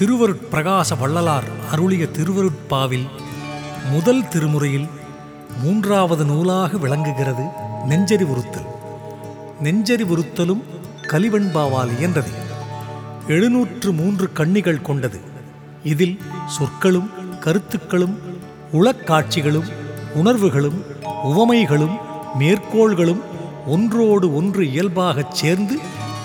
திருவருட்பிரகாச வள்ளலார் அருளிய திருவருட்பாவில் முதல் திருமுறையில் மூன்றாவது நூலாக விளங்குகிறது நெஞ்சறிவுறுத்தல். நெஞ்சறிவுறுத்தலும் கலிவெண்பாவால் இயன்றது. எழுநூற்று மூன்று கண்ணிகள் கொண்டது. இதில் சொற்களும் கருத்துக்களும் உளக்காட்சிகளும் உணர்வுகளும் உவமைகளும் மேற்கோள்களும் ஒன்றோடு ஒன்று இயல்பாகச் சேர்ந்து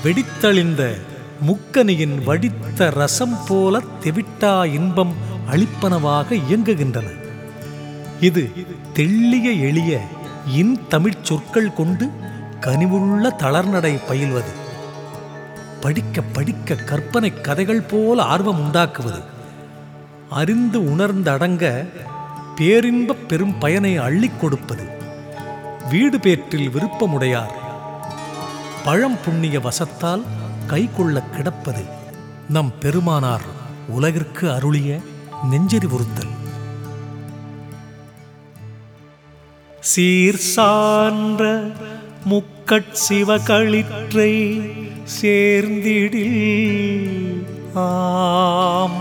வெடித்தழிந்த முக்கனியின் வடித்த ரசம் போல தெவிட்டா இன்பம் அளிப்பனவாக இயங்குகின்றன. இது தெள்ளிய எளிய இன் தமிழ்ச் சொற்கள் கொண்டு கனிவுள்ள தளர்நடை பயில்வது. படிக்க படிக்க கற்பனை கதைகள் போல ஆர்வம் உண்டாக்குவது. அறிந்து உணர்ந்து அடங்க பேரின்பப் பெரும் பயனை அள்ளிக் கொடுப்பது. வீடு பேற்றில் விருப்பமுடையார். பழம் புண்ணிய வசத்தால் கைக்கொள்ள கிடப்பது நம் பெருமானார் உலகிற்கு அருளிய நெஞ்சறிவுறுத்தல் சீர் சான்ற முக்கட் சிவகளிற்றை சேர்ந்திடில். ஆம்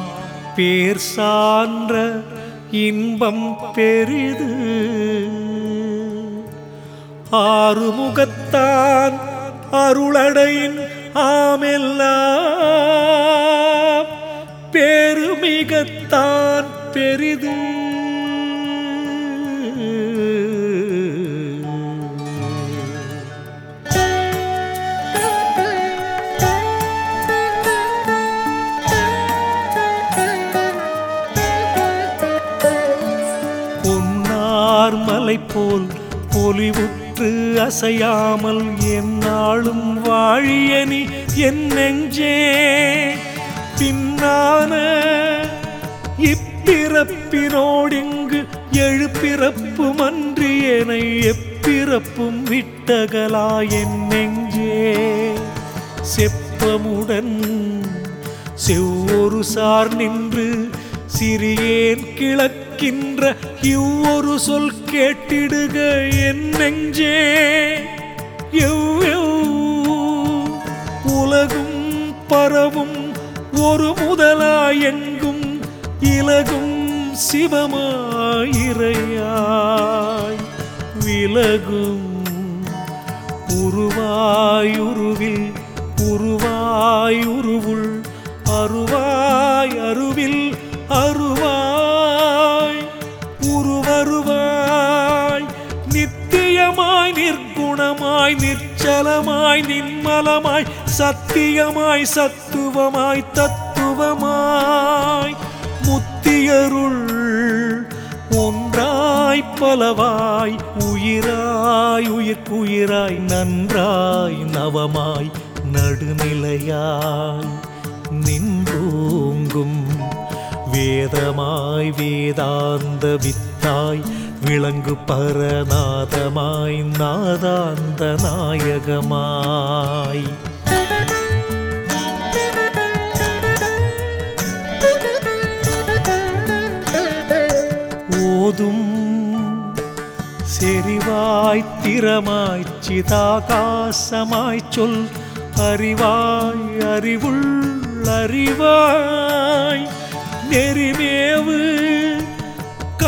பேர் சான்ற இன்பம் பெரிது. ஆறுமுகத்தான் அருளடையின் ஆமெல்லாம் பெருமிகத்தான் பெரிது. பொன்னார் மலை போல் பொலிவு பொலிவுற்று அசையாமல் என்னாலும் வாழியனி என் நெஞ்சே. பின்னான இப்பிறப்பினோடிங்கு எழுப்பிறப்பு மன்றி என எப்பிறப்பும் விட்டகலா என் நெஞ்சே. செப்பமுடன் செவ்வொரு சார் நின்று சிறியேன் கிழக்கு கிளக்கின்ற இவ்வொரு சொல் கேட்டிடுக என் நெஞ்சே. எவ்வெவ் உலகும் பரவும் ஒரு முதலாய் எங்கும் இலகும் சிவமாயிரையாய். விலகும் உருவாயுருவில் உருவாயுருவுள் அருவாய் அருவில் அருவாய் நிர்குணமாய் நிச்சலமாய் நின்மலமாய் சத்தியமாய் சத்துவமாய் தத்துவமாய். முத்தியருள் ஒன்றாய் பலவாய் உயிராய் உயிர்க்குயிராய் நன்றாய் நவமாய் நடுநிலையாய் நின்றோங்கும். வேதமாய் வேதாந்த வித்தாய் விளங்கு பரநாதமாய் நாதாந்த நாயகமாய். ஓதும் செறிவாய் திறமாய் சிதாகாசமாய் சொல் அறிவாய் அறிவுள் அறிவாய் நெறிமேவு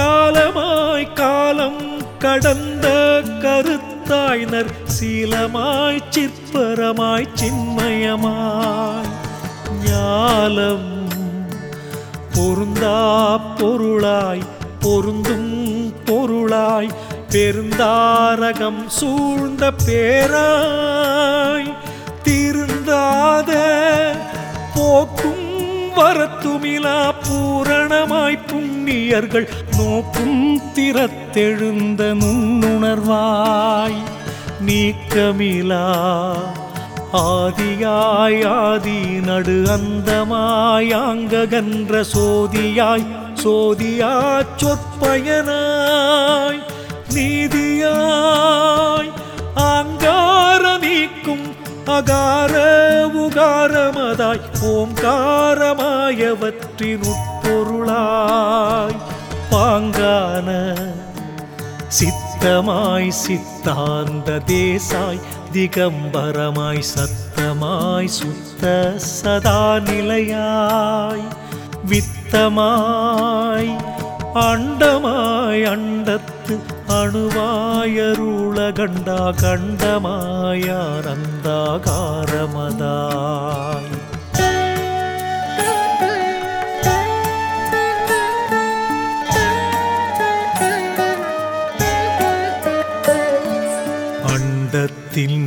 காலமாய் காலம் கடந்த கருத்தாய்னர் சீலமாய் சிற்பரமாய் சின்மயமாய். ஞாலம் பொருந்தா பொருளாய் பொருந்தும் பொருளாய் பெருந்தாரகம் சூழ்ந்த பேராய் திருந்தாத போக்கும் வரத்துமிலா பூரணமாய் புண்ணியர்கள் நோக்கும் திறத்தெழுந்த நுண்ணுணர்வாய். நீக்கமிலா ஆதியாய் ஆதி நடு அந்தமாய் ஆங்ககன்ற சோதியாய் சோதியா சொற்பயனாய் நீதியாய் ஆங்கார நீக்கும் அகார உகாரமதாய் ஓங்காரமாயவற்றின் உட்பொருளாய் பாங்கான சித்தமாய் சித்தாந்த தேசாய் திகம்பரமாய் சத்தமாய் சுத்த சதா நிலையாய் வித்தமாய் அண்டமாய் அண்டத்து அணுவாயருள கண்டா கண்டமாயானந்தாகாரமதாய் அண்டத்தின்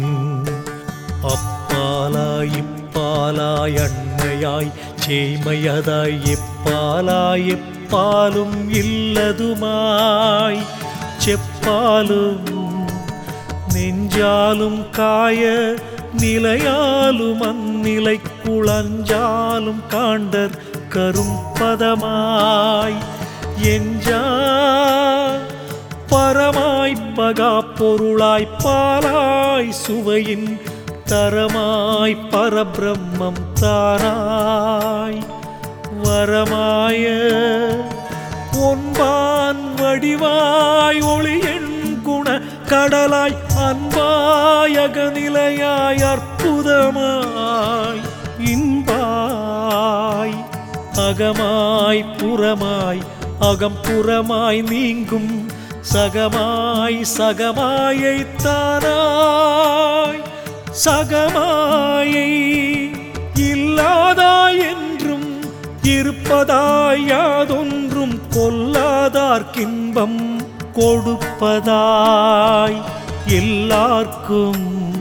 அப்பாலாய் இப்பாலாய் அண்மையாய் சேமையதாய் எப்பாலாய் எப்பாலும் இல்லதுமாய். செப்பாலும் நெஞ்சாலும் காய நிலையாலும் அந்நிலை குளஞ்சாலும் காண்டர் கரும்பதமாய். எஞ்சா பரமாய் பகா பொருளாய் பாலாய் சுவையின் தரமாய் பரபிரம்மம் தாராய். வரமாய பொன்பான் வடிவாய் ஒளியெண் குண கடலாய் அன்பாயக நிலையாய் அற்புதமாய் இன்பாய் அகமாய் புறமாய் அகம் புறமாய் நீங்கும் சகமாய் சகமாயை தானாய் சகமாயை இல்லாதாய் என்றும் இருப்பதாய் யாதொன்றும் கொல்லாதார்க்கின்பம் கொடுப்பதாய் எல்லார்க்கும்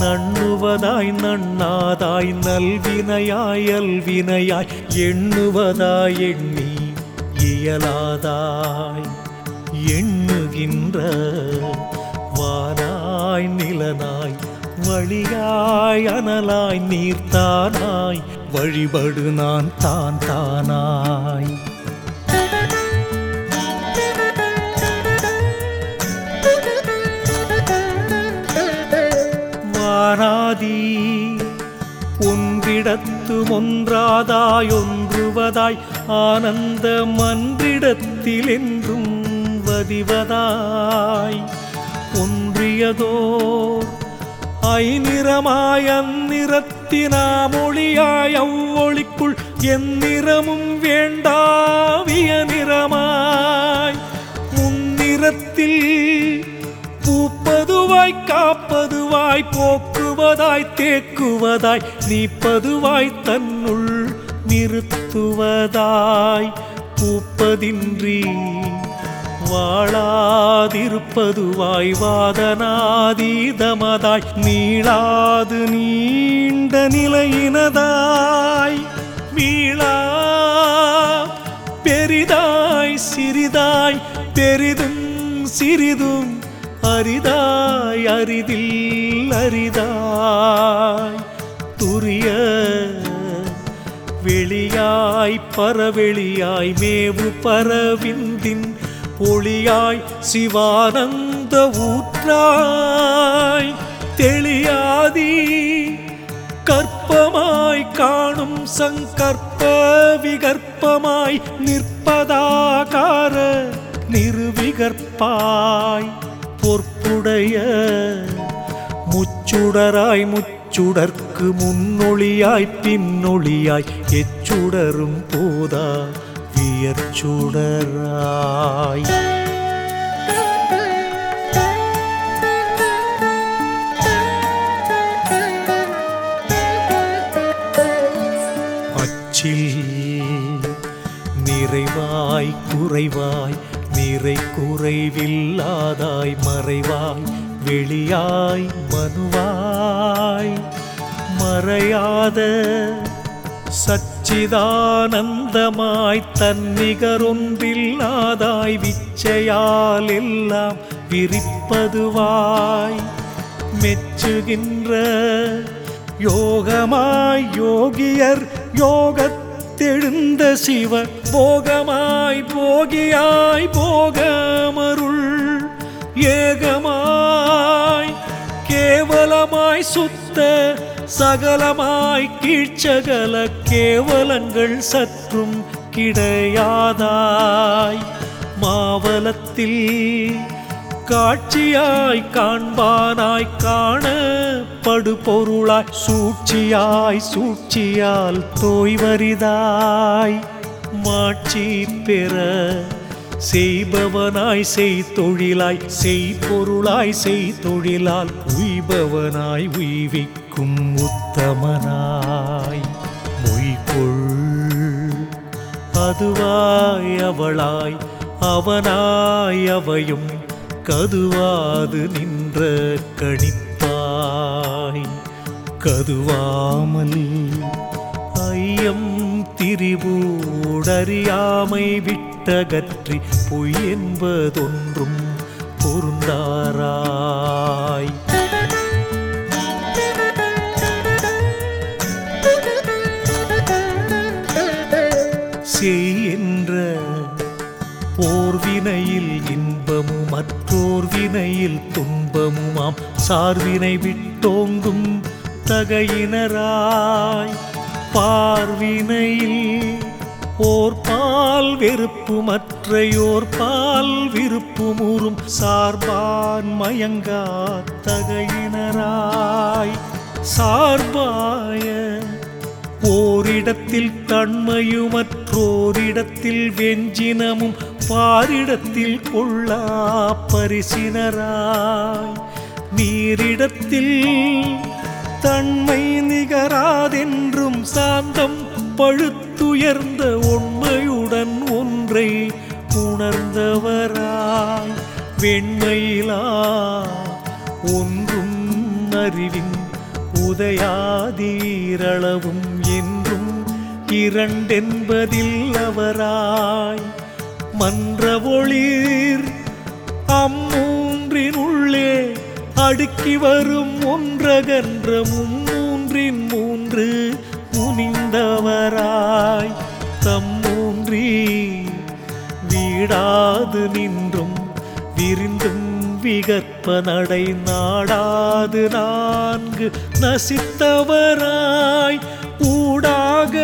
நண்ணுவதாய் நண்ணாதாய் நல்வினையாய் அல்வினையாய் எண்ணுவதாய் எண்ணி இயலாதாய். எண்ணுகின்ற வானாய் நிலனாய் வழியாய் அனலாய் நீர்த்தானாய். வழிபடு நான் தான் தானாய். வானாதி ஒன்றிடத்து ஒன்றாதாய் ஒன்றுவதாய் ஆனந்த மன்றிடத்தில் என்றும் வதிவதாய். ஒன்றியதோ ஐநிறமாய் அந்நிறத்தினாமொழியாய் அவ்வொளிக்குள் எந்நிறமும் வேண்டாவிய நிறமாய். முன்னிறத்தில் பூப்பதுவாய் காப்பதுவாய் போக்குவதாய் தேக்குவதாய் நீப்பதுவாய் தன்னுள் நிறுத்துவதாய். பூப்பதின்றி வாழாதிருப்பதுவாய் வாதனாதீதமதாய் நீளாது நீண்ட நிலையினதாய் வீழா. பெரிதாய் சிறிதாய் பெரிதும் சிறிதும் அரிதாய் அரிதில் அரிதாய். துரிய வெளியாய் பரவெளியாய் மேவு பரவிந்தின் பொழியாய் சிவானந்த ஊற்றாய் தெளியாதி கற்பமாய் காணும் சங்கற்ப விகற்பமாய் நிற்பதாகார நிறுவிகற்பாய் பொற்புடைய முச்சுடராய் முச்சுடற்கு முன்னொழியாய் பின்னொழியாய் எச்சுடரும் போதா வியர்ச்சுடராய் அச்சில் நிறைவாய் குறைவாய் நிறை குறைவில்லாதாய் மறைவாய் வெளியாய் மனுவாய். மறையாத சச்சிதானந்தமாய் தன்னிகரொன்றில்லாதாய் விச்சையால் எல்லாம் விரிப்பதுவாய் மெச்சுகின்ற யோகமாய் யோகியர் யோகத்தெழுந்த சிவ போகமாய் போகியாய் போகமருள் ஏகமாய் கேவலமாய் சுத்த சகலமாய் கீழ்ச்சகல கேவலங்கள் சற்றும் கிடையாதாய். மாவலத்தில் காட்சியாய் காண்பானாய் காண படுபொருளாய் சூழ்ச்சியாய் சூழ்ச்சியால் தோய்வரிதாய். மாட்சி பெற செய்பவனாய் செய் தொழிலாய் செய் பொருளாய் செய் தொழிலால் உய்பவனாய் உய்விக்கும் உத்தமனாய். மொய்கொள் அதுவாய் அவளாய் அவனாய் அவையும் கதுவாது நின்ற கணிப்பாய். கதுவாமல் ஐயம் திரிபூடறியாமை விட்டு தகற்றி பொய் என்பதொன்றும் பொருந்தாராய். செய் போர்வினையில் இன்பமும் மற்றோர்வினையில் துன்பமுமாம். சார்வினை விட்டோங்கும் தகையினராய். பார்வினையில் ஓர் பால் வெறுப்பு மற்றையோர் பால் விருப்புமுறும் சார்பான் மயங்கா தகையினராய் சார்பாய ஓரிடத்தில் தன்மையுமற்றோரிடத்தில் வெஞ்சினமும் பாரிடத்தில் கொள்ளா பரிசினராய். நீரிடத்தில் தன்மை நிகராதென்றும் சாந்தம் பழுத்த துயர்ந்த உண்மையுடன் ஒன்றை உணர்ந்தவராய் வெண்மையிலா ஒன்றும் அறிவின் உதயாதீரளவும் என்றும் இரண்டென்பதில் அவராய் மன்ற ஒளிர் அம்மூன்றினுள்ளே அடுக்கி வரும் ஒன்றகன்ற மும்மூன்றின் மூன்று முனிந்தவராய் தம்மூன்றி வீடாது நின்றும் விரிந்தும் விகற்ப நடை நாடாது நான்கு நசித்தவராய் ஊடாக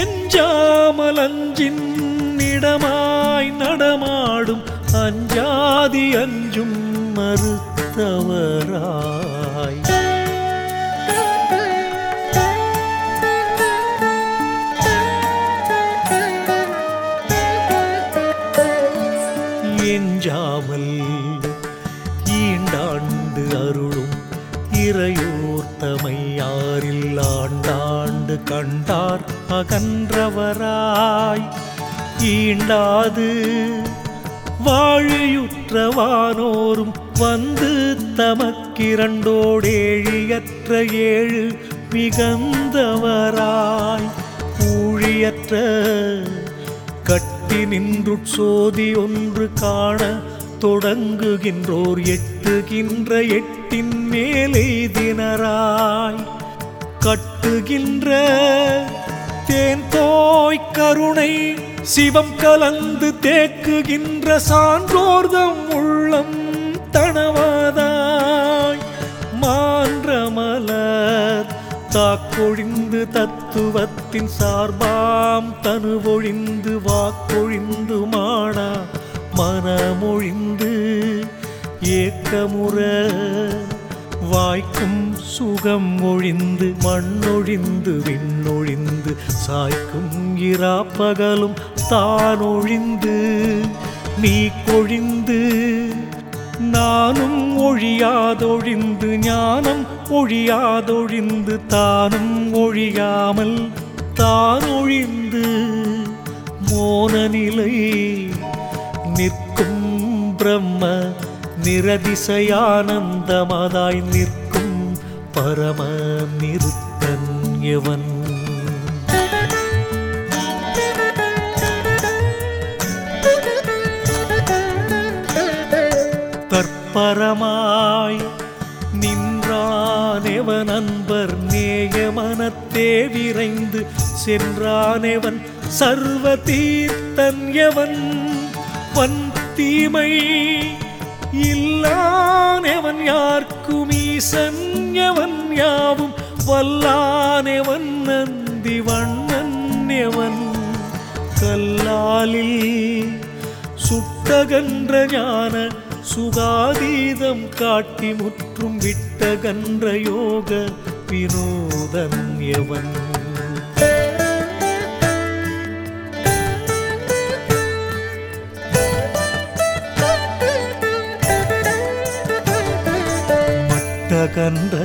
எஞ்சாமலஞ்சின் இடமாய் நடமாடும் அஞ்சாதி அஞ்சும் மறுத்தவராய். கண்டார் அகன்றவராய். ஈண்டாது வாழியுற்றவானோரும் வந்து தமக்கிரண்டோடேழியற்ற ஏழு மிகந்தவராய். ஊழியற்ற கட்டி நின்று சோதி ஒன்று காண தொடங்குகின்றோர் எட்டுகின்ற எட்டின் மேலெய்தினராய் கட்டுகின்ற தேன் தோய் கருணை சிவம் கலந்து தேக்குகின்ற சான்றோர்தம் உள்ளம் தனவாதாய். மான்றமலர் தாக்கொழிந்து தத்துவத்தின் சார்பாம் தனுவொழிந்து வாக்கொழிந்து மாடா மனமொழிந்து ஏக்கமுற வாய்க்கும் சுகம் ஒழிந்து மண்ணொழிந்து விண்ணொழிந்து சாய்க்கும் இராப்பகலும் தானொழிந்து நீ கொழிந்து நானும் ஒழியாதொழிந்து ஞானம் ஒழியாதொழிந்து தானும் ஒழியாமல் தான் ஒழிந்து மோனநிலை நிற்கும் பிரம்ம நிரதிசயானந்தமதாய் நிற்கும் பரம நிறுத்தன் எவன்? தற்பரமாய் நின்றானெவன் அன்பர் நேயமனத்தே விரைந்து சென்றானெவன் சர்வ தீர்த்தன்யவன் வன் தீமை இல்லானெவன் யார்க்குமே ஈசன் எவன் யாவும் வல்லானெவன் நந்தி வண்ணன் எவன் கல்லாலில் சுட்டகன்ற ஞான சுகாதீதம் காட்டி முற்றும் விட்டகன்ற யோக வினோதன் எவன்? மட்டகன்ற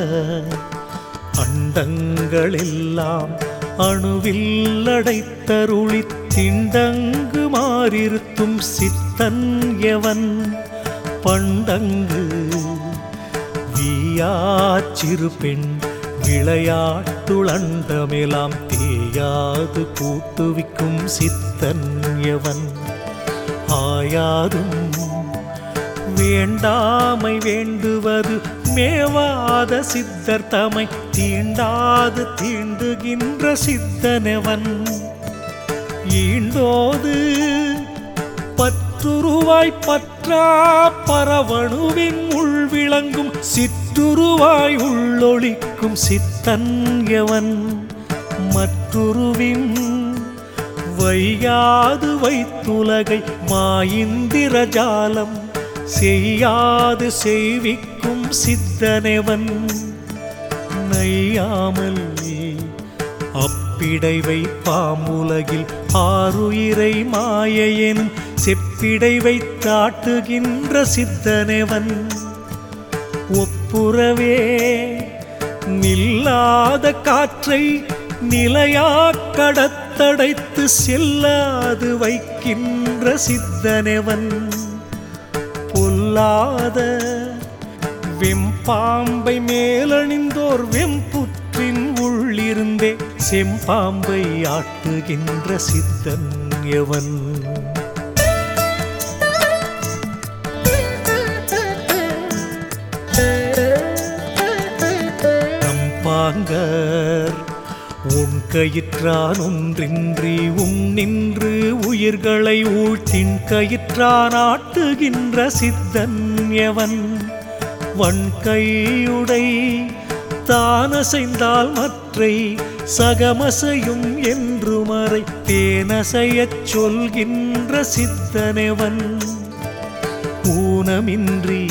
அண்டங்களெல்லாம் அணுவில் அடைத்தருளி திண்டங்கு மாறிருத்தும் சித்தன் எவன்? பண்டங்கு வீயாச்சிறு பெண் விளையாட்டுளண்டமெலாம் தேயாது கூட்டுவிக்கும் சித்தன் எவன்? ஆயாதும் வேண்டாமை வேண்டுவது மேவாத சித்தர் தமை தீண்டாது தீண்டுகின்ற சித்தனவன். ஈண்டோது பத்துருவாய் பற்றா பரவணுவின் உள் விளங்கும் சிற்றுருவாய் உள்ளொளிக்கும் சித்தன் எவன். மற்றுருவின் வையாது வைத்துலகை மாயிந்திரஜாலம் செய்யாது செய்விக்கும் சித்தனவன். நையாமல் அப்பிடை வைப்பாமுலகில் ஆறுயிரை மாயையின் செப்பிடை வைத்தாட்டுகின்ற சித்தனவன். ஒப்புரவே நில்லாத காற்றை நிலையா கடத்தடைத்து செல்லாது வைக்கின்ற சித்தனவன். பொல்லாத வெம்பாம்பை மேலணிந்தோர் வெம்புற்றின் உள்ளிருந்தே செம்பாம்பை ஆட்டுகின்ற சித்தன் எவன்? பாங்கர் உன் கயிற்றான் ஒன்றின்றி நின்று உயிர்களை ஊழ்த்தின் கயிற்றான் ஆட்டுகின்ற சித்தன் எவன்? வன்கையுடை தானசைந்தால் மற்றை சகமசையும் என்று மறை தேனசையச் சொல்கின்ற சித்தனவன் ஊனமின்றி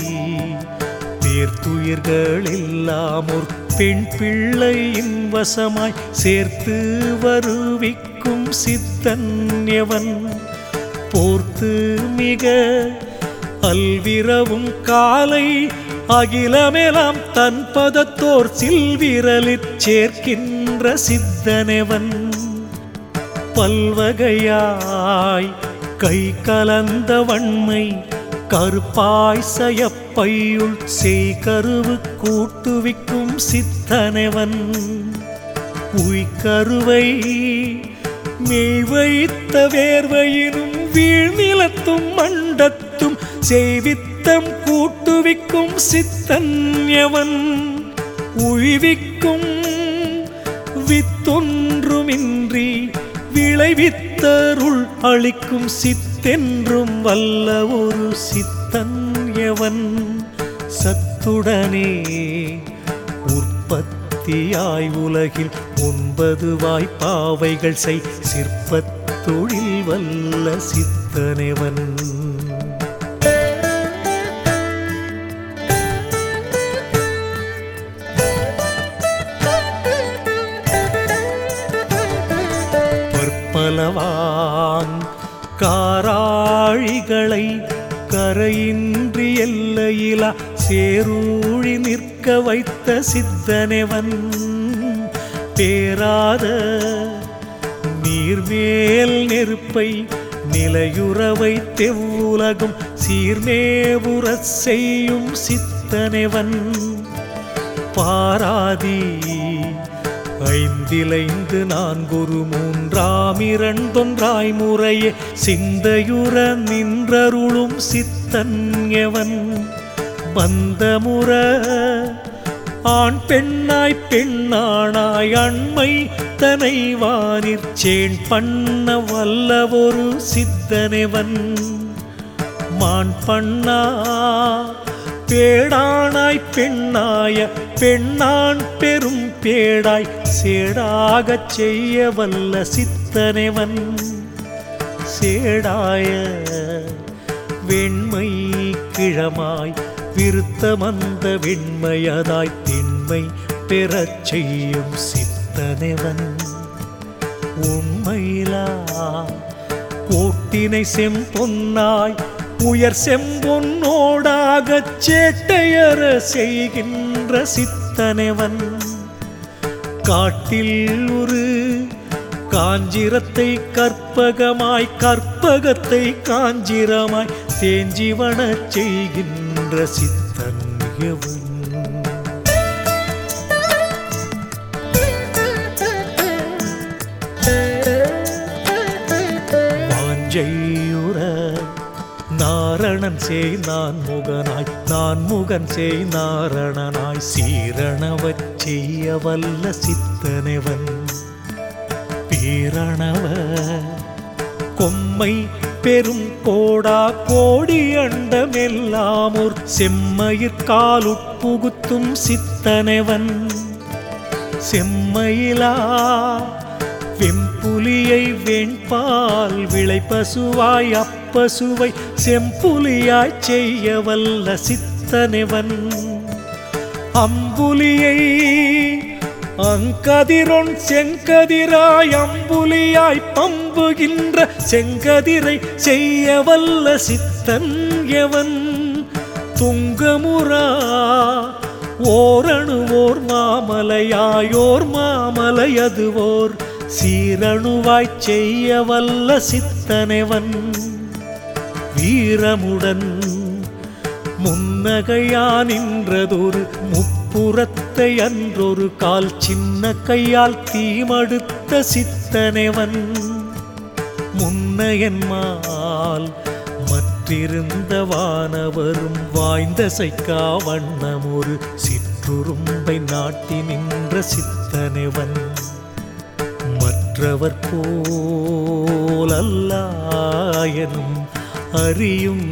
பேர்த்துயிர்கள் எல்லாம் ஒரு பெண் பிள்ளையின் வசமாய் சேர்த்து வருவிக்கும் சித்தன்யவன் போர்த்து மிக அல்விரவும் காலை அகிலமெலாம் தன் பதத்தோர் சில்விரலிற் சேர்க்கின்ற சித்தனவன் பல்வகையாய் கை கலந்த வன்மை கருப்பாய் சயப்பையுள் செய் கருவு கூட்டுவிக்கும் சித்தனவன். உய்கருவை மெய் வைத்த வேர்வையினும் வீழ்நிலத்தும் மண்டத்தும் செய்வித்தம் கூட்டுவிக்கும் சித்தன்யவன். உழிவிக்கும் வித்தொன்றுமின்றி விளைவித்தருள் அளிக்கும் சித்த தென்றும் வல்ல ஒரு சித்தன் எவன்? சத்துடனே உற்பத்தியாய் உலகில் ஒன்பது வாய்ப்பாவைகள் செய். சிற்பத்தொழில் வல்ல சித்தனவன் பற்பலவான் காராழிகளை கரையின்றி எல்லையிலா சேரூழி நிற்க வைத்த சித்தனவன். பேராத நீர்மேல் நெருப்பை நிலையுறவை தெவ்வுலகும் சீர்மேவுறச் செய்யும் சித்தனவன். பாராதீ ஐந்திலைந்து நான்கொரு மூன்றாம் இரண்டொன்றாய் முறையே சிந்தையுற நின்றருளும் சித்தன் எவன்? பந்தமுற ஆண் பெண்ணாய் பெண்ணானாய் அண்மை தனை வானிற்சேன் பண்ண வல்லவொரு சித்தனவன்? மான் பண்ணா பேடானாய் பெண்ணாய பெண்ணான் பெரும் பேடாய் சேடாகச் செய்ய வல்ல சித்தனைவன். சேடாய வெண்மை கிழமாய் விருத்தமந்த வெண்மையதாய் திண்மை பெறச் செய்யும் சித்தனைவன். உண்மையிலா ஓட்டினை செம்பொன்னாய் உயர் செம்பொன்னோடாகச் சேட்டையற செய்கின்ற சித்தனைவன். காட்டில் ஒரு காஞ்சிரத்தை கற்பகமாய் கற்பகத்தை காஞ்சிரமாய் தேஞ்சிவனச் செய்கின்ற சித்தன் எவன் வாஞ்சையுற நாரணன் செய் நான் முகனாய் நான் முகன் செய் நாரணனாய். சீரணவச் செய்ய வல்ல சித்தனைவன். பேரணவ கொம்மை பெரும் கோடா கோடி அண்டமெல்லாம் ஒரு செம்மையிற்கால் உட்புகுத்தும் சித்தனவன். செம்மையிலா வெம்புலியை வெண்பால் விளை பசுவாய் அப்பசுவை செம்புலியாய் செய்ய வல்ல சித்தனவன். அம்புலியை அங்கதிரொன் செங்கதிராய் அம்புலியாய் பம்புகின்ற செங்கதிரை செய்ய வல்ல சித்தன் எவன். துங்கமுறா ஓரணுவோர் மாமலையாயோர் மாமலையதுவோர் சீரணுவாய்ச் செய்ய வல்ல சித்தனவன். வீரமுடன் முன்னகையா நின்றதொரு முப்புறத்தை அன்றொரு கால் சின்ன கையால் தீமடுத்த சித்தனைவன். முன்னையன்மால் மற்றிருந்த வானவரும் வாய்ந்த சைக்கா வண்ணம் ஒரு சிற்றுரும்பை நாட்டி நின்ற சித்தனவன். மற்றவர் போலல்லாயனும் அறியும்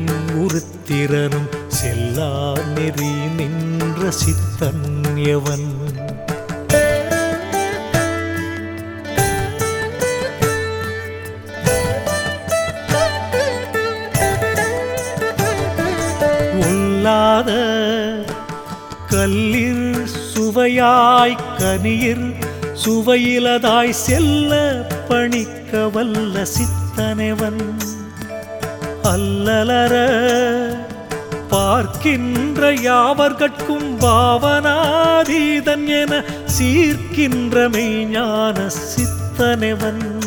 உருத்திரனும் செல்லா நெறி நின்ற சித்தன்யவன் கல்லில் சுவையாய் கனியிர் சுவையிலதாய் செல்ல பணிக்க வல்ல சித்தனைவன். அல்லலர பார்க்கின்ற யாவர்கட்கும் பாவனாதீதன் என சீர்க்கின்ற மெய்ஞான சித்தனைவன்.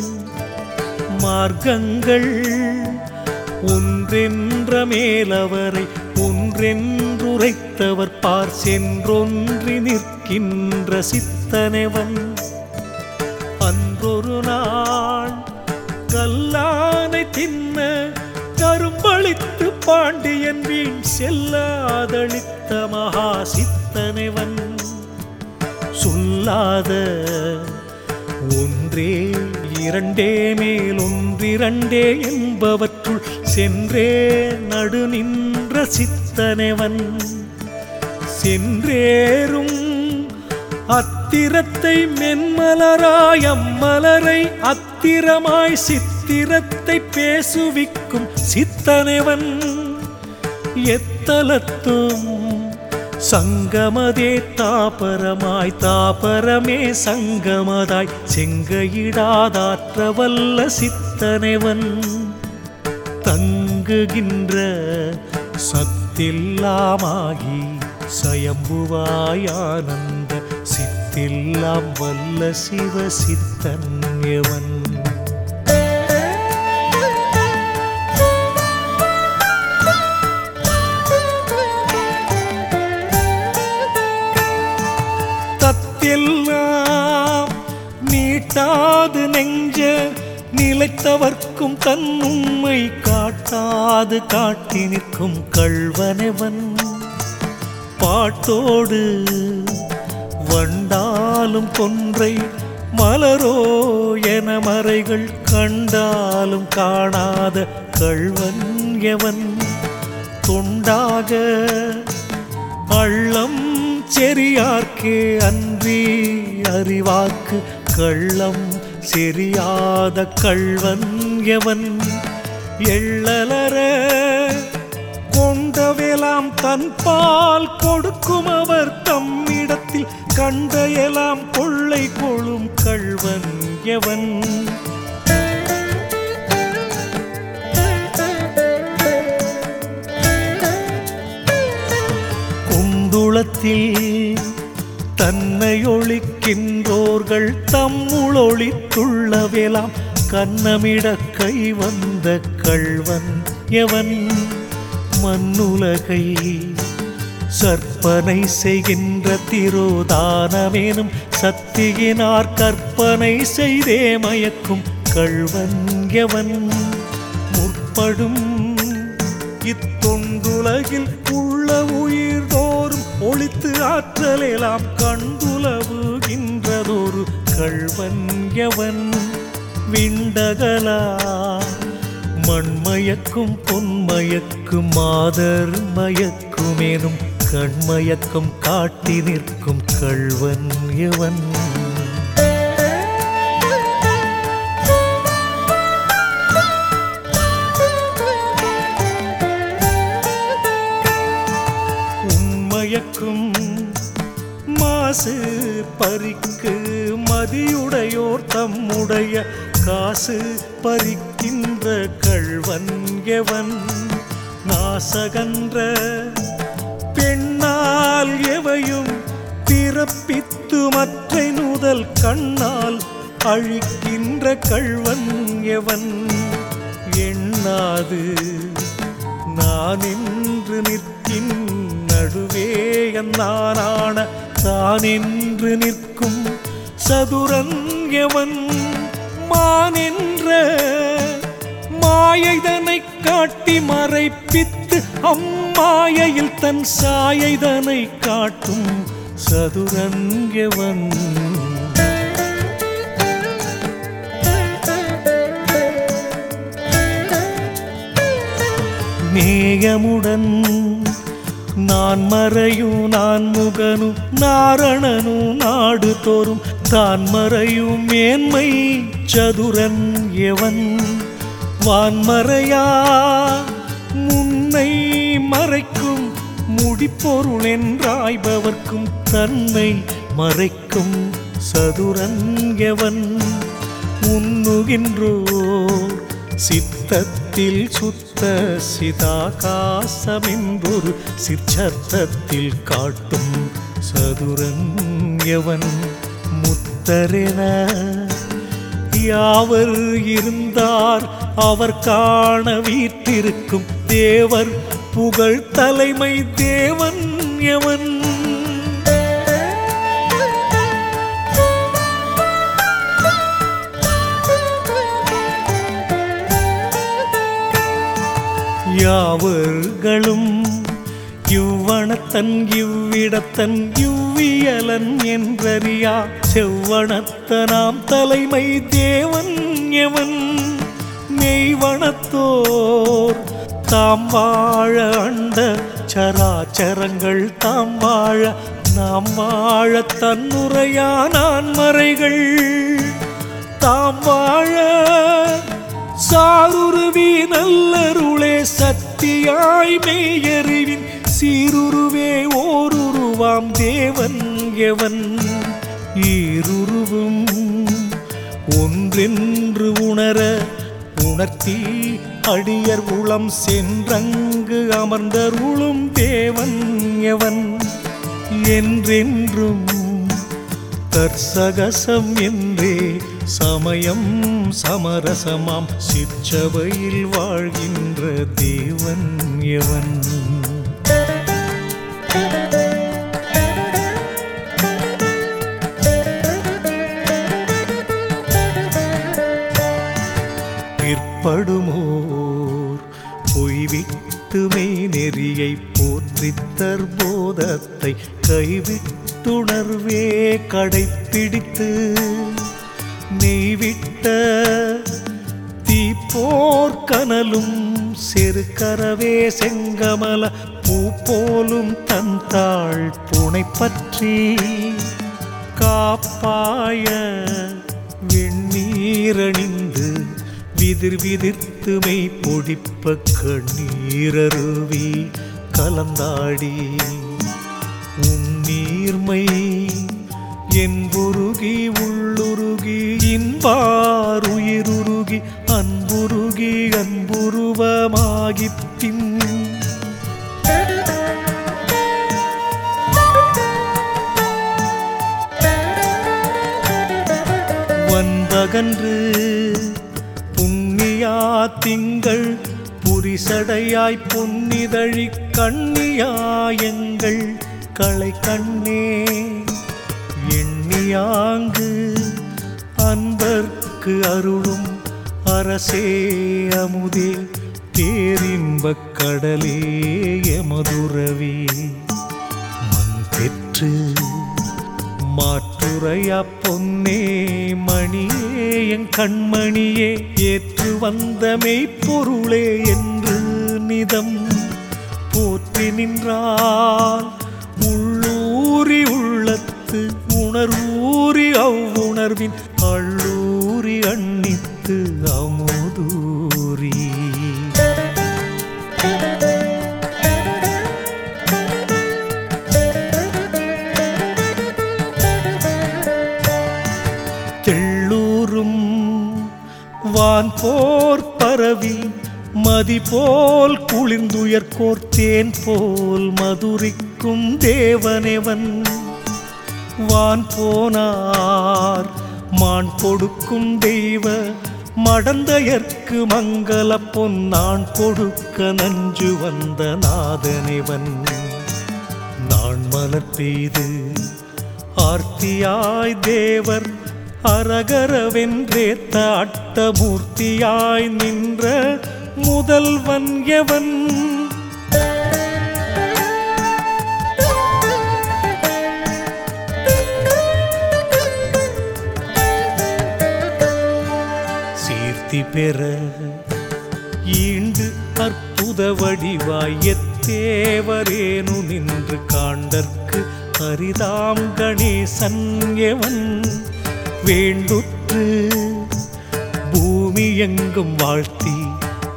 மார்க்கங்கள் ஒன்றென்ற மேலவரை ஒன்றென்றுரைத்தவர் பார் சென்றொன்றி நிற்கின்ற சித்தனைவன். கல்லானை தின்ன கரும்பளித்து பாண்டியன் வீண் செல்லாதளித்த மகா சித்தனவன் சொல்லாத ஒன்றே இரண்டே மேல் ஒன்றிரண்டே என்பவற்றுள் சென்றே நடு நின்ற சித்தனவன். சென்றேறும் அத்திரத்தை மென்மலராய் அம்மலரை அத்திரமாய் சித்திரத்தை பேசுவிக்கும் சித்தனைவன். எத்தலத்தும் சங்கமதே தாபரமாய் தாபரமே சங்கமதாய் செங்கையிடாதாற்ற வல்ல சித்தனைவன். தங்குகின்ற சத்தில்லாமாகி சயம்புவாயானந்த எல்லாம் வல்ல சிவ சித்தன்யவன் தத்தெல்லாம் நீட்டாது நெஞ்ச நிலைத்தவர்க்கும் தன் உண்மை காட்டாது காட்டி நிற்கும் கள்வனவன்? பாட்டோடு வண்டாலும் கொன்றை மலரோ என மறைகள் கண்டாலும் காணாத கள்வன் எவன்? துண்டாக அள்ளம் செரியார்க்கே அன்றி அறிவாக்கு கள்ளம் செரியாத கள்வன் எவன்? எள்ளலர கொண்டவெலாம் தன்பால் கொடுக்கும் அவர் தம்மிடத்தில் கண்டையெல்லாம் கொள்ளை கொழும் கள்வன் எவன்? குந்துளத்தில் தன்னை ஒழிக்கின்றோர்கள் தம்முள் ஒளித்துள்ளவேலாம் கண்ணமிட கை வந்த கள்வன் எவன்? மண்ணுலகை சற்பனை செய்கின்ற திரோதானமேனும் சத்தியினார் கற்பனை செய்தே மயக்கும் கள்வன் எவன்? முற்படும் இத்தொண்டுலகில் உள்ள உயிர் தோறும் ஒழித்து ஆற்றலெல்லாம் கண்டுலவுகின்றதொரு கள்வன் எவன்? விண்டகலா மண்மயக்கும் பொன்மயக்கும் மாதர் மயக்குமேனும் கண்மயக்கம் காட்டி நிற்கும் கள்வன் இவன். உண்மயக்கும் மாசு பறிக்கு மதியுடையோர் தம்முடைய காசு பறிக்கின்ற கள்வன் எவன் நாசகன்ற பெண்ணால் எவையும் பிறப்பித்து மற்ற நுதல் கண்ணால் அழிக்கின்ற கள்வன் எவன்? எண்ணாது. நான் என்று நிற்கின் நடுவே நானான தான் என்று நிற்கும் சதுரன் எவன்? மான் என்ற மாயைதனை காட்டி மறைப்பித்து அம்மாயையில் தன் சாயைதனை காட்டும் சதுரங்கவன். நேயமுடன் நான் மறையும் நான் முகனும் நாரணனும் நாடு தோறும் தான் மறையும் மேன்மை சதுரன் எவன்? வான்மறையா? முன்னை மறைக்கும் முடிப்பொருள் என்றாய்பவர்க்கும் தன்னை மறைக்கும் சதுரங்கவன் உண்ணுகின்றோர் சித்தத்தில் சுத்த சிதாகாசமென்றொரு சிற்சத்தத்தில் காட்டும் சதுரங்கவன் முத்தரென யாவர் இருந்தார். அவர் காண வீற்றிருக்கும் தேவர் புகழ் தலைமை தேவன் எவன்? யாவர்களும் செவ்வனத்தன் இவ்விடத்தன் இவ்வியலன் என்றறியா? செவ்வனத்தனாம் தலைமை தேவன் எவன்? மெய்வனத்தோர் தாம் வாழ அண்ட சராச்சரங்கள் தாம் வாழ நாம் வாழ தன்னுரையானான் மறைகள். தாம் வாழ சாருருவி நல்லருளே சத்தியாய் மெய்யறிவின் சீருருவே ஓருருவாம் தேவன் எவன்? ஈருருவும் ஒன்றென்று உணர உணர்த்தி அடியர் உளம் சென்றங்கு அமர்ந்தருளும் தேவன் எவன்? என்றென்றும் தற்சகசம் என்றே சமயம் சமரசமாம் சிற்றவையில் வாழ்கின்ற தேவன் எவன்? படுமோர் பொய்விட்டுமே நெறியை போற்றித்தர் போதத்தை கைவிட்டுணர்வே கடைப்பிடித்து நெய்விட்ட தீப்போர் கனலும் செருக்கரவே செங்கமல பூ போலும் தன் புனை பற்றி காப்பாய விண்ணீரணிந்த விதிர் விதிர்த்துமை பொடிப்ப கண்ணீரருவி கலந்தாடி. உன் நீர்மை என்புருகி உள்ளுருகி இன்பாருயிருருகி அன்புருகி அன்புருவமாகிப் பின். வன்பகன்று புண்ணியா திங்கள் புரிசடையாய் பொன்னிதழி கண்ணியாயங்கள் களை கண்ணே. எண்ணியாங்கு அன்பர்க்கு அருளும் அரசே அமுதே பேரின்பக் கடலே எமதுரவே மண் பெற்று மாற்ற மாற்றுரையா பொன்னே மணியே என் கண்மணியே ஏற்று வந்த மெய்ப்பொருளே என்று நிதம். போற்றி நின்றால் உள்ளூரி உள்ளத்து உணர்வூரி அவ்வுணர்வின் வான் போர் பரவி மதி போல் குளிர்ந்துயர் கோர்த்தேன் போல் மதுரிக்கும் தேவனேவன். வான் போனார் மான் கொடுக்கும் தெய்வ மடந்தையர்க்கு மங்கள பொன்னான் கொடுக்க நஞ்சு வந்த நாதனெவன். நான் மலர் பெய்து ஆர்த்தியாய் தேவர் அரகரவென்றேத்த அட்டமூர்த்தியாய் நின்ற முதல்வன் எவன்? சீர்த்தி பெற ஈண்டு அற்புத வடிவாய் எத்தேவரேனு நின்று காண்டற்கு அரிதாம் கணேசன் எவன்? வேண்டுற்று பூமி எங்கும் வாழ்த்தி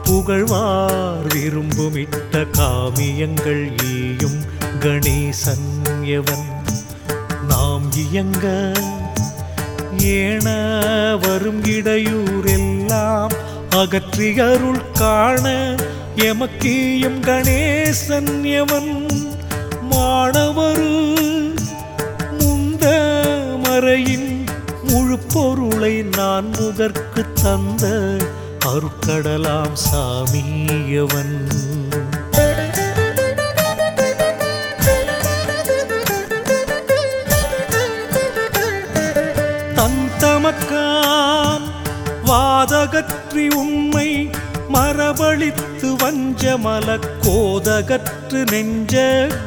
புகழ்வார் விரும்புமிட்ட காமியங்கள் ஈயும் கணேசன் எவன்? நாம் இயங்க ஏன வரும் இடையூரெல்லாம் அகற்றி அருள் காண எமக்கீயும் கணேசன் எவன்? மாணவரு முந்த மறையின் முழு பொருளை நான் முகர்க்கு தந்த அருட்கடலாம் சாமியவன். தன் தமக்கான் வாதகற்றி உண்மை மரபளித்து வஞ்சமல கோதகற்று நெஞ்ச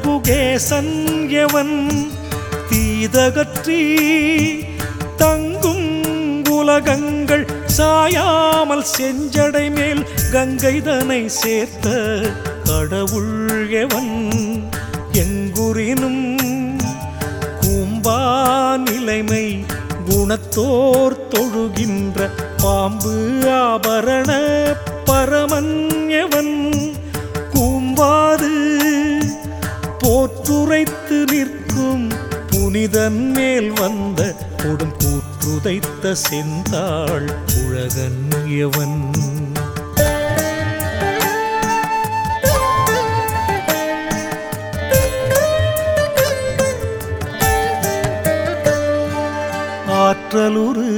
குகேசன் எவன்? தீதகற்றி தங்கும் உலகங்கள் சாயாமல் செஞ்சடை மேல் கங்கைதனை சேர்த்த கடவுள் எவன்? எங்குறினும் கூம்பா நிலைமை குணத்தோர் தொழுகின்ற பாம்பு ஆபரண பரமன் எவன்? கூம்பாது போற்றுரைத்து நிற்கும் புனிதன் மேல் வந்த கொடும் கூற்றுதைத்த செந்தாள் உலகன் எவன்? ஆற்றலுறு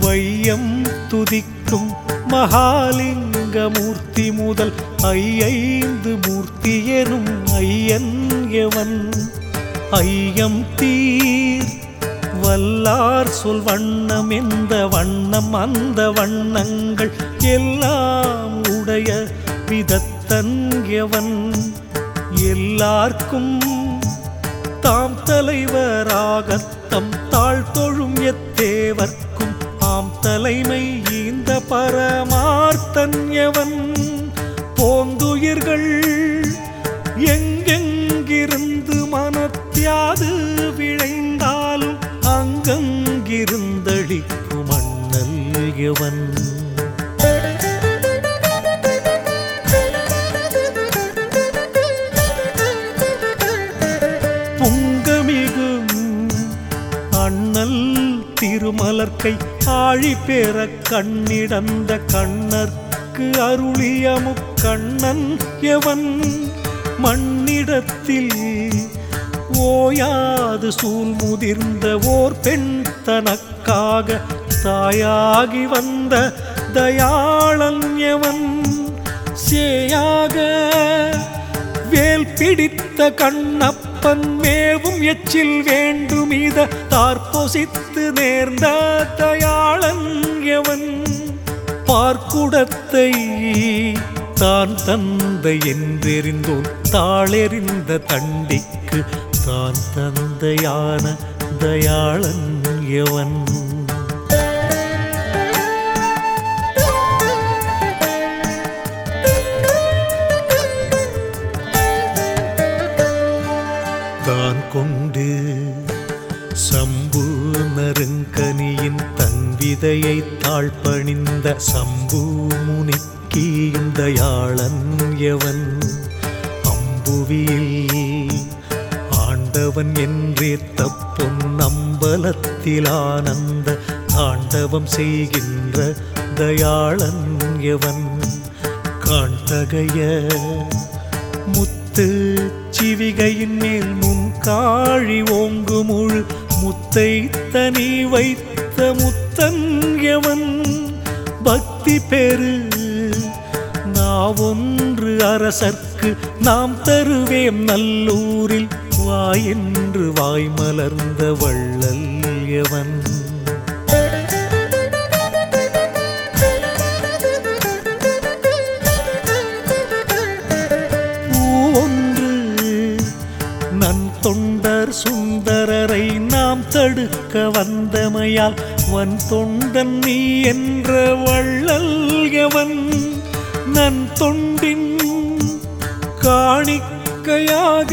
வையம் துதிக்கும் மகாலிங்கமூர்த்தி முதல் ஐயைந்து மூர்த்தி எனும் ஐயன் எவன்? ஐயம் தீ வல்லார் சொல் வண்ணம் எந்த வண்ணம் அந்த வண்ணங்கள் எல்லாம் உடைய விதத்தன் எவன்? எல்லார்க்கும் தாம் தலைவராகத்தம் தாழ் தொழும் எத்தேவர்க்கும் ஆம் தலைமை இந்த பரமார்த்தன் எவன்? போந்துயிர்கள் எங்கெங்கிருந்து மனத்தியாது விழைந்தாலும் உடையவன் பொங்கமிகும் அண்ணல் திருமலர்க்கை ஆழி பேர கண்ணிடந்த கண்ணர்க்கு அருளிய கண்ணன் எவன்? மண்ணிடத்தில் ஓயாது சூழ் முதிர்ந்த ஓர் பெண் தனக்காக தாயாகி வந்த தயாளன்யவன் சேயாக வேல் பிடித்த கண்ணப்பன் மேவும் எச்சில் வேண்டுமித தார்பொசித்து நேர்ந்த தயாளன் எவன்? பார்க்குடத்தை தான் தந்தை என்றெறிந்தோன் தாளெறிந்த தண்டிக்கு தான் தந்தையான தயாளன் எவன்? தன் விதையை தாழ்பணிந்த சம்பு முனிக்கியும் தயாளன் எவன்? அம்புவியில் ஆண்டவன் என்றே தப்பும் நம்பலத்தில் ஆனந்த தாண்டவம் செய்கின்ற தயாளன் எவன்? காண்டகைய முத்து சிவிகையின் மேல் முன் காழி ஓங்கு முழு முத்தை தனி வைத்த முத்து முத்தன் எவன்? பக்தி பெரு நாவொன்று அரசர்க்கு நாம் தருவேம் நல்லூரில். வாய் என்று வாய் மலர்ந்த வள்ளல் எவன்? நன் தொண்டர் சுந்தரரை நாம் தடுக்க வந்தமையால் வன் தொண்டன் நீ என்ற வள்ளல்கவன் நன் தொண்டின் காணிக்கையாக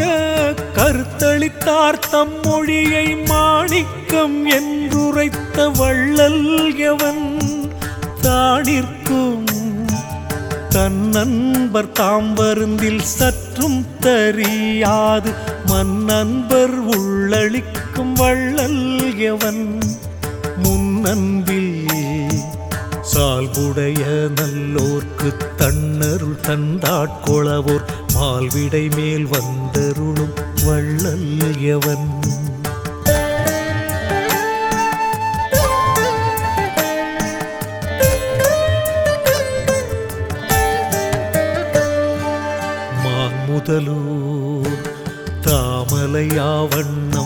கருத்தளித்தார் தம் மொழியை மாணிக்கம் என்றுரைத்த வள்ளல்கவன் தானிற்கும் தன் நண்பர் தாம் வருந்தில் சற்றும் தெரியாது. மன் நண்பர் உள்ளளிக்கும் வள்ளல் எவன்? முன்னன்பில் சால்புடைய நல்லோர்க்கு தன்னருள் தந்தாட்கொளவோர் மால்விடை மேல் வந்தருளும் வள்ளல் எவன்? மான்முதலூர் தாமலையாவண்ணம்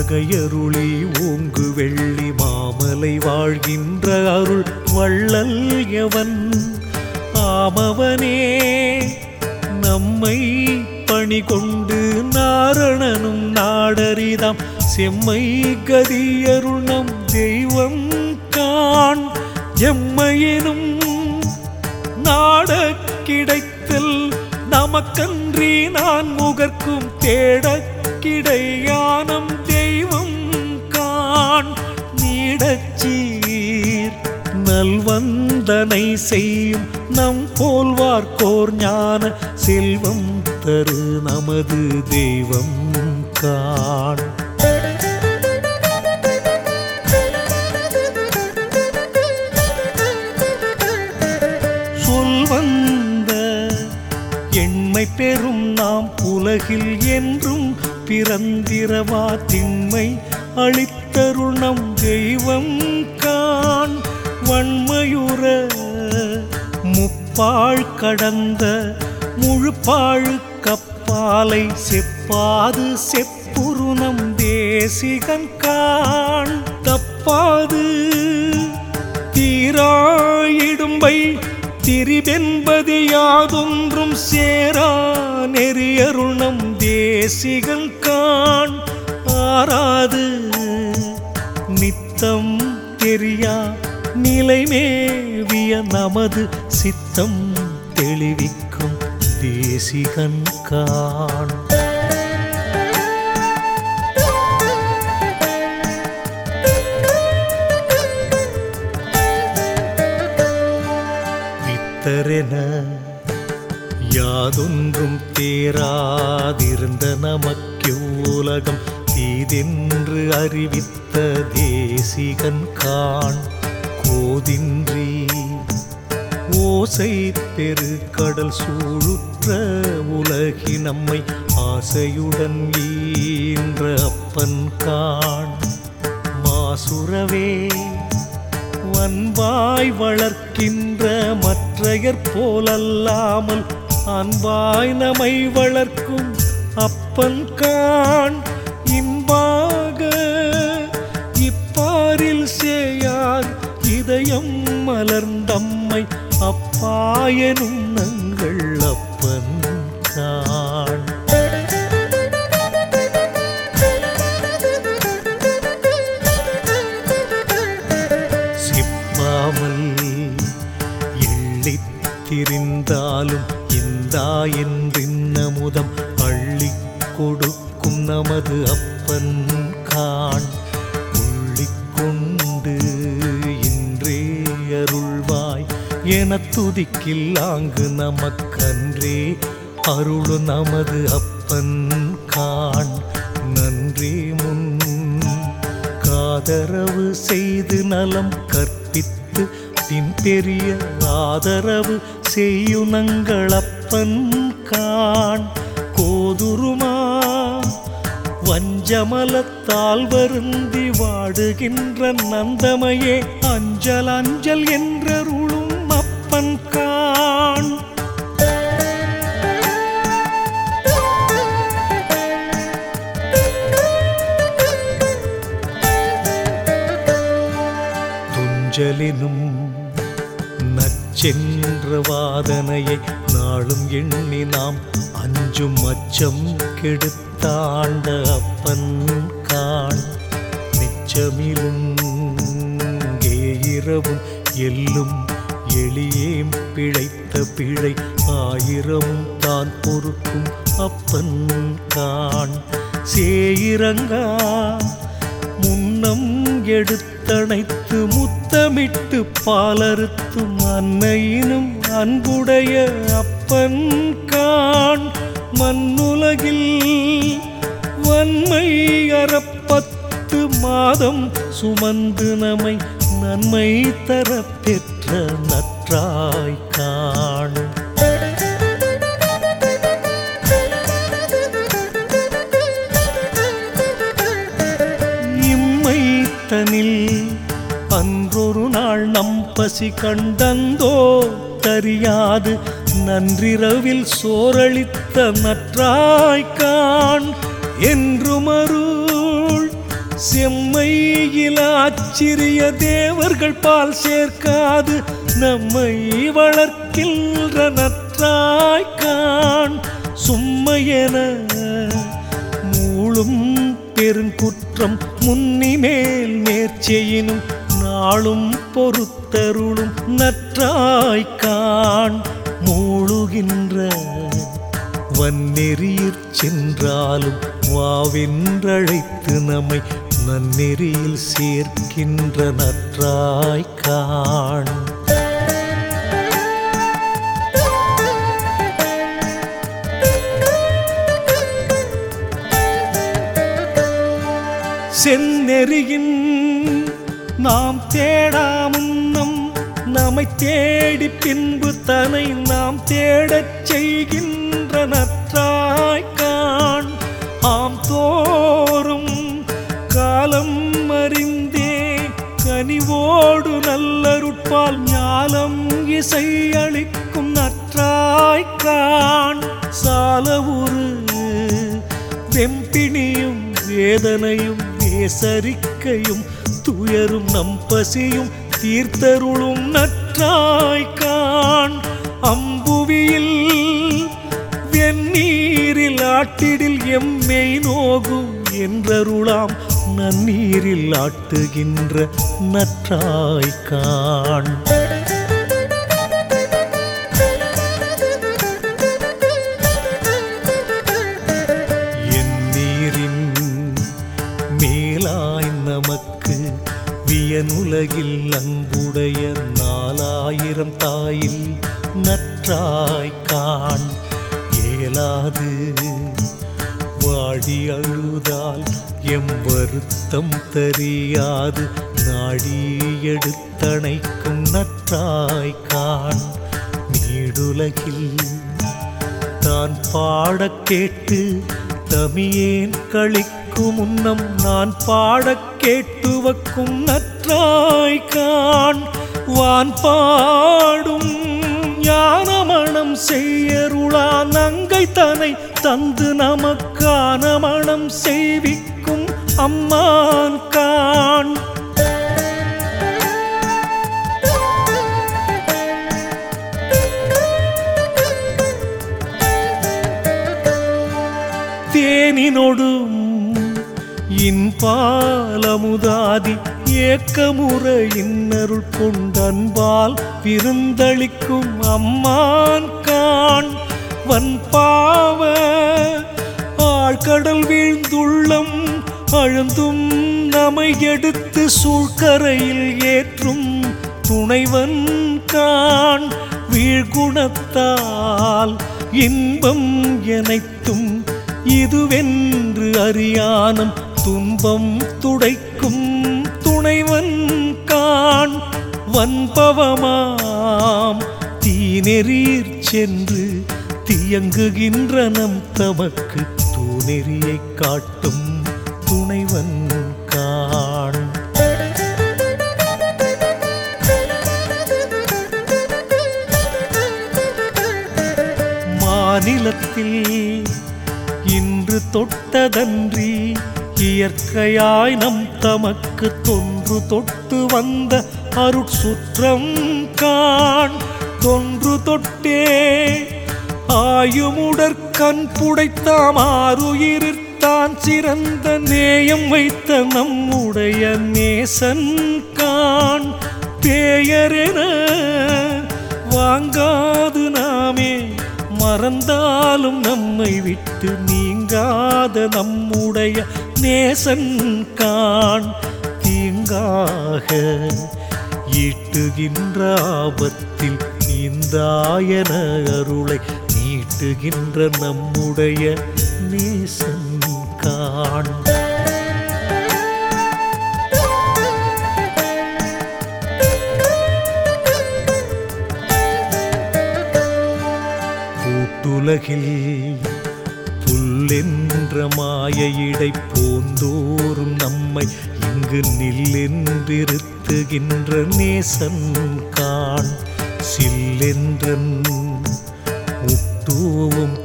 தகையருளி ஓங்கு வெள்ளி மாமலை வாழ்கின்ற அருள் வள்ளல் எவன்? ஆமவனே நம்மை பணி கொண்டு நாரணனும் நாடறிதாம். செம்மை கதியருள் நம் தெய்வம் கான் எம்மையினும் நாட கிடைத்தல் நமக்கன்றி நான் முகர்க்கும் தேட கிடையானம். நல்வந்தனை செய்யும் நம் போல்வார்க்கோர் ஞான செல்வம் தரு நமது தெய்வம் காண். சொல் வந்த எண்மை பெறும் நாம் உலகில் என்றும் பிறந்திரவா திண்மை அளித்தருள் தெய்வம் வன்மையுற முப்பாள் கடந்த முழுப்பாழு கப்பாலை செப்பாது செப்புருணம் தேசிகன் காண் தப்பாது. தீராயிடும்பை திரிவென்பது யாதொன்றும் சேரா நெறியருணம் தேசிகன் காண் ஆறாது நித்தம் தெரியா நிலைமேவிய நமது சித்தம் தெளிவிக்கும் தேசிகன் கான். வித்தரென யாதொன்றும் தேராதிருந்த நமக்கு உலகம் தீ அறிவித்த தேசிகன் கான். கோதின்றி ஓசை தெரு கடல் சூழுற்ற உலகி நம்மை ஆசையுடன் ஈன்ற அப்பன் காண் மாசுரவே அன்பாய் வளர்க்கின்ற மற்றையர் போலல்லாமல் அன்பாய் நமை வளர்க்கும் அப்பன் காண் இன்பாக இப்பாரில் சேயார் இதயம் மலர்ந்தம்மை அப்பாயனும் நங்கள் அப்பன் காண் சிப்பாமல் எள்ளித் திரிந்தாலும் இந்தா என்றின்னமுதம் அள்ளி கொடுக்கும் நமது அப்பன் என நமக்கன்றே அருளு நமது அப்பன் காண் நன்றி முன். காதரவு செய்து நலம் கற்பித்து பின் பெரிய ஆதரவு செய்யுனங்களப்பன் காண் கோதுருமா வஞ்சமலத்தால் வருந்தி வாடுகின்ற நந்தமையே அஞ்சல் அஞ்சல் என்றரும் அப்பன் காண். துஞ்சலினும் நச்சென்ற வாதனையை நாளும் எண்ணி நாம் அஞ்சும் அச்சம் கெடுத்தாண்ட அப்பன் காண். நிச்சமிலும் இரவும் எல்லும் எளியேம் பிழைத்த பிழை ஆயிரம் தான் பொறுக்கும் அப்பன் கான். சேயிரங்கா முன்னம் எடுத்தணைத்து முத்தமிட்டு பாலறுத்தும் அன்னையினும் அன்புடைய அப்பன் கான். மண்ணுலகில் வன்மை அறப்பத்து மாதம் சுமந்து நமை நன்மை தர நற்றாய் காண். இம்மை தனில் அன்றொரு நாள் நம் பசி கண்டந்தோ தறியாது நன்றிரவில் சோரளித்த நற்றாய்க்கான் என்று மருள் செம்மையிலா ஆச்சிரிய தேவர்கள் பால் சேர்க்காது. நம்மை வளர்க்கின்ற நற்றாய்கான் சும்மையென மூளும் பெருங்குற்றம் முன்னிமேல் நேர்ச்சியினும் நாளும் பொறுத்தருளும் நற்றாய்கான் மூழுகின்ற வன்னெறியிற் சென்றாலும் வாவென்றழைத்து நம்மை நன்னெறியில் சேர்க்கின்ற நற்றாய்கான் செந்நெறியின் நாம் தேடாமுன்னம் நம்மை தேடி பின்பு தனை நாம் தேடச் செய்கின்ற நற்றாய்கான் ஆம் தோறும் காலம் அறிந்தே கனிவோடு நல்லருட்பால் ஞாலம் இசை அளிக்கும் நற்றாய்க்கான் சாலவுரு ஒரு வெம்பிணியும் வேதனையும் வேசரிக்கையும் துயரும் நம் பசியும் தீர்த்தருளும் நற்றாய்க்கான் அம்புவியில் வெந்நீரில் ஆட்டிடில் எம்மை நோகும் என்றருளாம் நன்னீரில் ஆட்டுகின்ற நற்றாய்க்கான் என் மேலாய் நமக்கு வியனுலகில் அன்புடைய நாலாயிரம் தாயில் நற்றாய்க்கான் ஏலாது வாடி அழுதால் எம் வருத்தம் தெரியாது. நாடி எடுத்தணைக்கும் நற்றாய் காண் நீடுலகில். தான் பாடக் கேட்டு தமியேன் கழிக்கும் முன்னம் நான் பாடக் கேட்டு வக்கும் நற்றாய் காண் வான் பாடும் ஞானமணம் செய்யருளா நங்கை தனை தந்து நமக்கான மணம் செய்விக்க அம்மான் காண் தேனினொடும் இன்பாலமுதாதி ஏக்கமுற இன்னருள் கொண்டன்பால் விருந்தளிக்கும் அம்மான் காண் வன்பாவ ஆழ்கடல் வீழ்ந்துள்ளம் அழுந்தும் நம்மை எடுத்து சூழ்கரையில் ஏற்றும் துணைவன் கான் வீழ்குணத்தால் இன்பம் எனைத்தும் இதுவென்று அறியானம் துன்பம் துடைக்கும் துணைவன் கான் வன்பவமாம். தீநெறீர் சென்று தியங்குகின்ற நம் தமக்கு தூநெறியை காட்டும் துணைவன் காண். மாநிலத்தில் இன்று தொட்டதன்றி இயற்கையாய் நம் தமக்கு தொன்று தொட்டு வந்த அருட்சுற்றம் காண். தொன்று தொட்டே ஆயுமுடற் கண் புடைத்தாம் தான் சிறந்த நேயம் வைத்த நம்முடைய நேசன் கான் பேயரென வாங்காது நாமே மறந்தாலும் நம்மை விட்டு நீங்காத நம்முடைய நேசன் கான் தீங்காக ஈட்டுகின்ற ஆபத்தில் நீந்தாயன அருளை நீட்டுகின்ற நம்முடைய நேசன் காண் கூட்டுலகில் புல்லென்ற மாயையிடை போந்தோறும் நம்மை இங்கு நில்லென்றிருத்துகின்ற நேசன் காண். சில்லென்றன்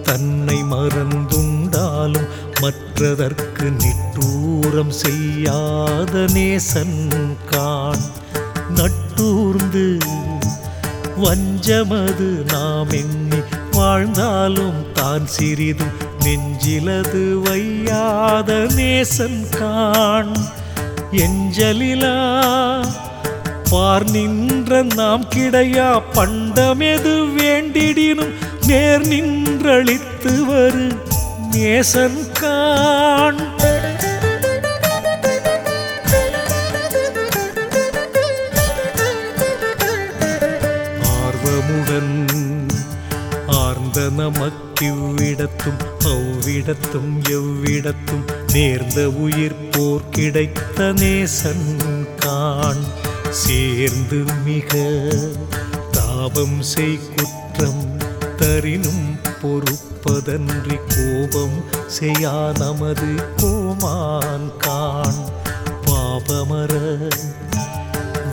தன்னை மறந்துண்டாலும் மற்றதற்கு நிட்டூரம் செய்யாத நேசன் காண் நட்டூர்ந்து வஞ்சமது நாம் எண்ணி வாழ்ந்தாலும் தான் சிறிதும் நெஞ்சிலது வையாத நேசன் காண் எஞ்சலிலா பார் நின்ற நாம் கிடையா பண்டமெது வேண்டிடினும் நேர் நின்றழித்து வரு நேசன் காண். ஆர்வமுடன் ஆர்ந்த நமக்கிவ்விடத்தும் அவ்விடத்தும் எவ்விடத்தும் நேர்ந்த உயிர் போர் கிடைத்த நேசன் காண். சேர்ந்து மிக தாபம் செய் குற்றம் தரினும் பொறுப்பதன்றி கோபம் செய்யா நமது கோமான் காண். பாபமர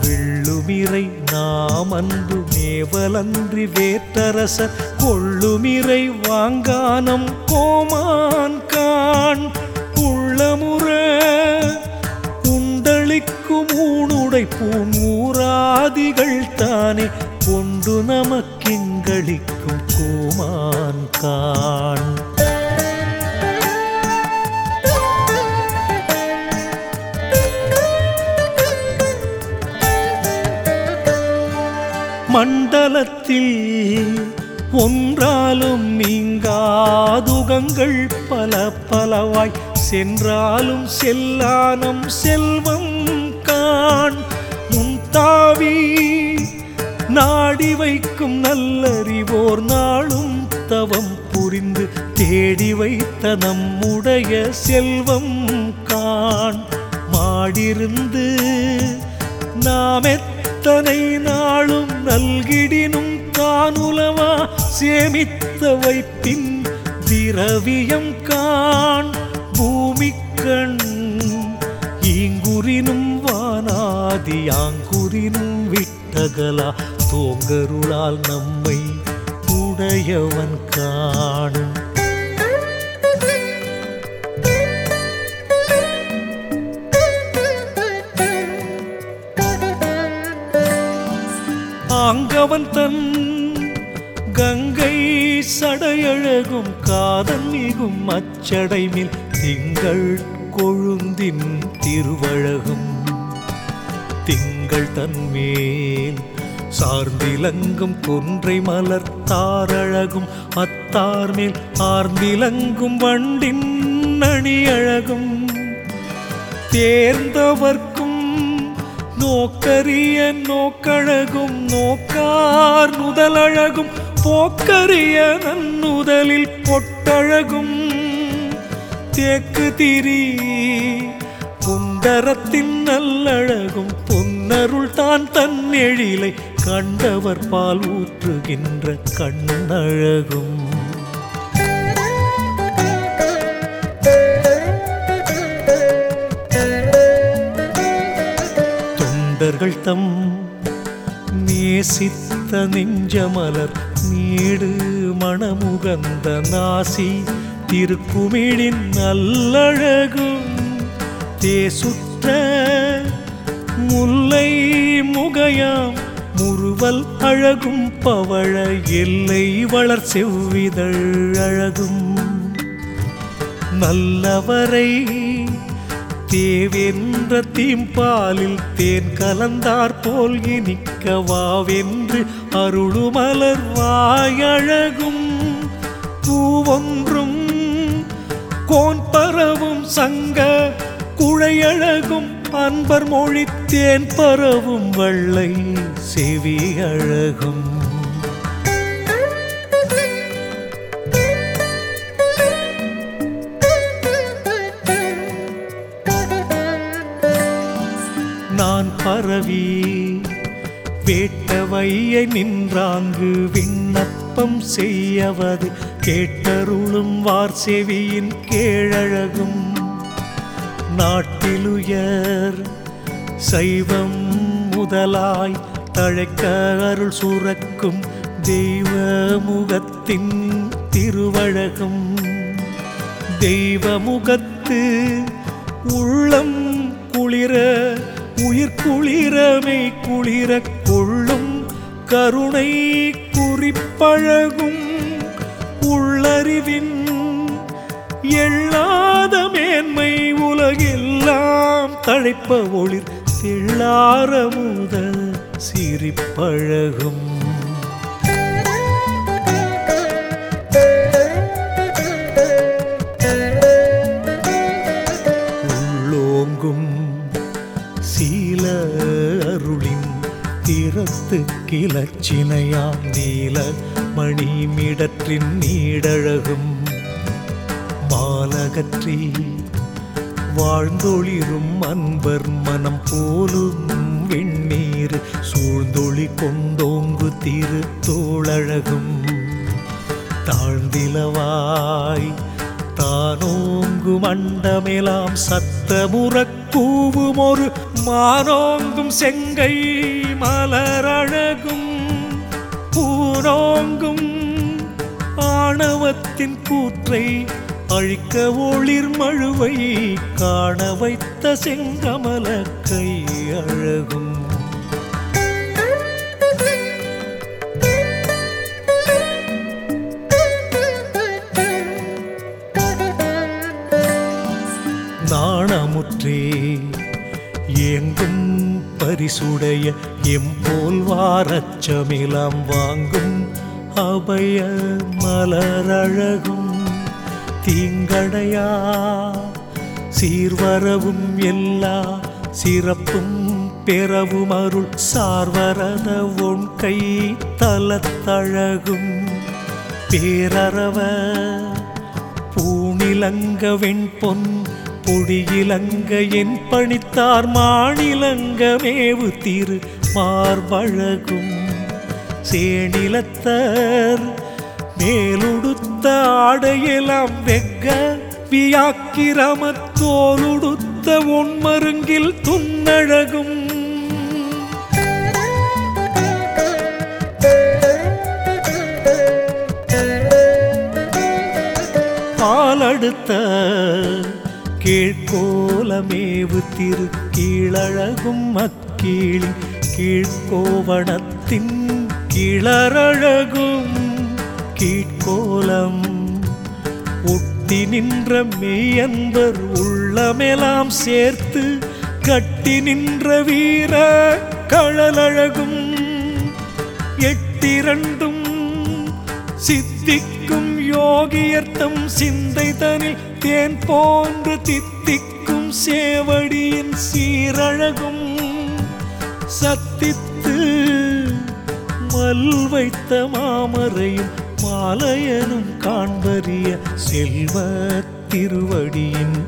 வெள்ளுமிரை நாம் அன்பு மேவலன்றி வேற்றரசர் கொள்ளுமிரை வாங்கானம் கோமான் காண். உள்ளமுற உண்டளிக்கும் ஊனுடை பூமூராதிகள் தானே. கொண்டு நமக்கிங்களிக்கும் கோமான் காண். மண்டலத்தில் ஒன்றாலும் நீங்காதுகங்கள் பல பலவாய் சென்றாலும் செல்லானம் செல்வம் கான் முன்தாவி நாடி வைக்கும் நல்லறிவோர் நாளும் தவம் புரிந்து தேடி வைத்த நம்முடைய செல்வம் கான் மாடிருந்து நாம் எத்தனை நாளும் நல்கிடினும் தானுலவா சேமித்த வைப்பின் திரவியம் காண் பூமிக்கண். ஈங்குறினும் வானாதியாங்குறினும் விட்டகலா? தோங்கருளால் நம்மை உடையவன் காணும் தாங்கவன் தன் கங்கை சடையழகும் காதல் மிகும் அச்சடைமில் திங்கள் கொழுந்தின் திருவழகும். திங்கள் தன்மேல் சார்ந்திலங்கும் கொன்றை மலர் தாரழகும். அத்தார் மேல் ஆர்ந்திலங்கும் வண்டின் அணியழகும். தேர்ந்தவர் நோக்கரிய நோக்கழகும் நோக்கார் நுதலழகும் போக்கரிய நன்னுதலில் பொட்டழகும். தேக்கு திரி புண்டரத்தின் நல்லழகும் பொன்னருள் தான் தன் எழிலை கண்டவர் பால் ஊற்றுகின்ற கண்ணழகும். தொண்டர்கள் தம் நேசித்த நெஞ்சமலர் நீடு மணமுகந்த நாசி திருக்குமிழின் நல்லழகும் தேசுற்ற முல்லை முகையாம் முறுவல் அழகும் பவழ எல்லை வளர் செவ்விதழ் அழகும். நல்லவரை தேவென்ற தீம்பாலில் தேன் கலந்தார் போல் இனிக்க வாவென்று அருளுமலர் வாயழகும். பூவொன்றும் கோன்பரவும் சங்க குழையழகும். அன்பர் மொழி தேன் பரவும் வள்ளை செவி அழகும். நான் பரவி வேட்டவையை நின்றாங்கு விண்ணப்பம் செய்யவது கேட்டருளும் வார்செவியின் கேழழகும். நாட்டிலுயர் சைவம் முதலாய் தழைக்க அருள் சுரக்கும் தெய்வ முகத்தின் திருவழகும். தெய்வ முகத்து உள்ளம் குளிர உயிர் குளிரமை குளிர கொள்ளும் கருணை குறிப்பழகும். உள்ளறிவின் எள்ளாத மேன்மை உலகெல்லாம் தழைப்ப ஒளிர் தெள்ளாரமுத சிரிப்பழகும். திறத்து கிளச்சினையாம் நீல மணிமிடற்றின் நீடழகும். மாலகற்றி வாழ்ந்தொளிரும் அன்பர் மனம் போலும் வெண்ணீர் சூழ்ந்தொளி கொண்டோங்கு திருத்தோழகும் தாழ்ந்திலவாய் தானோங்கு மண்டமெலாம் சத்தமுறக் கூவும் ஒரு மானோங்கும் செங்கை. மலரழகும் பூரோங்கும் ஆணவத்தின் கூற்றை அழிக்க ஒளிர் மழுவை காண வைத்த செங்கமல கை அழகும். நாணமுற்றே பரிசுடைய எம்போல் வாரச்சமிலம் வாங்கும் அபய மலரழகும். தீங்கடையா சீர்வரவும் எல்லா சிறப்பும் பெறவும் அருள் சார்வரத உன் கை தலத்தழகும் பேரறவ பூணிலங்க வெண்பொன் பொடியிலங்க என் பணித்தார் மாநிலங்க மேவு திரு மார்பழகும் சேனிலத்தர் மேலுடுத்த ஆடையெல்லாம் வெக்க வியாக்கிரமத் தோலுடுத்த உன்மருங்கில் துன்னழகும் பாலடுத்த கீழ்கோலமேவு திரு கீழழகும் அக்கீழி கீழ்கோவணத்தின் கிளரழகும் கீழ்கோலம் ஒட்டி நின்ற மெய்யன்பர் உள்ளமெலாம் சேர்த்து கட்டி நின்ற வீர கழலழகும். எட்டிரண்டும் தித்திக்கும் யோகியர்த்தம் சிந்தை தனில் தேன் போன்று தித்திக்கும் சேவடியின் சீரழகும். சத்தித்து மல் வைத்த மாமரையும் மாலையனும் காண்பறிய செல்வ திருவடியின்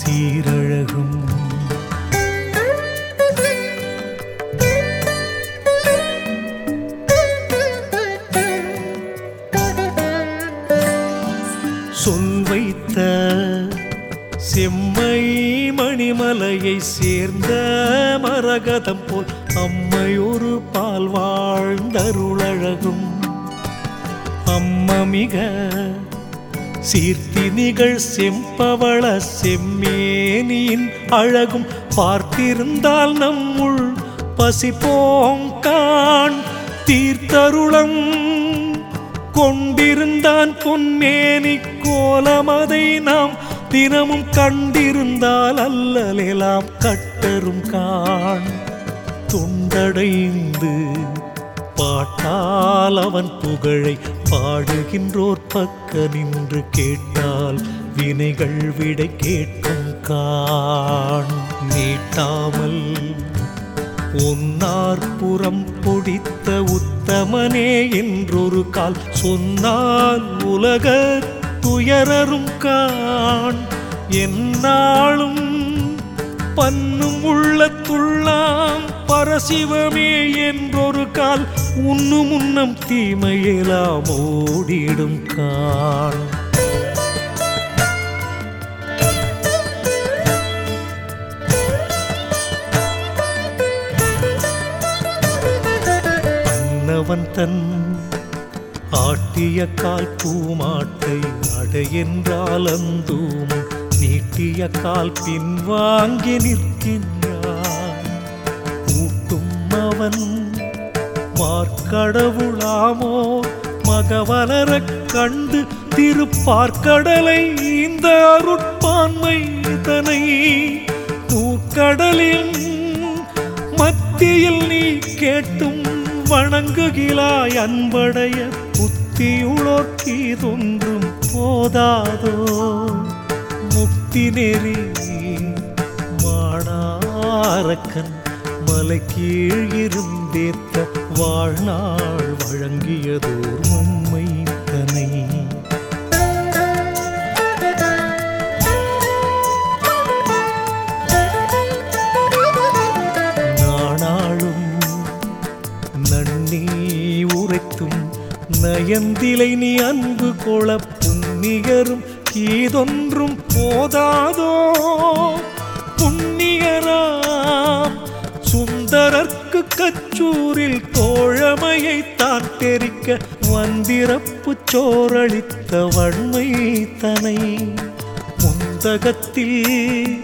சீரழகும். செம்மை மணிமலையை சேர்ந்த மரகதம் போல் அம்மை ஒரு பால் வாழ்ந்தருளழகும். அம்மமிக சீர்த்தி நிகழ் செம்பவள செம்மேனியின் அழகும். பார்த்திருந்தால் நம்முள் பசிப்போங்கான் தீர்த்தருளம் கொண்டிருந்தான். பொன்மேனி கோலமதை நாம் தினமும் கண்டிருந்தால் அல்லலெல்லாம் கட்டரும் காண். தொண்டடைந்து பாட்டால் அவன் புகழை பாடுகின்றோர் பக்க நின்று கேட்டால் வினைகள் விடை கேட்கும் காண். நீட்டாமல் உன்னார்புறம் பொடித்த உத்தமனே என்றொரு கால் சொன்னால் உலக துயரரும் காண். என்னாலும் பன்னும் உள்ளத்துள்ளாம். பரசிவமே என்றொரு கால் உன்னும் உன்னம் தீமையெல்லாம் ஓடிடும் காண். அன்னவன் தன் ஆட்டிய கால் பூமாட்டை நடையென்றால் அந்தூம் நீட்டிய கால் பின்வாங்கி நிற்கின்றான். ஊட்டும் அவன் மார்க்கடவுளாமோ மகவலரக் கண்டு திருப்பார்க்கடலை இந்த அருட்பான்மை இதனை நூற்கடலில் மத்தியில் நீ கேட்டும் வணங்குகிலாய் அன்படைய புத்தியுளோர்க்கு இதொன்றும் போதாதோ? முக்தி நெறி மாணாரக்கன் மலை கீழ் இருந்தேத்த வாழ்நாள் வழங்கியதோர் உண்மை நயந்திலை நீ அன்பு கொள புண்ணியரும் கீதொன்றும் போதாதோ? புண்ணியராம் சுந்தரர்க்கு கச்சூரில் தோழமையை தான் தெரிக்க வந்திரப்பு சோரளித்த வன்மை தனை. முந்தகத்தில்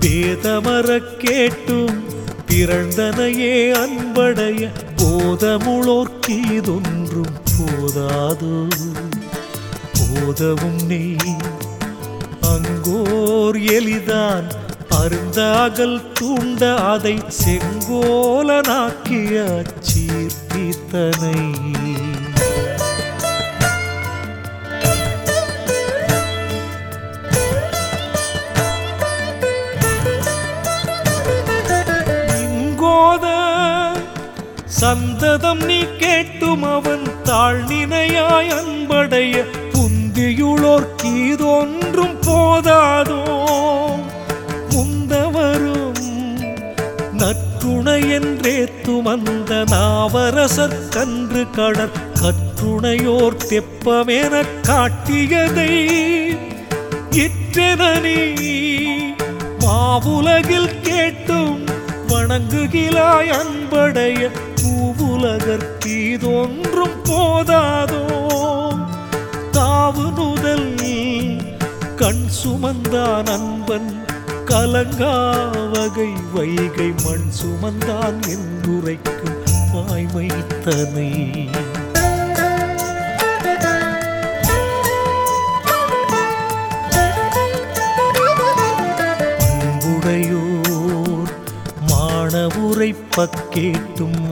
வேதமர கேட்டும் பிறந்தனையே அன்படைய போதமுளோர்க்கீதொன்றும் போதாதோ. போதவும் நீ அங்கோர் எலிதான் அருந்தாகல் தூண்ட அதை செங்கோலனாக்கிய சீர்த்தித்தனை. சந்ததம் நீ கேட்டும் அவன் தாழ் நினையாய் அன்படைய புந்தியுளோர் கீதொன்றும் போதாதோ? நற்றுணை என்றே அந்த நாவரசர் கன்று கடற் கற்றுணையோர் தெப்பமெனக் காட்டியதை இற்றெனி மாவுலகில் கேட்டும் வணங்குகிலாய் அன்படைய உலகத்தீதொன்றும் போதாதோ? தாவு நுதல் கண் சுமந்தான் அன்பன் கலங்காவகை வைகை மண் சுமந்தான் என்றுரைக்கும் வாய்மைத்தனை அன்புடையோர்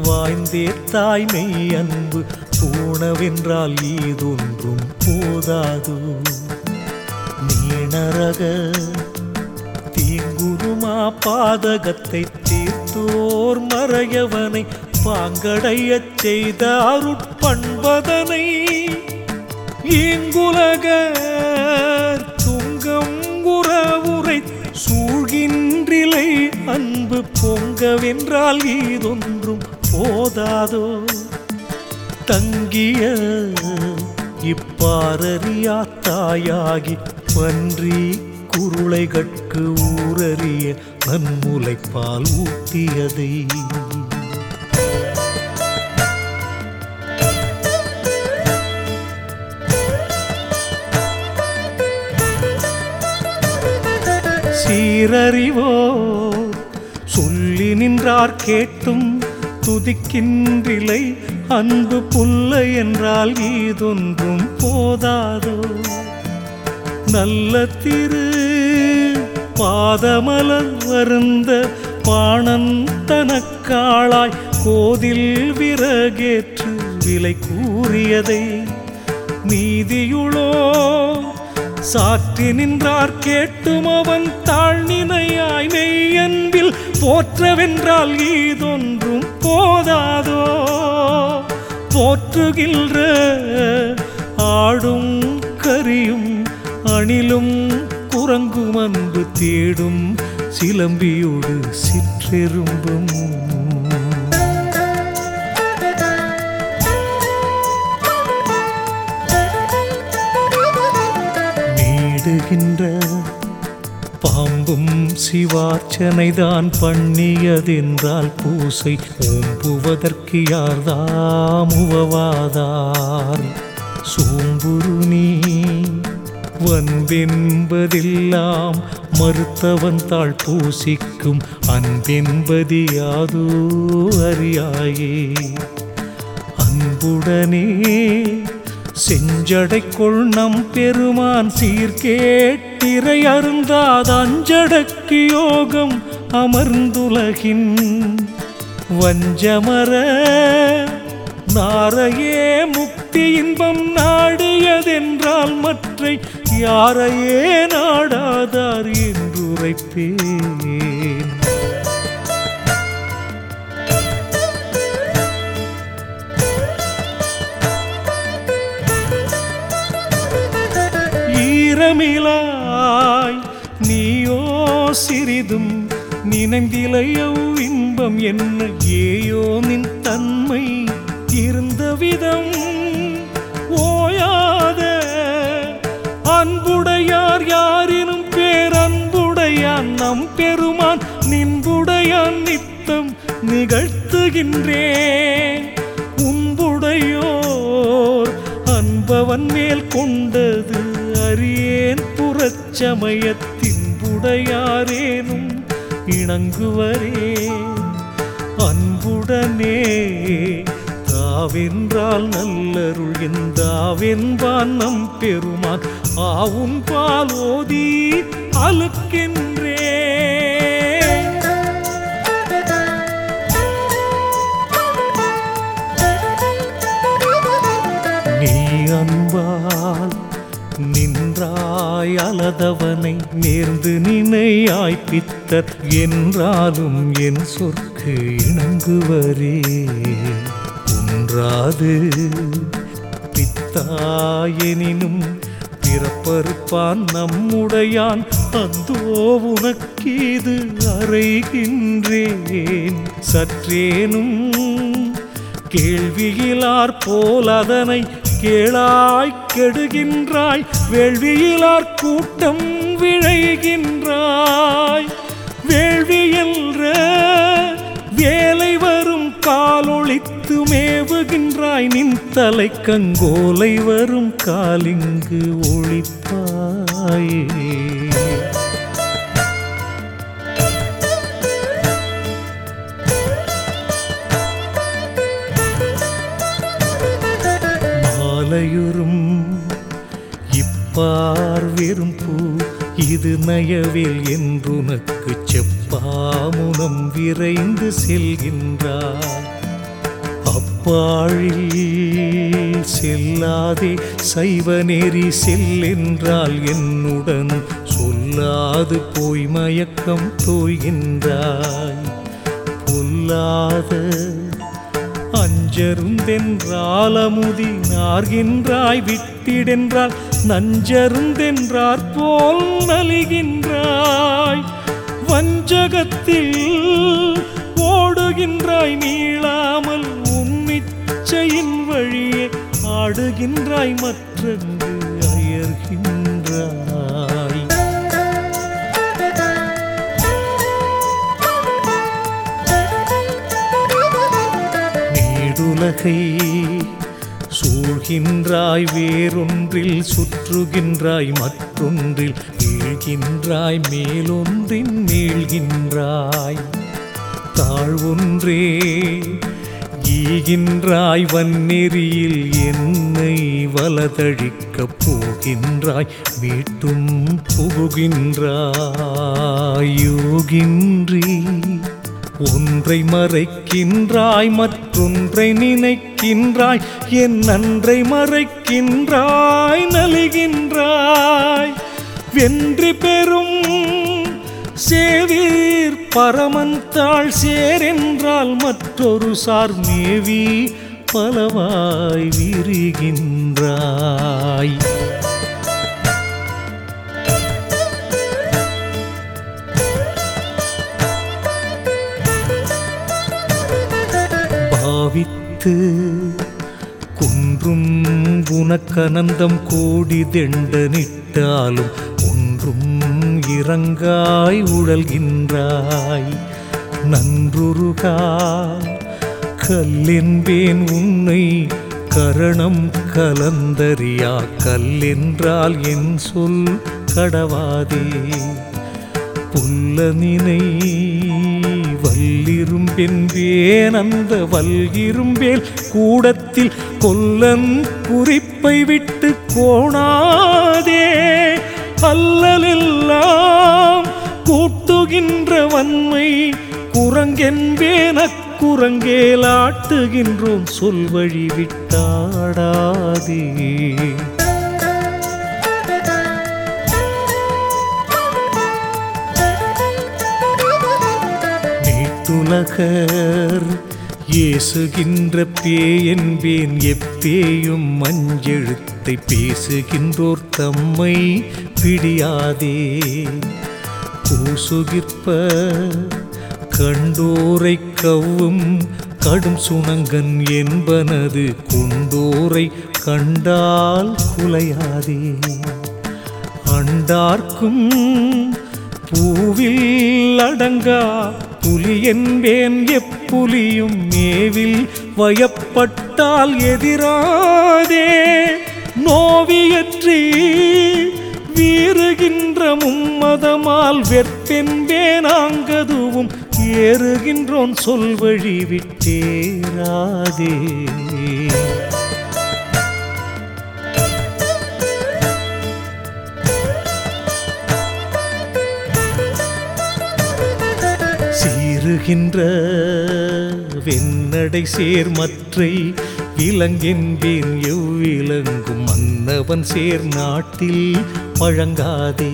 வாய்ந்தே பக்கேட்டும் வாய்ந்தே அன்பு பூணவென்றால் ஏதொன்றும் போதாது. நீணரக தீங்குருமா பாதகத்தை தீர்த்தோர் மறையவனை பாங்கடைய செய்த அருட்பண்பதனை இங்குலக துங்கம் உறவுரை சூழ்கின்றிலை அன்பு பொங்கவென்றால் ஈதொன்றும் போதாதோ? தங்கிய இப்பாரறியா தாயாகி பன்றி குருளைகட்கு ஊரறிய நன்முலைப்பால் ஊட்டியதை. சீரறிவோ சொல்லி நின்றார் கேட்டும் துதிக்கின்றிலை அன்பு புல்ல என்றால் ஈதொன்றும் போதாதோ? நல்ல திரு பாதமலர் வருந்த பாணன் தனக்காளாய் கோதில் விறகேற்று விலை கூறியதை நீதியுளோ சாற்றி நின்றார் கேட்டும் அவன் தாழ்நினையாய் மெய்யன்பில் போற்றவென்றால் ஈதொன்றும் போதாதோ? போற்றுகின்ற ஆடும் கரியும் அணிலும் குரங்கும் அன்பு தேடும் சிலம்பியோடு சிற்றெரும்பும். நீடுகின்ற பாம்பும் சிவார்ச்சனைதான் பண்ணியதென்றால் பூசை ஓம்புவதற்கு யார்தாம் உவவாதார்? சூம்புரு நீ வன்பென்பதெல்லாம் மறுத்தவன் தாழ் பூசிக்கும் அன்பென்பது யாதோ அறியாயே? அன்புடனே செஞ்சடைக்குள் நம் பெருமான் சீர்கேட்டிரை அருந்தாத அஞ்சடக்கு யோகம் அமர்ந்துலகின். வஞ்சமர நாரையே முக்தி இன்பம் நாடியதென்றால் மற்றை யாரையே நாடாதார் என்றுரைப்பேன். ஈரமிலாய் நீயோ சிறிதும் நினைந்திலையோ இன்பம் என்ன? ஏயோ நின் தன்மை இருந்த விதம் ஓயாத அன்புடையார் யாரினும் பேரன்புடையான் நம் பெருமான் நின்புடையான் நித்தம் நிகழ்த்துகின்றேன். உன்புடையோர் அன்பவன் மேல் கொண்டது அறியேன் புறச்சமயத்தின் புடையாரேனும் இணங்குவரே. அன்புடனே தாவென்றால் நல்லருள் எந்தாவென்பான் நம் பெருமான். ஆவும் பாலோதி அழுக்கின்றே. நீ அன்பால் நின்றாய் அலதவனை நேர்ந்து நினையாய் பித்தர் என்றாலும் என் சொற்கு இணங்குவரே. ஒன்றாது பித்தாயெனினும் பிறப்பறுப்பான் நம்முடையான். அந்தோ உனக்கீது அறைகின்றேன். சற்றேனும் கேள்வியிலார் போல் அதனை கேளாய் கெடுகின்றாய் வேள்வியிலார் கூட்டம் விழைகின்றாய். வேள்வி என்ற வேலை வரும் காலொழித்து மேவுகின்றாய் நின் தலை கங்கோலை வரும் காலிங்கு ஒழிப்பாயே. மாலையுறும். இப்பார் வெறும் பூ இது நயவில் என்றுனக்கு செப்பாமுனம் விரைந்து செல்கின்றார். அப்பாழில் செல்லாதே சைவ நெறி செல்லென்றால் என்னுடன் சொல்லாது போய் மயக்கம் தோய்கின்றாய். பொல்லாத அஞ்சருந்தென்றால் அமுதி நார்கின்றாய் விட்டிடென்றால் நஞ்சருந்தென்றார் போல் நலிகின்றாய். வஞ்சகத்தில் ஓடுகின்றாய் நீளாமல் உன்னிச்சையின் வழியே ஆடுகின்றாய் மற்ற உலகை சூழ்கின்றாய் வேறொன்றில் சுற்றுகின்றாய் மற்றொன்றில் வீழ்கின்றாய் மேலொன்றின் மீழ்கின்றாய் தாழ்வொன்றே ஈகின்றாய் வன்னெறியில் என்னை வலதழிக்கப் போகின்றாய் மீட்டும் புகுகின்றாய் யோகின்றி. ஒன்றை மறைக்கின்றாய் மற்றொன்றை நினைக்கின்றாய் என் நன்றை மறைக்கின்றாய் நலிகின்றாய். வென்று பெறும் சேவீர் பரமந்தாள் சேரென்றால் மற்றொரு சார் மேவி பலவாய் விரிகின்றாய். பாவித்து குன்றும் உனக்கனந்தம் கோடி தெண்டனிட்டாலும் ஒன்றும் இறங்காய் உழல்கின்றாய். நன்றுருகா கல்லென்பேன் உன்னை கரணம் கலந்தறியா? கல்லென்றால் என் சொல் கடவாதே. புல்லனினை வல்லிரும்பென்பேன் அந்த வல்லிரும்பேல் கூடத்தில் கொல்லன் குறிப்பை விட்டு கோணாதே. அல்லலெல்லாம் கூட்டுகின்ற வன்மை குரங்கென்பேன் அக்குரங்கேலாட்டுகின்றோம் சொல்வழி விட்டாடாதே. நீட்டுலகர் ஏசுகின்ற பேயன்பேன் எப்பேயும் மஞ்செழுத்தை பேசுகின்றோர் தம்மை பிடியாதே. பூசுகிற்ப கண்டோரை கவ்வும் கடும் சுணங்கன் என்பனது கொண்டோரை கண்டால் குலையாதே. அண்டார்க்கும் பூவில் அடங்கா புலி என்பேன் எப்புலியும் மேவில் வயப்பட்டால் எதிராதே. நோவியற்றி வீறுகின்ற மும்மதமால் வெற்பென்பேனாங்கதுவும் ஏறுகின்றோன் சொல்வழி விட்டேராதே சீருகின்ற வெண்ணடை சேர்மற்றை விலங்கென்பேன் எவ்விலங்கும் மன்னவன் சேர் நாட்டில் பழங்காதே.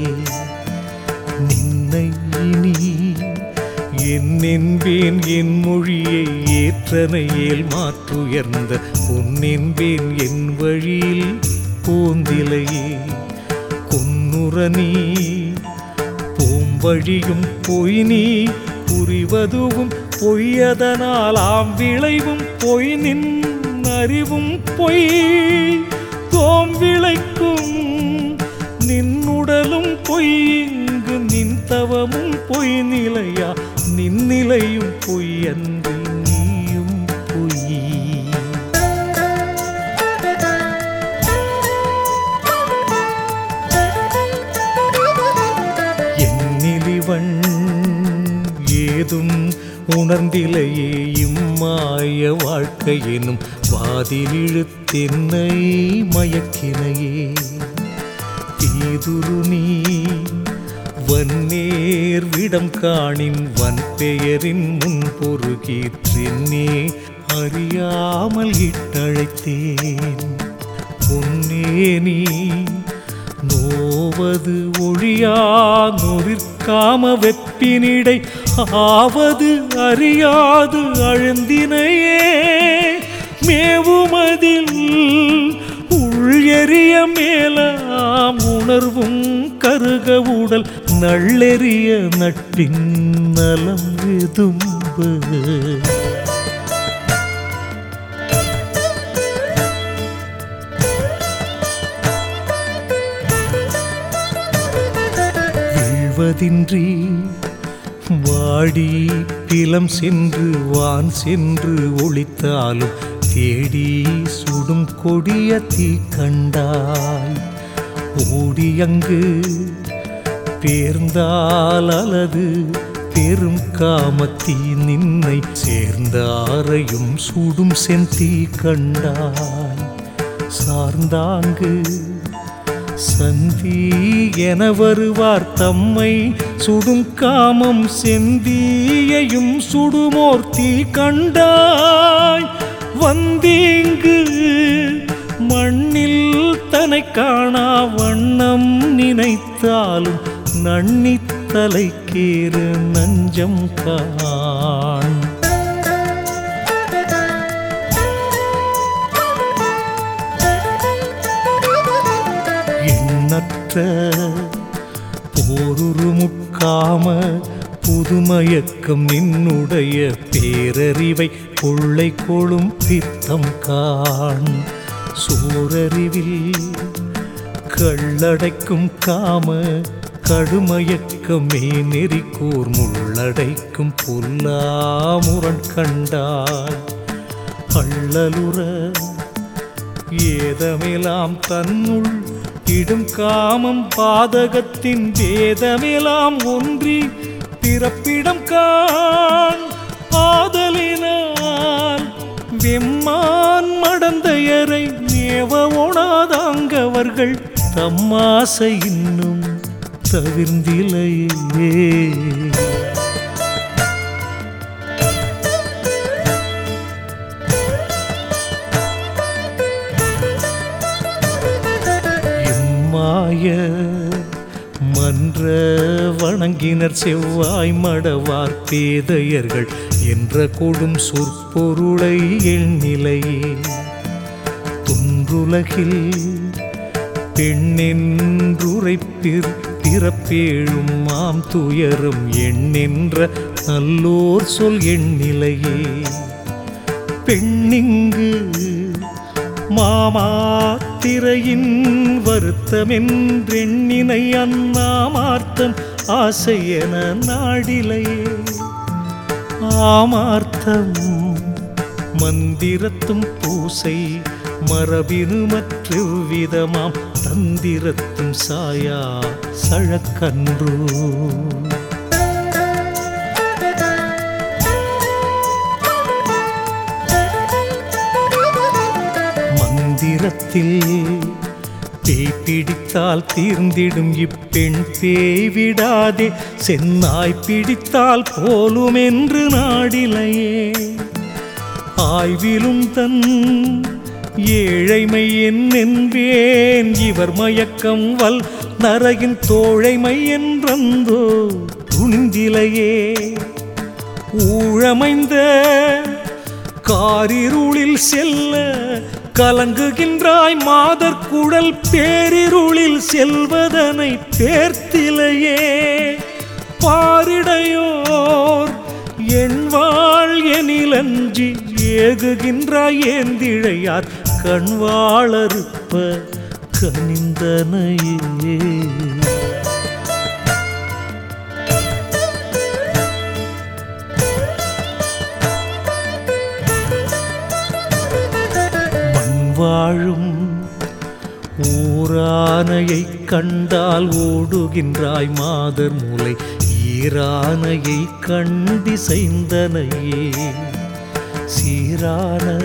நின்னை இனி என்னென்பேன் என் மொழியை ஏற்றனையில் மாற்றுயர்ந்த பொன்னென்பேன் என் வழியில் பூந்திலையே. கொன்னுற நீ பூம்பழியும் பொய் நீ புரிவதுவும் பொய்யதனாலாம் விளைவும் பொய் நின் அறிவும் பொய். தோம் விளைக்கும் நின்னுடலும் பொய். இங்கு நின் தவமும் பொய் நிலையா? நின்னிலையும் பொய்யன் உணர்ந்திலையே இம்மாய வாழ்க்கை எனும் வாதிலிழுத்தென்னை மயக்கினையே. தீதுரு நீ வன்னேர் விடம் காணின் வன் பெயரின் முன் பொருகீற்றென்னே அறியாமல் இட்டழைத்தேன். பொன்னே நீ நோவது ஒழியா நொறிற்காம வெப்பினிடை ஆவது அறியாது அழுந்தினையே மேவுமதில் உள்எறிய மேலாம் உணர்வும் கருக உடல் நள்ளெறிய நட்பின் நலம் விதும்பு. வீழ்வதின்றி வாடி பிலம் சென்று வான் சென்று ஒளித்தாலும் தேடி சுடும் கொடிய தீ கண்டாய் ஓடி அங்கு பேர்ந்தால் அல்லது பெரும் காமத்தி நின்னை சேர்ந்தாரையும் சுடும் செந்தி கண்டாய் சார்ந்தாங்கு சந்தி என வருவார் தம்மை. சுடும் காமம் செந்தியையும் சுடுமோர்த்தி கண்டாய். வந்தீங்கு மண்ணில் தனை காணா வண்ணம் நினைத்தாலும் நன்னித்தலைக்கேறு நஞ்சம் காண் எண்ணற்ற போருரு முக்காம புதுமயக்கம் நின்னுடைய பேரறிவை கொள்ளை கொழும் பித்தம் காண். சோரறிவில் கள்ளடைக்கும் காம கடுமயக்கமே நெறிக்கூர் முள்ளடைக்கும் புல்லாமுரண் கண்டாய் அள்ளலுற ஏதமெலாம் தன்னுள் இடும் காமம் பாதகத்தின் வேதமெலாம் ஒன்றி பிறப்பிடம் காண் ஆதலினால் வெம்மான் மடந்தையரை மேவ ஒணாதாங்கவர்கள் தம்மாசை இன்னும் தவிர்ந்திலையே. மாய மன்ற வணங்கினர் செவ்வாய் மடவார் பேதையர்கள் என்ற கொடும் சொற்பொருளை எண்ணிலை. தொன்றுலகில் பெண்ணென்றுரைப்பிற் பிறப்பேழும் மாம் துயரும் எண்ணென்ற நல்லோர் சொல் எண்ணிலையே. பெண்ணிங்கு மாமாத்திரையின் வருத்தமென்றெண்ணினை அண்ணாமார்த்தம் ஆசை என நாடிலையே. ஆமார்த்தம் மந்திரத்தும் பூசை மரபினு மற்றெவ்விதமாம் தந்திரத்தும் சாயா சழக்கன்றோ. மந்திரத்தில் பேய் பிடித்தால் தீர்ந்திடும் இப்பெண் பேய் விடாதே. சென்னாய் பிடித்தால் போலும் என்று நாடிலையே. ஆய்விலும் தன் ஏழைமை என்னென்பேன். இவர் மயக்கம் வல் நரகின் தோழைமை என்றந்தோ துணிந்திலையே. ஊழமைந்த காரிருளில் செல்ல கலங்குகின்றாய் மாதர் குழல் பேரிருளில் செல்வதனை பேர்த்திலையே பாரிடையோர் என் வாழ் எனிலஞ்சி ஏகுகின்றாய் ஏந்திழையார் கண்வாளறுப்ப கனிந்தனையே. வாழும் ஊரானையைக் கண்டால் ஓடுகின்றாய் மாதர் மூலை. ஈரானையை கண்டிசைந்தனையே சீரான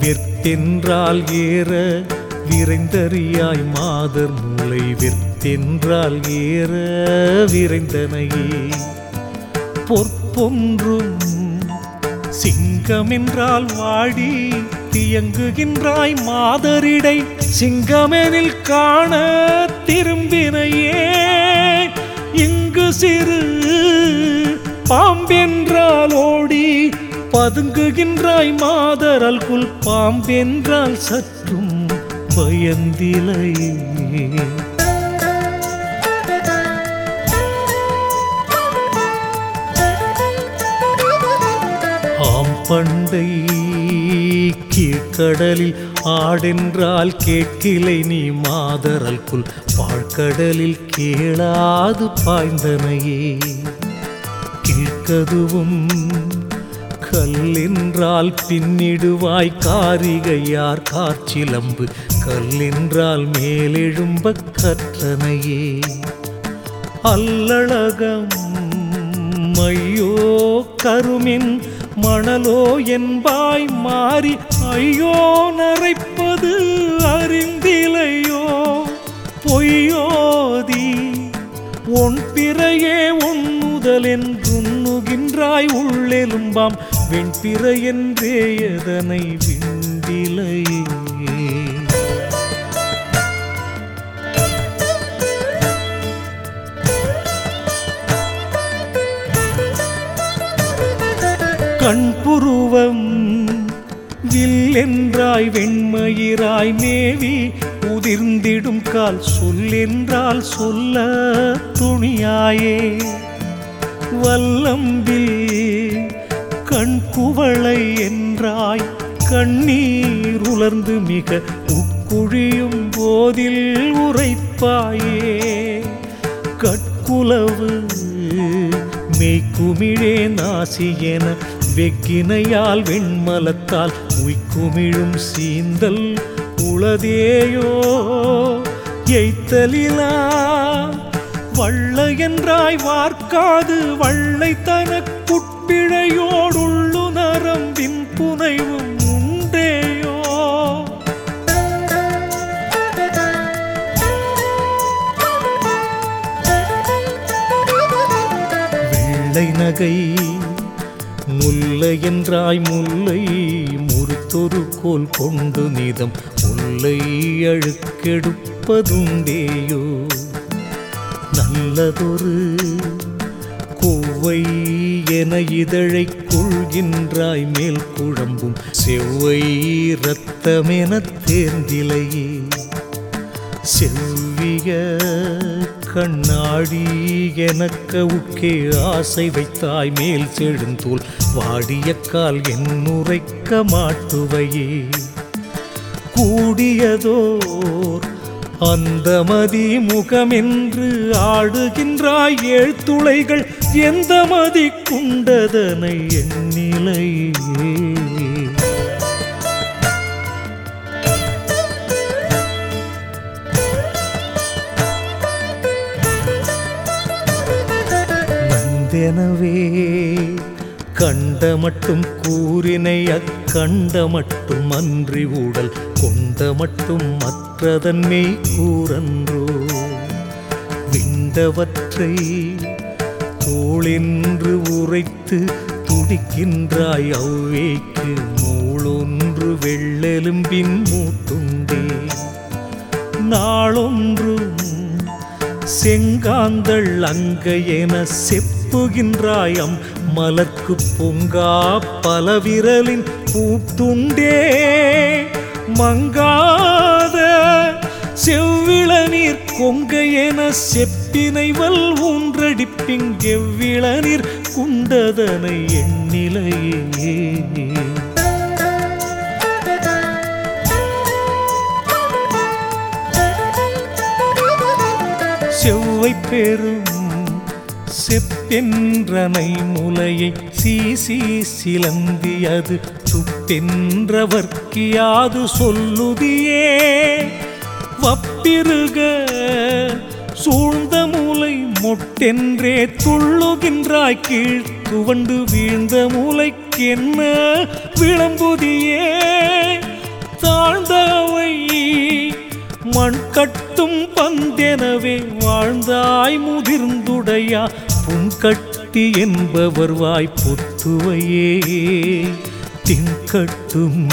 வெற்றென்றால் ஏற விரைந்தறியாய் மாதர் மூளை வெற்றென்றால் ஏற விரைந்தனையே. பொற்பொன்றும் சிங்கமென்றால் வாடி தியங்குகின்றாய் மாதரிடை சிங்கமெனில் காண திரும்பினையே. இங்கு சிறு பாம்பென்றால் ஓடி பதுங்குகின்றாய் மாதரல்குல் பாம்பென்றால் சற்றும் பயந்திலையே ஆம் பண்டை கீழ்கடலில் ஆடென்றால் கேட்கிலை நீ மாதரல்குள் பாழ்கடலில் கேளாது பாய்ந்தனையே. கேட்கதுவும் கல்லென்றால் பின்னிடுவாய் காரிகையார் காற்றிலம்பு கல்லென்றால் மேலெழும்ப கற்றனையே. அல்லழகம் ஐயோ கருமின் மணலோ என்பாய் மாறி ஐயோ நரைப்பது அறிந்திலையோ பொய்யோதி உன் பிறையே உன் முதல் என்றுண்ணுகின்றாய் உள்ளெலும்பாம். வெண்பிற என்றே எதனை விண்டிலையே கண்புருவம் வில்லென்றாய் வெண்மயிராய் மேவி உதிர்ந்திடும் கால் சொல்லென்றால் சொல்ல துணியாயே. வல்லம்பில் கண்குவளை என்றாய் கண்ணீர் உலர்ந்து மிக உட்குழியும் போதில் உரைப்பாயே. கட்குலவு மெய்க்குமிழே நாசி என வெக்கினையால் வெண்மலத்தால் உய்க்குமிழும் சீந்தல் உளதேயோ? எய்த்தலிலா வள்ள என்றாய் வார்க்காது வள்ளை தனக்குட்பிழையோடுள்ளு நரம்பின் புனைவும் உண்டேயோ? வெள்ளை நகை முல்லை என்றாய் முல்லை முறுத்தொரு கோல் கொண்டு நிதம். முல்லை அழுக்கெடுப்பதுண்டேயோ நல்லதொரு கோவை என இதழை கொள்கின்றாய் மேல் குழம்பும். செவ்வை இரத்தமென தேர்ந்திலையே. செவ்விய கண்ணாடி எனக்க உக்கே ஆசை வைத்தாய் மேல் செழுந்தோல் வாடிய கால் என் உரைக்க மாட்டுவையே. கூடியதோர் அந்த மதி முகமென்று ஆடுகின்றாய் ஏழ்துளைகள் எந்த மதி குண்டதனை எண்ணிலையே நந்தெனவே கண்ட மட்டும் கூறினை அக்கண்ட மட்டும் அன்றி ஊடல் கொண்ட மட்டும் மற்றதன்மை கூறன்றோ. விண்டவற்றை தோளென்று உரைத்து துடிக்கின்றாய் அவ்வேக்கு மூளொன்று வெள்ளெலும்பின் மூட்டுண்டே. நாளொன்றும் செங்காந்தள் அங்க என செப்புகின்றாயம் மலர்க்கு பொங்கா பல விரலின் பூத்துண்டே. மங்காத செவ்விள நீர் செவ்விளநீர் கொங்கையென செப்பினைவல் ஊன்றடிப்பிங் எவ்விளநீர் குண்டதனை எண்ணிலையே. செவ்வை பெரும் செப்பென்றனை முலையை சீசி சிலந்தியது. சுப்பென்றவர்க்கியாது சொல்லுதியே? வப்பிருக சூழ்ந்த மூலை மொட்டென்றே துள்ளுகின்றாய். கீழ் துவண்டு வீழ்ந்த மூலைக்கென்ன விளம்புதியே? தாழ்ந்தவை மண் கட்டும் பந்தெனவே வாழ்ந்தாய் முதிர்ந்துடையா. புண்கட்டி என்பவர் வாய் திங்கட்டும்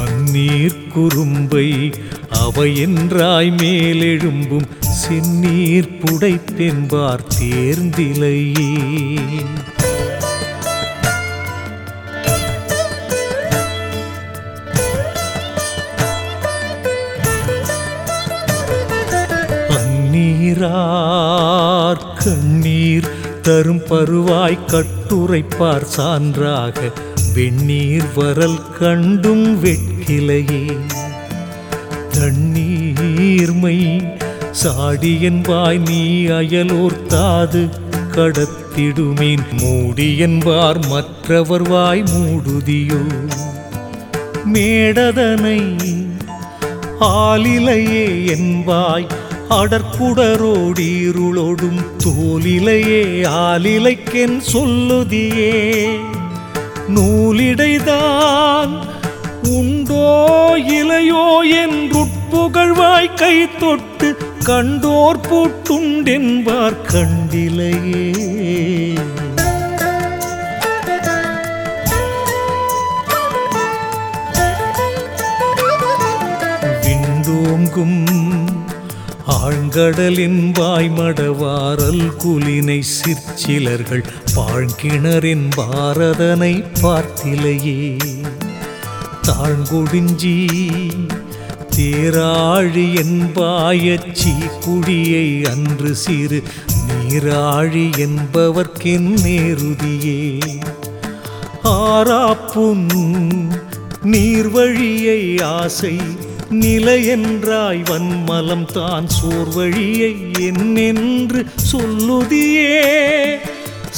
அந்நீர் குறும்பை அவையென்றாய் மேலெழும்பும் செந்நீர் புடைப்பென்பார் தேர்ந்திலையே. தரும் பருவாய் கட்டுரைப்பார் சான்றாக. வெந்நீர் வரல் கண்டும் வெட்கிலையே. தண்ணீர்மை சாடியன்பாய் நீ அயலோர்த்தாது கடத்திடுமீன். மூடியன்பார் மற்றவர் வாய் மூடுதியோ. மேடதனை ஆலிலையே என்பாய் அடற்குடரோடீருளோடும் தோலிலையே ஆலிலைக்கென் சொல்லுதியே. நூலிடைதான் உண்டோ இலையோ என்றுட்புகழ்வாய் கை தொட்டு கண்டோர் பூட்டுண்டென்பார் கண்டிலையே. விண்டோங்கும் ஆழ்கடலின் வாய்மடவாரல் குலினை சிற்சிலர்கள் பாழ்கிணறின் பாரதனை பார்த்திலையே. தாழ்கொடிஞ்சி தேராழி என்பாயச்சி குடியை அன்று சிறு நீராழி என்பவர்க்கென் நேருதியே. ஆராப்பும் நீர்வழியை ஆசை நிலையென்றாய் வன்மலம் தான் சோர்வழியை என்னென்று சொல்லுதியே.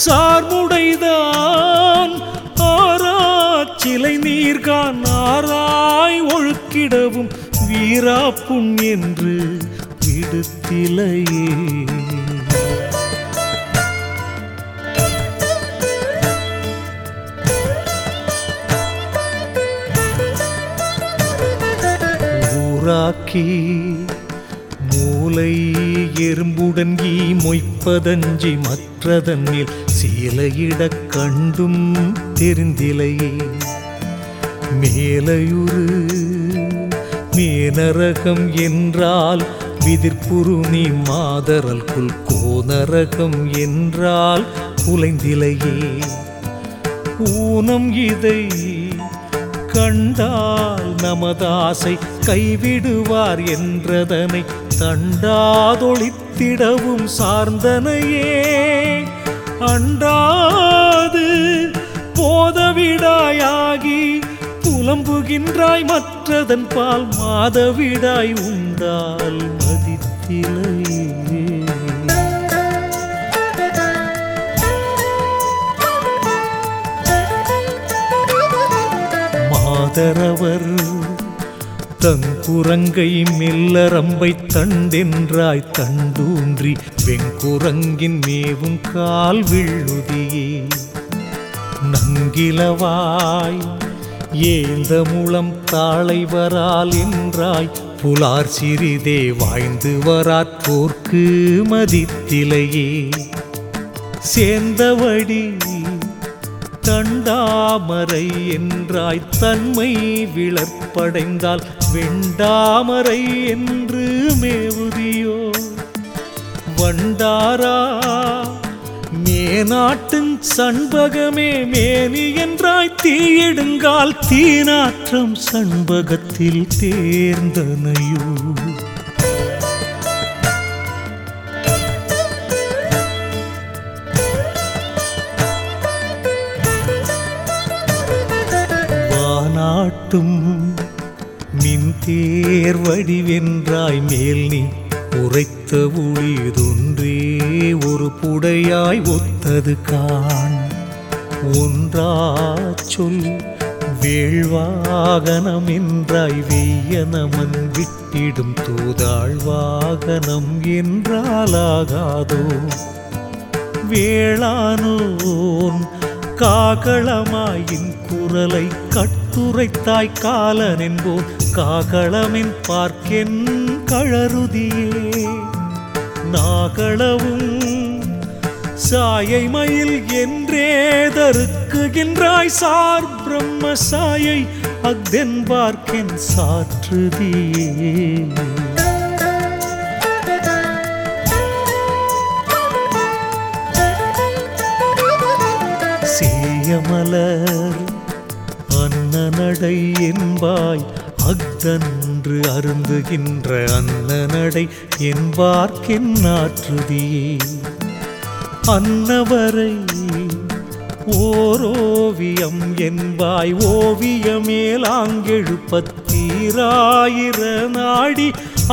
சார்புடைதான் ஆராச்சிலை நீர்கான் ஆராய் ஒழுக்கிடவும் வீராப்புண் என்று விடுத்திலையே. ஊராக்கி மூளை எறும்புடன் மொய்ப்பதஞ்சி மற்றதன்னில் சீலையிடக் கண்டும் தெரிந்திலையே மேலையுறு மேனரகம் என்றால் விதிர்ப்புரு நீ மாதரல் குல் கோனரகம் என்றால் குலைந்திலையே ஊனம் இதை கண்டால் நமதாசை கைவிடுவார் என்றதனை தண்டாதொழித்திடவும் சார்ந்தனையே. அண்டாது போதவிடாயாகி புலம்புகின்றாய் மற்றதன் பால் மாதவிடாய் உண்டால் மதித்திலையே. மாதரவர் தங்குரங்கை மெல்லரம்பை தண்டென்றாய் தண்டூன்றி வெங்குரங்கின் மேவும் கால் விழுதியே. நங்கிலவாய் ஏந்த முளம் தாளை வரால் என்றாய் புலார் சிறிதே வாய்ந்து வராற்போர்க்கு மதித்திலையே. சேர்ந்தவடி தண்டாமரை என்றாய் தன்மை விளர்ப்படைந்தால் வெண்டாமரை என்று மேவுதியோ? வண்டாரா மேநாட்டின் சண்பகமே மேனி என்றாய் தீயிடுங்கால் தீநாற்றம் சண்பகத்தில் தேர்ந்தனையூ? நாட்டும் மின் தேர் வடிவென்றாய் மேல் நீ உரைத்த ஒளிதொன்றே ஒரு புடையாய் ஒத்தது காண். ஒன்றா சொல் வேள்வாகனம் என்றாய் வெய்யனமன் விட்டிடும் தூதாள் வாகனம் என்றாலாகாதோ வேளானோன் காகளமாயின் குரலை கட்டுரைத்தாய் காலனென்போர் காகளமின் பார்க்கென் கழருதியே நாகளவும் சாயை மயில் என்றே தருக்குகின்றாய் சார் பிரம்ம சாயை அக்தென் பார்க்கென் சாற்றுதியே. சேயமலர் அன்னநடை என்பாய் அக்தன்று அருந்துகின்ற அன்னநடை என்பார்க்கின் ஆற்றுதியே அன்னவரை ஓரோவியம் என்பாய் ஓவியமேலாங்கெழுப்பத்தீராயிர நாடி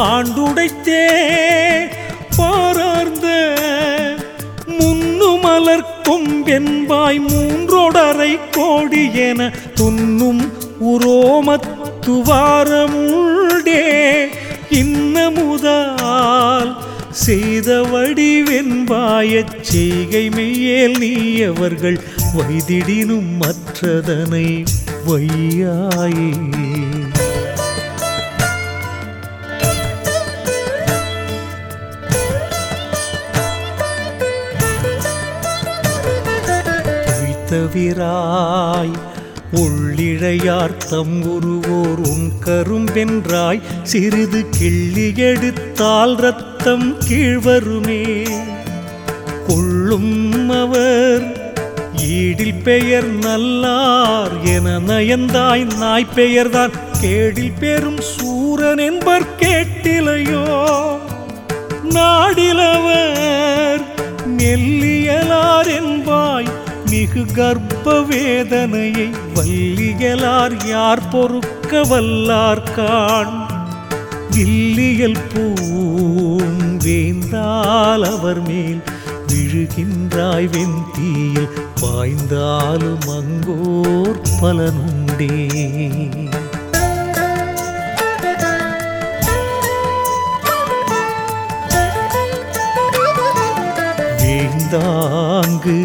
ஆண்டுடைத்தே. பாரார்ந்த முன்னு மலர் கொம்பென்பாய் மூன்றொடரை கோடி என துன்னும் உரோமத்துவாரமுண்டே இன்னமுதால் செய்த வடிவென்பாயச் செய்கை மெய்யேல் நீயவர்கள் வைதிடினும் மற்றதனை வையாயே. பொய்த்தவிராய் உள்ளிழையார்த்தம் உருவோர் உன் கரும்பென்றாய். சிறிது கிள்ளி எடுத்தால் ரத்தம் கீழ்வருமே. கொள்ளும் அவர் ஈடில் பெயர் நல்லார் என நயந்தாய். நாய் பெயர்தான் கேடில் பெரும் சூரன் என்பர் கேட்டிலையோ. நாடிலவர் நெல்லியலார் என்பாய் மிகு கர்ப்ப வேதனையை வல்லியலார் யார் பொறுக்க வல்லார் காண்? வில்லியல் பூம் வேந்தால் அவர் மேல் விழுகின்றாய் வெந்தீயில் பாய்ந்தாலும் அங்கோர் பலனுண்டே. வேந்தாங்கு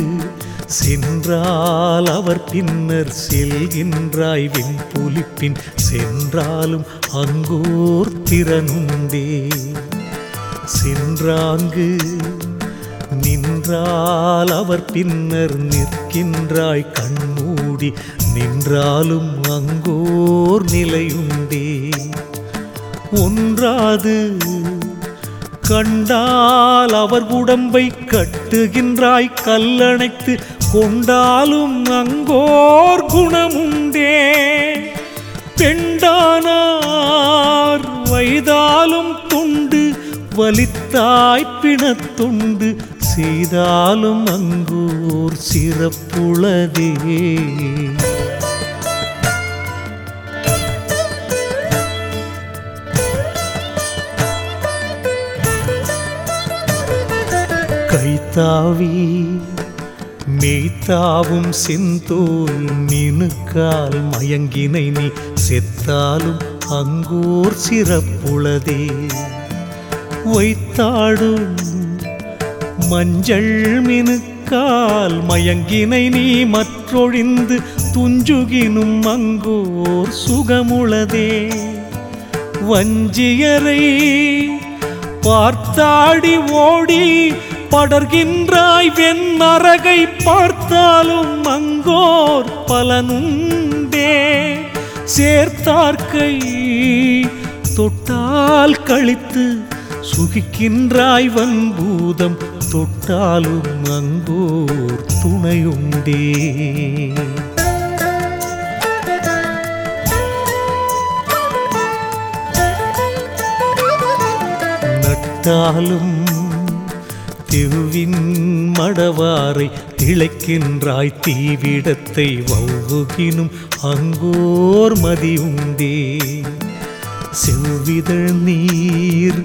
சென்றால் அவர் பின்னர் செல்கின்றாய் வெண்புலிப்பின் சென்றாலும் அங்கோர் திறனுண்டே. சென்றாங்கு நின்றால் அவர் பின்னர் நிற்கின்றாய் கண்மூடி. நின்றாலும் அங்கோர் நிலையுண்டே. ஒன்றாது கண்டால் அவர் உடம்பை கட்டுகின்றாய். கல்லணைத்து கொண்டாலும் அங்கோர் குணமுண்டே. பெண்டானார் வைதாலும் துண்டு வலித்தாய் பிணத்துண்டு செய்தாலும் அங்கோர் சிறப்புளதே கைத்தாவி மெய்த்தாவும் செந்தோல் மினுக்கால் மயங்கினை நீ செத்தாலும் அங்கோர் சிறப்புளதே. வைத்தாடும் மஞ்சள் மினுக்கால் மயங்கினை நீ மற்றொழிந்து துஞ்சுகினும் அங்கோர் சுகமுளதே. வஞ்சியரை பார்த்தாடி ஓடி படர்கின்றாய் வெண்ணரகை பார்த்தாலும் அங்கோர் பலனுண்டே. சேர்த்தார்க்கை தொட்டால் கழித்து சுகிக்கின்றாய் வன்பூதம் தொட்டாலும் அங்கோர் துணையுண்டே. நட்டாலும் திருவின் மடவாரை திளைக்கின்றாய் தீவிடத்தை வவ்வுகினும் அங்கோர் மதியுண்டே. செவ்விதழ் நீர்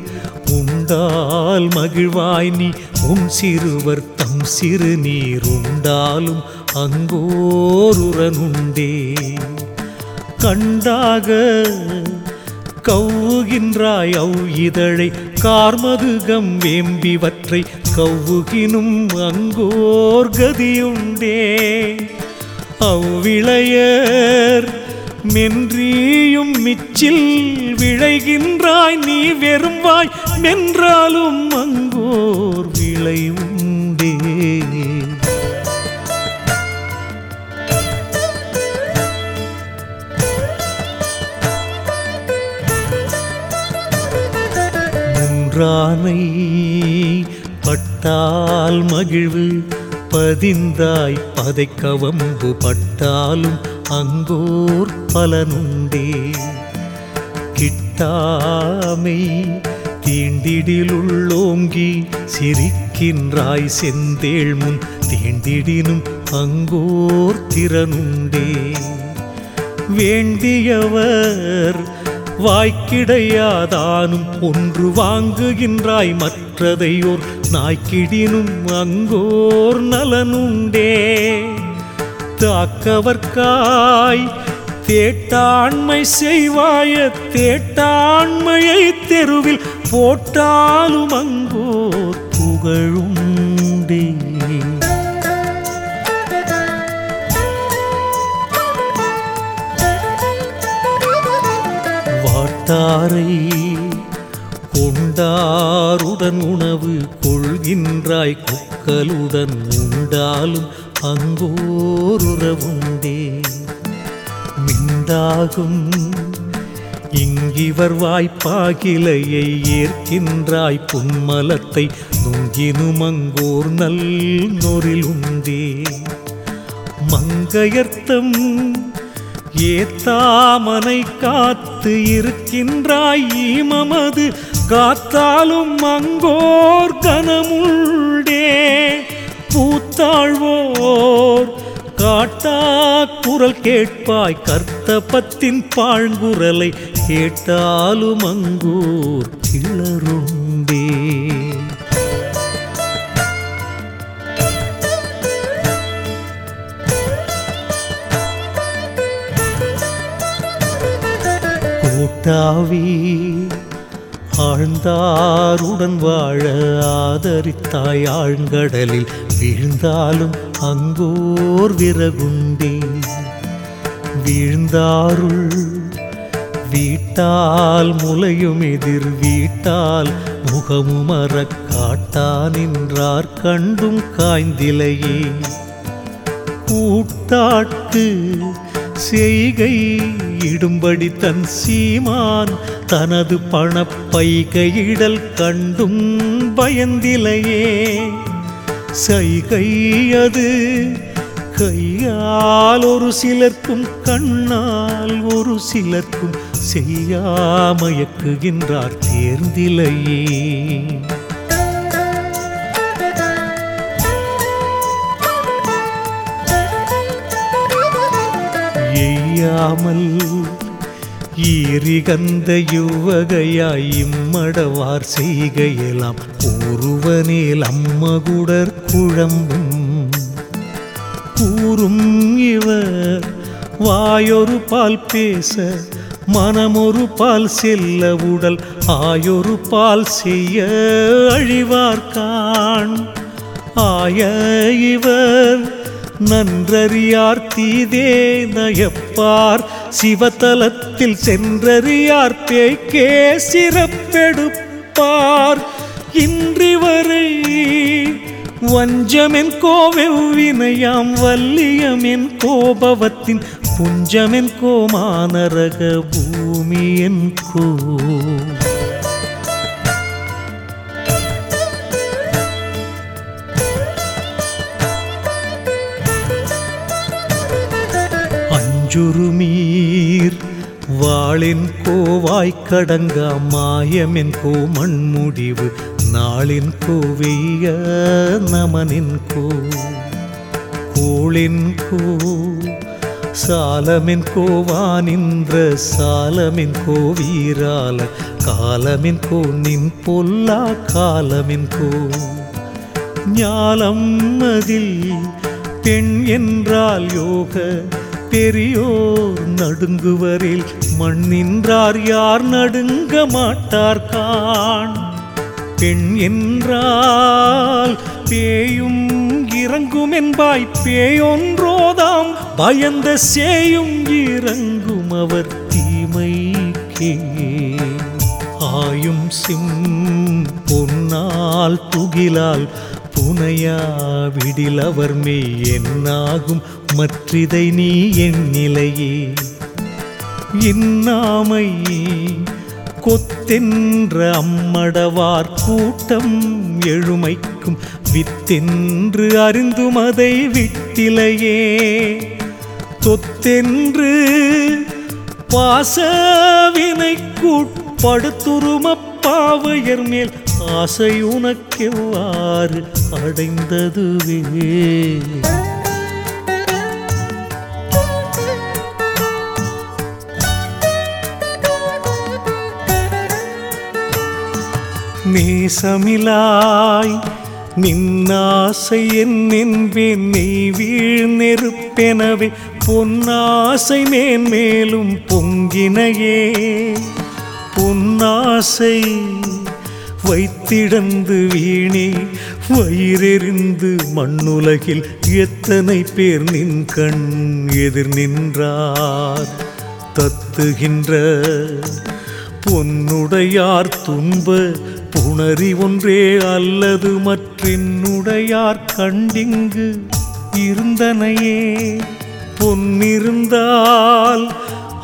உண்டால் மகிழ்வாய் நீ உம் சிறுவர் தம் சிறு நீர் உண்டாலும் அங்கோருரனுண்டே கண்டாக கவ்வுகின்றாய் அவ் இதழை. கார்மதுகம் வேம்பிவற்றை கவ்வுகினும் அங்கோர் கதியுண்டே. அவ்விளையர் மென்றியும் மிச்சில் விளைகின்றாய். நீ வெறும்வாய் மென்றாலும் அங்கோர் விளையும். முன்றானை பட்டால் மகிழ்வு பதிந்தாய். பதைக்கவம்பு பட்டாலும் அங்கோர் பலனுண்டே. கிட்டாமை தீண்டிடிலுள்ளோங்கி சிரிக்கின்றாய் செந்தேள் முன். தீண்டிடினும் அங்கோர் திறனுண்டே. வேண்டியவர் வாய்க்கிடையாதானும் ஒன்று வாங்குகின்றாய் மற்றதையோர் நாய்க்கிடினும் அங்கோர் நலனுண்டே. தாக்கவர்க்காய் தேட்டாண்மை செய்வாய தேட்டாண்மையை தெருவில் போட்டாலும் அங்கோர் புகழுண்டே. வாட்டாரை கொண்டாருடன் உணவு கொள்கின்றாய். குக்கலுடன் உண்டாலும் அங்கோருறவுண்டே. மிண்டாகும் இங்கிவர் வாய்ப்பாகிலையை ஏற்கின்றாய். புன்மலத்தை நுங்கினும் அங்கோர் நல் நொறில் உண்டே மங்கையர்த்தம் ஏத்தாமனை காத்து இருக்கின்றாய் ஈமமது. காத்தாலும் அங்கோர் கனமுள்ளே. பூத்தாழ்வோர் காட்டா குரல் கேட்பாய். கர்த்தபத்தின் பாழ்குரலை கேட்டாலும் அங்கோர் கிளரும் கூட்டாவி ஆழ்ந்தாருடன் வாழ ஆதரித்தாய் ஆழ்கடலில் வீழ்ந்தாலும் அங்கோர் விறகுண்டே வீழ்ந்தாருள் வீட்டால் முலையும் எதிர் வீட்டால் முகமுமர காட்டா நின்றார் கண்டும் காய்ந்திலையே. கூட்டாட்டு செய்கை இடும்படி தன் சீமான் தனது பணப்பைகையிடல் கண்டும் பயந்திலையே. சை கையது கையால் ஒரு சிலர்க்கும் கண்ணால் ஒரு சிலர்க்கும் செய்யாமயக்குகின்றார் தேர்ந்திலையே. அறியாமல் ஈரிகந்த யுவகையாய் இம்மடவார் செய்கையெல்லாம் ஒருவனில் அம்மகுடர் குழம்பும் கூறும் இவர். வாயொரு பால் பேச மனமொரு பால் செல்ல உடல். ஆயொரு பால் செய்ய அழிவார்கான் ஆய இவர் நன்றறியார் தீதே நயப்பார். சிவதலத்தில் சென்றறியார் பேய்க்கே சிறப்பெடுப்பார். இன்றிவரை வஞ்சமென் கோவெவ்வினையாம் வல்லியமென் கோபவத்தின் புஞ்சமென் கோமானரக பூமியென் கோ மாஞ்சுருமீர் வாளின் கோவாய் கடங்க மாயமின் கோ மண்முடிவு நாளின் கோவிய நமனின் கோ. கோளின் கோ. சாலமின் கோவானின்ற சாலமின் கோவீரால காலமின் கோ நின் பொல்லா காலமின் கோ. ஞாலம் அதில் பெண் என்றால் யோக. பெரியோர் நடுங்குவரில் மண்ணின்றார் யார் நடுங்க மாட்டார் கான். பெண் என்றால் பேயும் இறங்கும் என்பாய் பேயொன்றோதாம். பயந்த சேயும் இறங்கும் அவர் தீமைக்கே. ஆயும் சிம் பொன்னால் துகிலால் புனையா விடில் அவர் மெய் என்னாகும்? மற்றிதை நீ என் நிலையே. இன்னாமை கொத்தென்ற அம்மடவார் கூட்டம் எழுமைக்கும் வித்தென்று அறிந்தும் அதை விட்டிலையே. தொத்தென்று பாசவினை கூட்படுத்துருமப்பாவையர் மேல் ஆசை உனக்கெவ்வாறு அடைந்ததுவே? நேசமிலாய் நின்னாசை என்னென்பேன் நெய் வீழ் நெருப்பெனவே பொன்னாசை மேன்மேலும் பொங்கினையே. பொன்னாசை வைத்திடந்து வீணே வயிறெறிந்து மண்ணுலகில் எத்தனை பேர் நின் கண் எதிர் நின்றார்? தத்துகின்ற பொன்னுடையார் துன்ப புணரி ஒன்றே அல்லது மற்றென்னுடையார் கண்டிங்கு இருந்தனையே. பொன்னிருந்தால்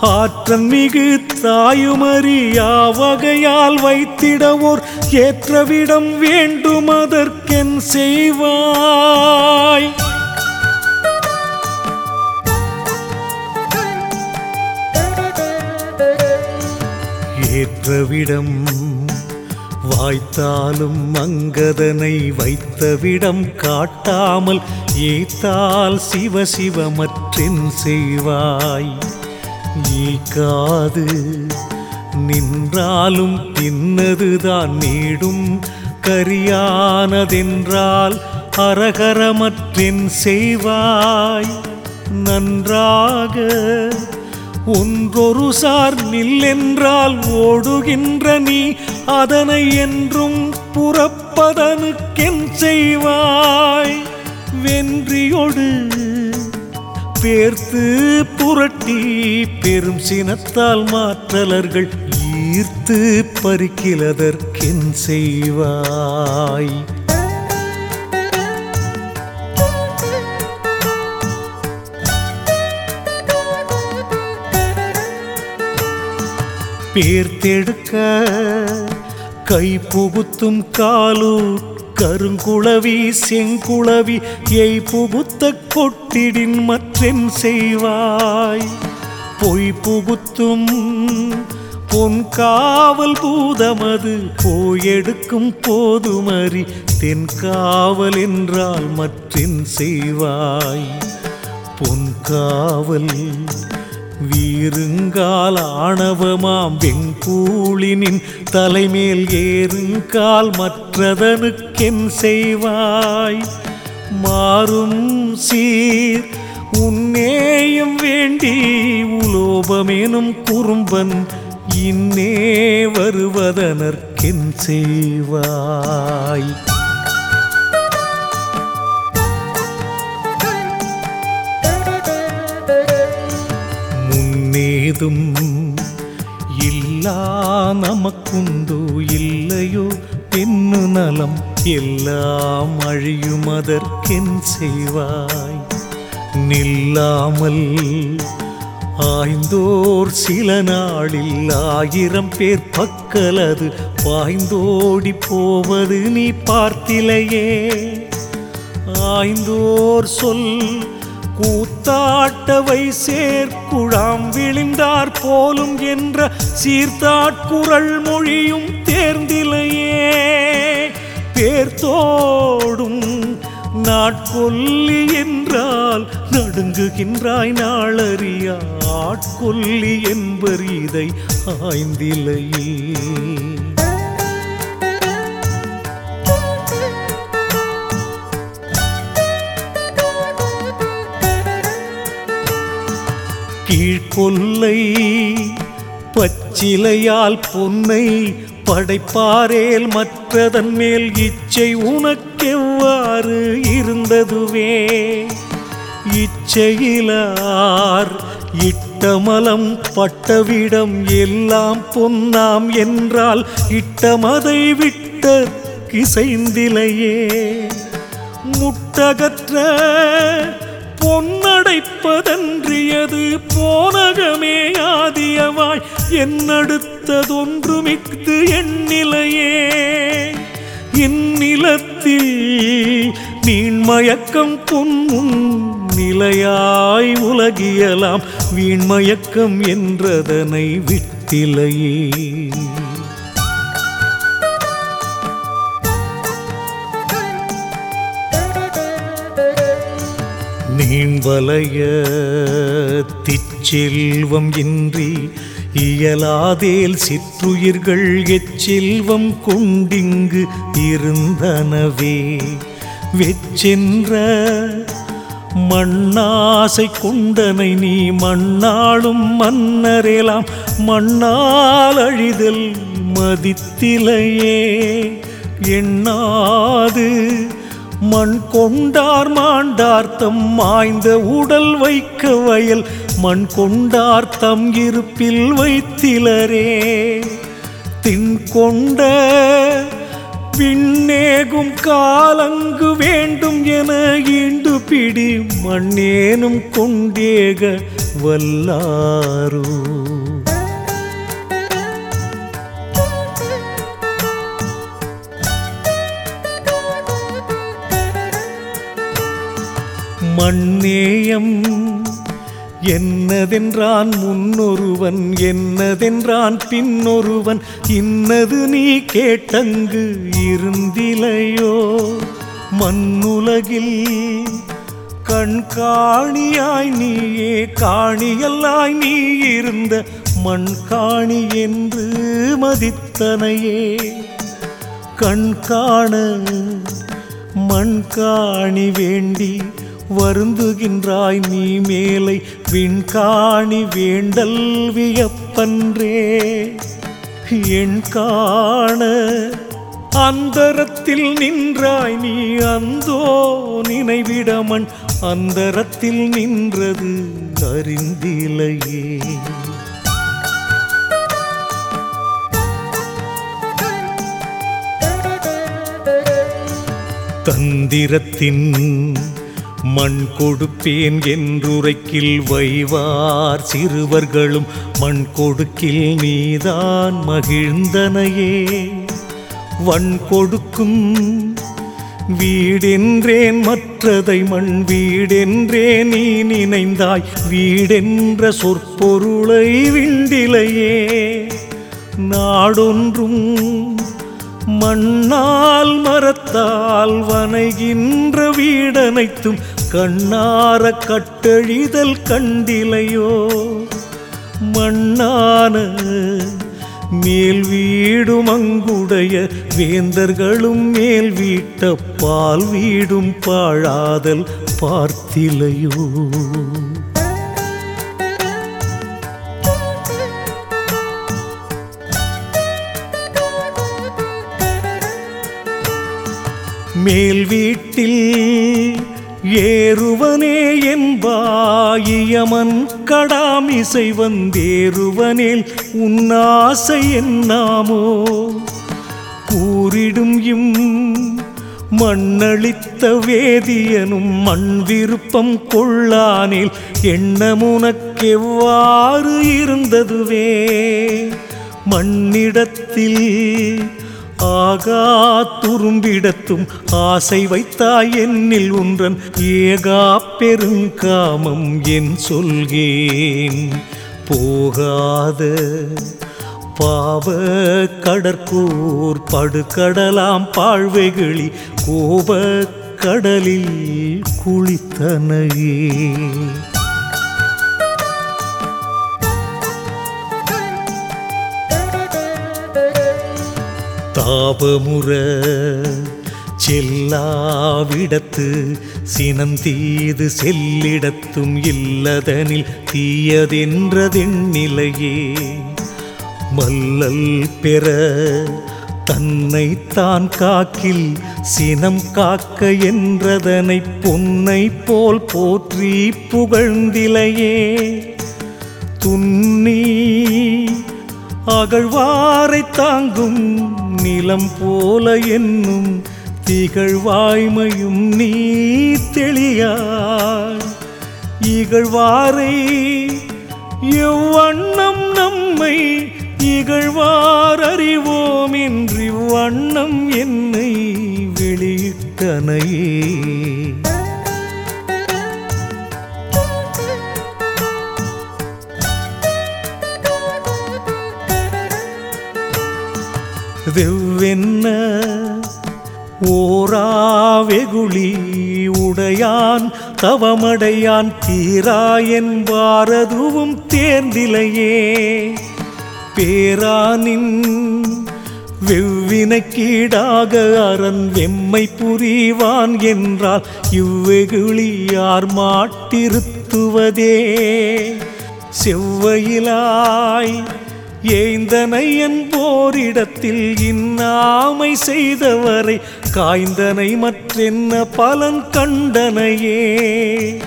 ஆற்றல் மிகு தாயுமறியா வகையால் வைத்திடவோர் ஏற்றவிடம் வேண்டும் அதற்கென் செய்வாய். ஏற்றவிடம் வாய்த்தாலும் மங்கதனை வைத்தவிடம் காட்டாமல் ஏத்தால் சிவசிவமற்றின் செய்வாய். ஈக்காது நின்றாலும் தின்னதுதான் நீடும். கரியானதென்றால் அரகரமற்றின் செய்வாய். நன்றாக ஒன்றொரு சார் நில்லென்றால் ஓடுகின்ற நீ அதனை என்றும் புறப்பதனுக்கென் செய்வாய். வென்றியொடு பேர்த்து புரட்டி பெரும் சினத்தால் மாற்றலர்கள் ஈர்த்து பறிக்கிலதற்கென் செய்வாய். பேர்த்தெடுக்க கை புகுத்தும் காலூட்டு கருங்குளவி செங்குளவி எய் புகுத்த கொட்டிடின் மற்றென் செய்வாய். பொய் புகுத்தும் பொன் காவல் பூதமது போயெடுக்கும் போதுமறி தென் காவல் என்றால் மற்றின் செய்வாய். பொன் காவல் வீருங்கால் ஆணவமாம் வெங்கூளினின் தலைமேல் ஏறுங்கால் மற்றதனுக்கென் செய்வாய். மாறும் சீர் உன்னேயும் வேண்டி உலோபமெனும் குறும்பன் இன்னே வருவதனர்க்கென் செய்வாய். முன்னேதும் இல்லா நமக்குண்டோ இல்லையோ? பெண்ணு நலம் எல்லாம் அழியும் அதற்கென் செய்வாய். நில்லாமல் ஆய்ந்தோர் சில நாளில் ஆயிரம் பேர் பக்கலது. பாய்ந்தோடி போவது நீ பார்த்திலையே. ஆய்ந்தோர் சொல் கூத்தாட்டவை சேர்க்குழாம் விழிந்தார் போலும் என்ற சீர்த்தாட்குரல் மொழியும் தேர்ந்திலையே. பேர்த்தோடும் நாட்கொல்லி என்றால் நடுங்குகின்றாய் நாளறியா ஆட்கொல்லி என்பர் இதை ஆய்ந்திலையே கீழ்கொல்லை பச்சிலையால் பொன்னை படைப்பாரேல் மற்றதன் மேல் இச்சை உனக்கெவ்வாறு இருந்ததுவே? இச்சையிலார் இட்டமலம் பட்டவிடம் எல்லாம் பொன்னாம் என்றால் இட்டமதை விட்ட கிசைந்திலையே. முட்டகற்ற பொன்னடைப்பதன்றியது போனகமே ஆதியவாய் என்னடுத்ததொன்றுமிக்கு எண்ணிலையே. இந்நிலத்தில் நீண்மயக்கம் பொன்னும் நிலையாய் உலகியலாம். வீண்மயக்கம் என்றதனை விட்டிலையே. நீண்வலைய திச்செல்வம் இன்றி இயலாதேல் சிற்றுயிர்கள் எச்செல்வம் கொண்டிங்கு இருந்தனவே. வெச்சென்ற மண்ணாசை கொண்டனை நீ மண்ணாளும் மன்னரேலாம் மண்ணால் அழிதல் மதித்திலையே. எண்ணாது மண் கொண்டார் மாண்டார்த்தம் மாய்ந்த உடல் வைக்க வயல் மண் கொண்டார்த்தம் இருப்பில் வைத்திலரே. தின் கொண்ட பின்னேகும் காலங்கு வேண்டும் என ஈண்டு பிடி மண்ணேனும் கொண்டேக வல்லாரூ. மண்ணேயம். என்னதென்றான் முன்னொருவன் என்னதென்றான் பின்னொருவன் இன்னது நீ கேட்டங்கு இருந்திலையோ. மண்ணுலகில் கண்காணியாய் நீயே காணியல்லாய் நீ இருந்த மண்காணி என்று மதித்தனையே. கண்காண மண்காணி வேண்டி வருந்துகின்றாய் நீ மேலை விண்காணி வேண்டல் வியப்பன்றே. என் காண அந்தரத்தில் நின்றாய் நீ அந்தோ நினைவிடமன் அந்தரத்தில் நின்றது அறிந்திலையே. தந்திரத்தின் மண் கொடுப்பேன் என்றுரைக்கில் வைவார் சிறுவர்களும் மண் கொடுக்கில் நீதான் மகிழ்ந்தனையே. வண் கொடுக்கும் வீடென்றேன் மற்றதை மண் வீடென்றே நீ நினைந்தாய். வீடென்ற சொற்பொருளை விண்டிலையே. நாடொன்றும் மண்ணால் மரத்தால் வனைகின்ற வீடனைத்தும் கண்ணார கட்டழிதல் கண்டிலையோ? மண்ணான மேல் வீடும் அங்குடைய வேந்தர்களும் மேல் வீட்ட பால் வீடும் பாழாதல் பார்த்திலையோ? மேல் வீட்டில் ஏறுவனே என்பாயமன் கடாமிசை வந்தேறுவனேல் உன்னாசை என்னாமோ? கூறிடும் இம் மண்ணளித்த வேதியனும் மண் விருப்பம் கொள்ளானில் எண்ணமுனக்கெவ்வாறு இருந்ததுவே? மண்ணிடத்தில் ஆகா துரும்பிடத்தும் ஆசை வைத்தாய் என்னில் ஒன்றன் ஏகா பெருங்காமம் என் சொல்கேன். போகாத பாவ கடற்கூர் படுகடலாம் பாழ்வைகளி கோப கடலில் குளித்தனையே. தாபமுற செல்லாவிடத்து சினந்தீது செல்லிடத்தும் இல்லதனில் தீயதென்றதென்னிலையே மல்லல் பெற தன்னைத்தான் காக்கில் சினம் காக்க என்றதனை பொன்னை போல் போற்றி புகழ்ந்திலையே. துன்னி அகழ்வாரை தாங்கும் நிலம் போல என்னும் திகழ்வாய்மையும் நீ தெளியாய். இகழ்வாரை எவ்வண்ணம் நம்மை இகழ்வார் அறிவோம் என்று வண்ணம் என்னை வெளியிட்டனையே. வெவ்வென்ன? ஓராவெகுளி உடையான் தவமடையான் தீரா என்பாரதுவும் தேர்ந்திலையே. பேரானின் வெவ்வினைக்கீடாக அரண் வெம்மை புரிவான் என்றால் இவ்வெகுளியார் மாட்டிருத்துவதே. செவ்வையிலாய் ஏய்ந்தனை என்போரிடத்தில் இன்னாமை செய்தவரை காய்ந்தனை மற்றென்ன பலன் கண்டனையே.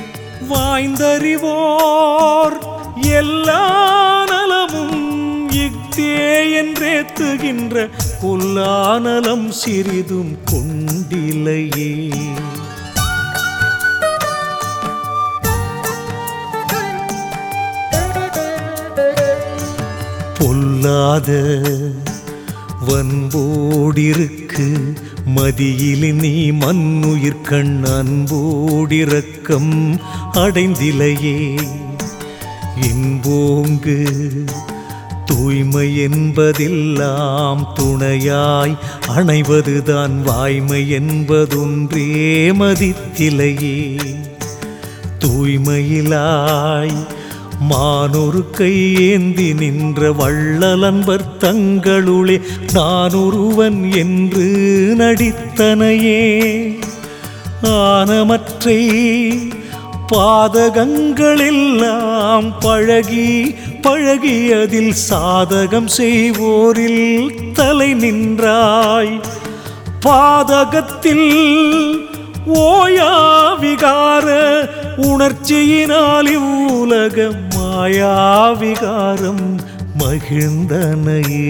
வாய்ந்தறிவோர் எல்லா நலமும் இக்தே என்றேத்துகின்ற கொல்லானலம் சிறிதும் கொண்டிலையே. பொல்லாத வன்போடிருக்கு. மதியில் நீ மண்ணுயிர் கண் அன்போடிரக்கம் அடைந்திலையே. என்போங்கு தூய்மை என்பதெல்லாம் துணையாய் அணைவதுதான் வாய்மை என்பதொன்றே மதித்திலையே. தூய்மையிலாய் மானொரு கையேந்தி நின்ற வள்ளலன்பர் தங்களுளே நானொருவன் என்று நடித்தனையே. ஆனமற்றை பாதகங்களெல்லாம் பழகி பழகியதில் சாதகம் செய்வோரில் தலை நின்றாய். பாதகத்தில் ஓயா விகார உணர்ச்சியினால் இவ்வுலகம் மாயாவிகாரம் மகிழ்ந்தனையே.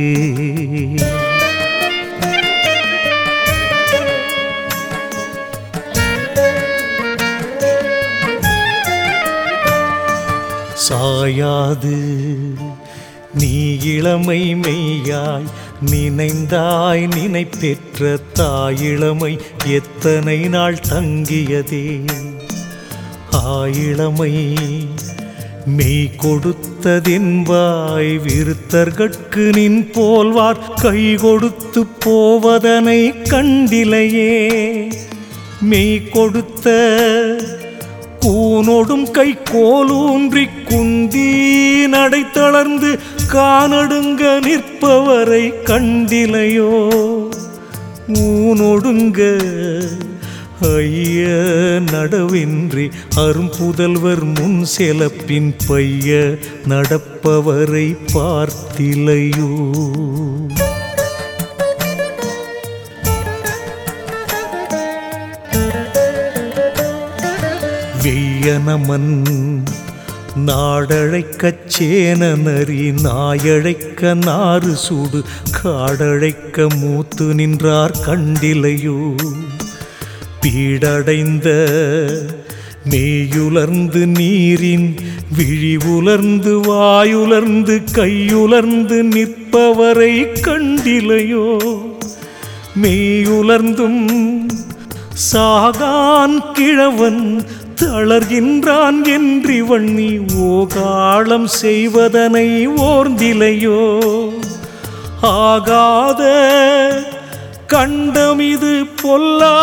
சாயாது நீ இளமை மெய்யாய் நினைந்தாய் நினைப்பெற்ற தாயிழமை எத்தனை நாள் தங்கியதே. ஆயிழமை மெய் கொடுத்ததென்பாய் விருத்தர்கட்கு நின் போல்வார். கை கொடுத்து போவதனை கண்டிலையே. மெய் கொடுத்த கூனோடும் கை கோலூன்றி குந்தி நடை தளர்ந்து கானடுங்க நிற்பவரை கண்டிலையோ. ஊனொடுங்க ஐய நடவின்றி அரும்புதல்வர் முன் செலப்பின் பைய நடப்பவரை பார்த்திலையோ? வெய்யனமன் நாடழைக்கச் சேன நரி நாயழைக்க நாறு சூடு காடழைக்க மூத்து நின்றார் கண்டிலையோ? பீடடைந்த மேயுலர்ந்து நீரின் விழிவுலர்ந்து வாயுலர்ந்து கையுலர்ந்து நிற்பவரை கண்டிலையோ? மெய்யுலர்ந்தும் சாகான் கிழவன் தளர்கின்றான் என்றிவன் நீ ஓகாளம் செய்வதனை ஓர்ந்திலையோ? ஆகாத கண்டமிது பொல்லா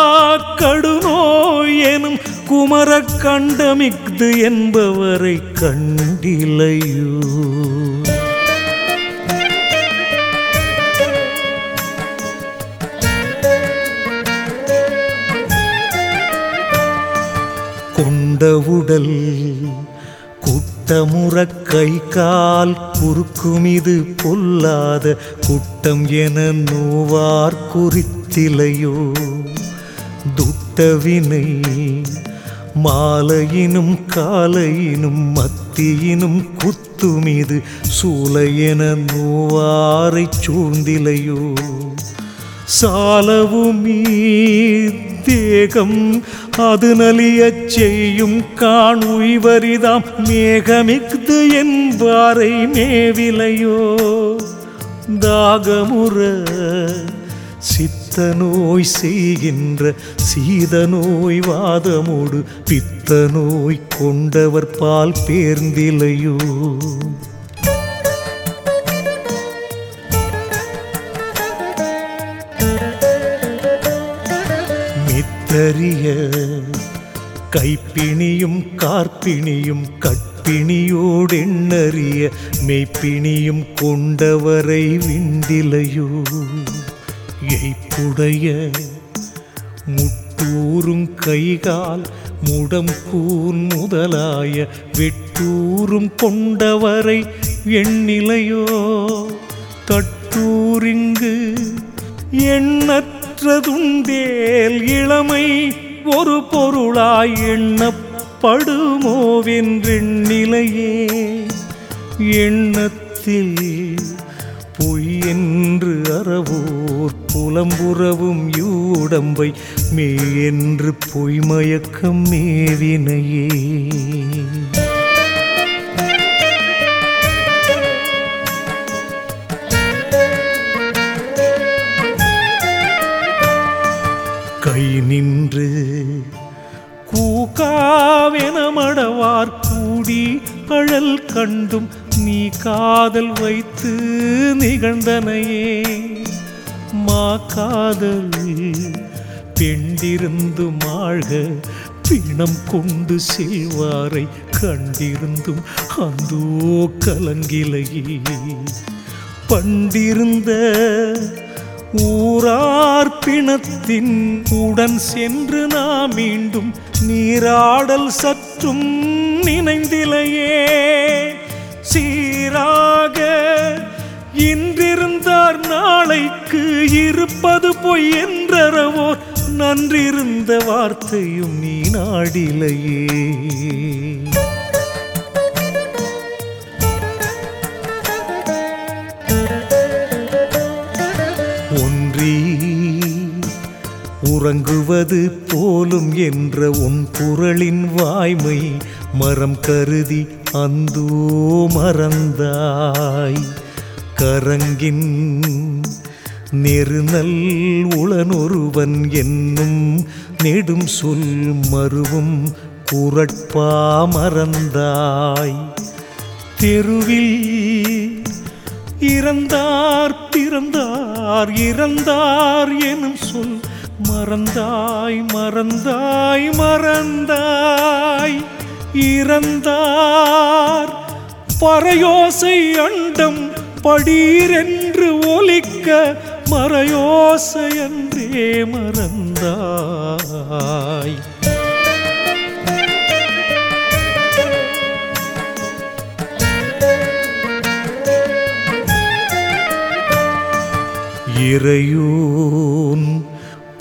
கடுநோய் எனும் குமர கண்டமிக்து என்பவரை கண்டிலையோ. கொண்ட உடல் குட்டமுற கை கால் குறுக்குமிது பொல்லாத குட்டம் என நோவார் குறித்திலையோ. துட்டவினை மாலையினும் காலையினும் மத்தியினும் குத்துமிது சூலையென நோவாரைச் சூழ்ந்திலையோ. சாலவுமீ தேகம். அது நலியச் செய்யும் காண் உய்வரிதாம். மேகமிக்து என்பாரை மேவிலையோ. தாகமுற சித்த நோய் செய்கின்ற சீத நோய் வாதமோடு. பித்த நோய் கொண்டவர் பால் பேர்ந்திலையோ. கரிய கைப்பிணியும் கார்ப்பிணியும் கட்பிணியோடெண்ணறிய. மெய்ப்பிணியும் கொண்டவரை விண்டிலையோ எய்ப்புடைய முட்டூரும் கைகால் முடம் கூன் முதலாய. வெட்டூரும் கொண்டவரை எண்ணிலையோ. தட்டூரிங்கு எண்ணற்றதுண்டேல் இளமை ஒரு பொருளாய் எண்ணப்படுமோவென்றெண்ணிலையே எண்ணத்தில் பொய் என்று அறவோர் புலம்புறவும் யூடம்பை மே என்று பொய்மயக்கம் மேவினையே. கை நின்று கூகாவென மடவார் கூடி அழல் கண்டும் நீ காதல் வைத்து நிகழ்ந்தனையே. மா காதல் பெண்டிருந்து மாழ்க பிணம் கொண்டு செல்வாரை கண்டிருந்தும் அந்தோ கலங்கிலையே. பண்டிருந்த ஊரார் பிணத்தின் உடன் சென்று நாம் மீண்டும் நீராடல் சற்றும் நினைந்திலையே. சீராக இன்றிருந்தார் நாளைக்கு இருப்பது பொய் என்றறவோர் நன்றிருந்த வார்த்தையும் நீ நாடிலையே. உறங்குவது போலும் என்ற உன் குரலின் வாய்மை மரம் கருதி அந்தோ மறந்தாய். கரங்கின் நெருநல் உளனொருவன் என்னும் நெடும் சொல் மருவும் குரட்பா மறந்தாய். தெருவில் இறந்தார் பிறந்தார் இறந்தார் எனும் சொல் மறந்தாய் மறந்தாய் மறந்தாய். இறந்தார். பறையோசை அண்டம் படீரென்று ஒலிக்க மறையோசை என்றே மறந்தாய். இறையூன்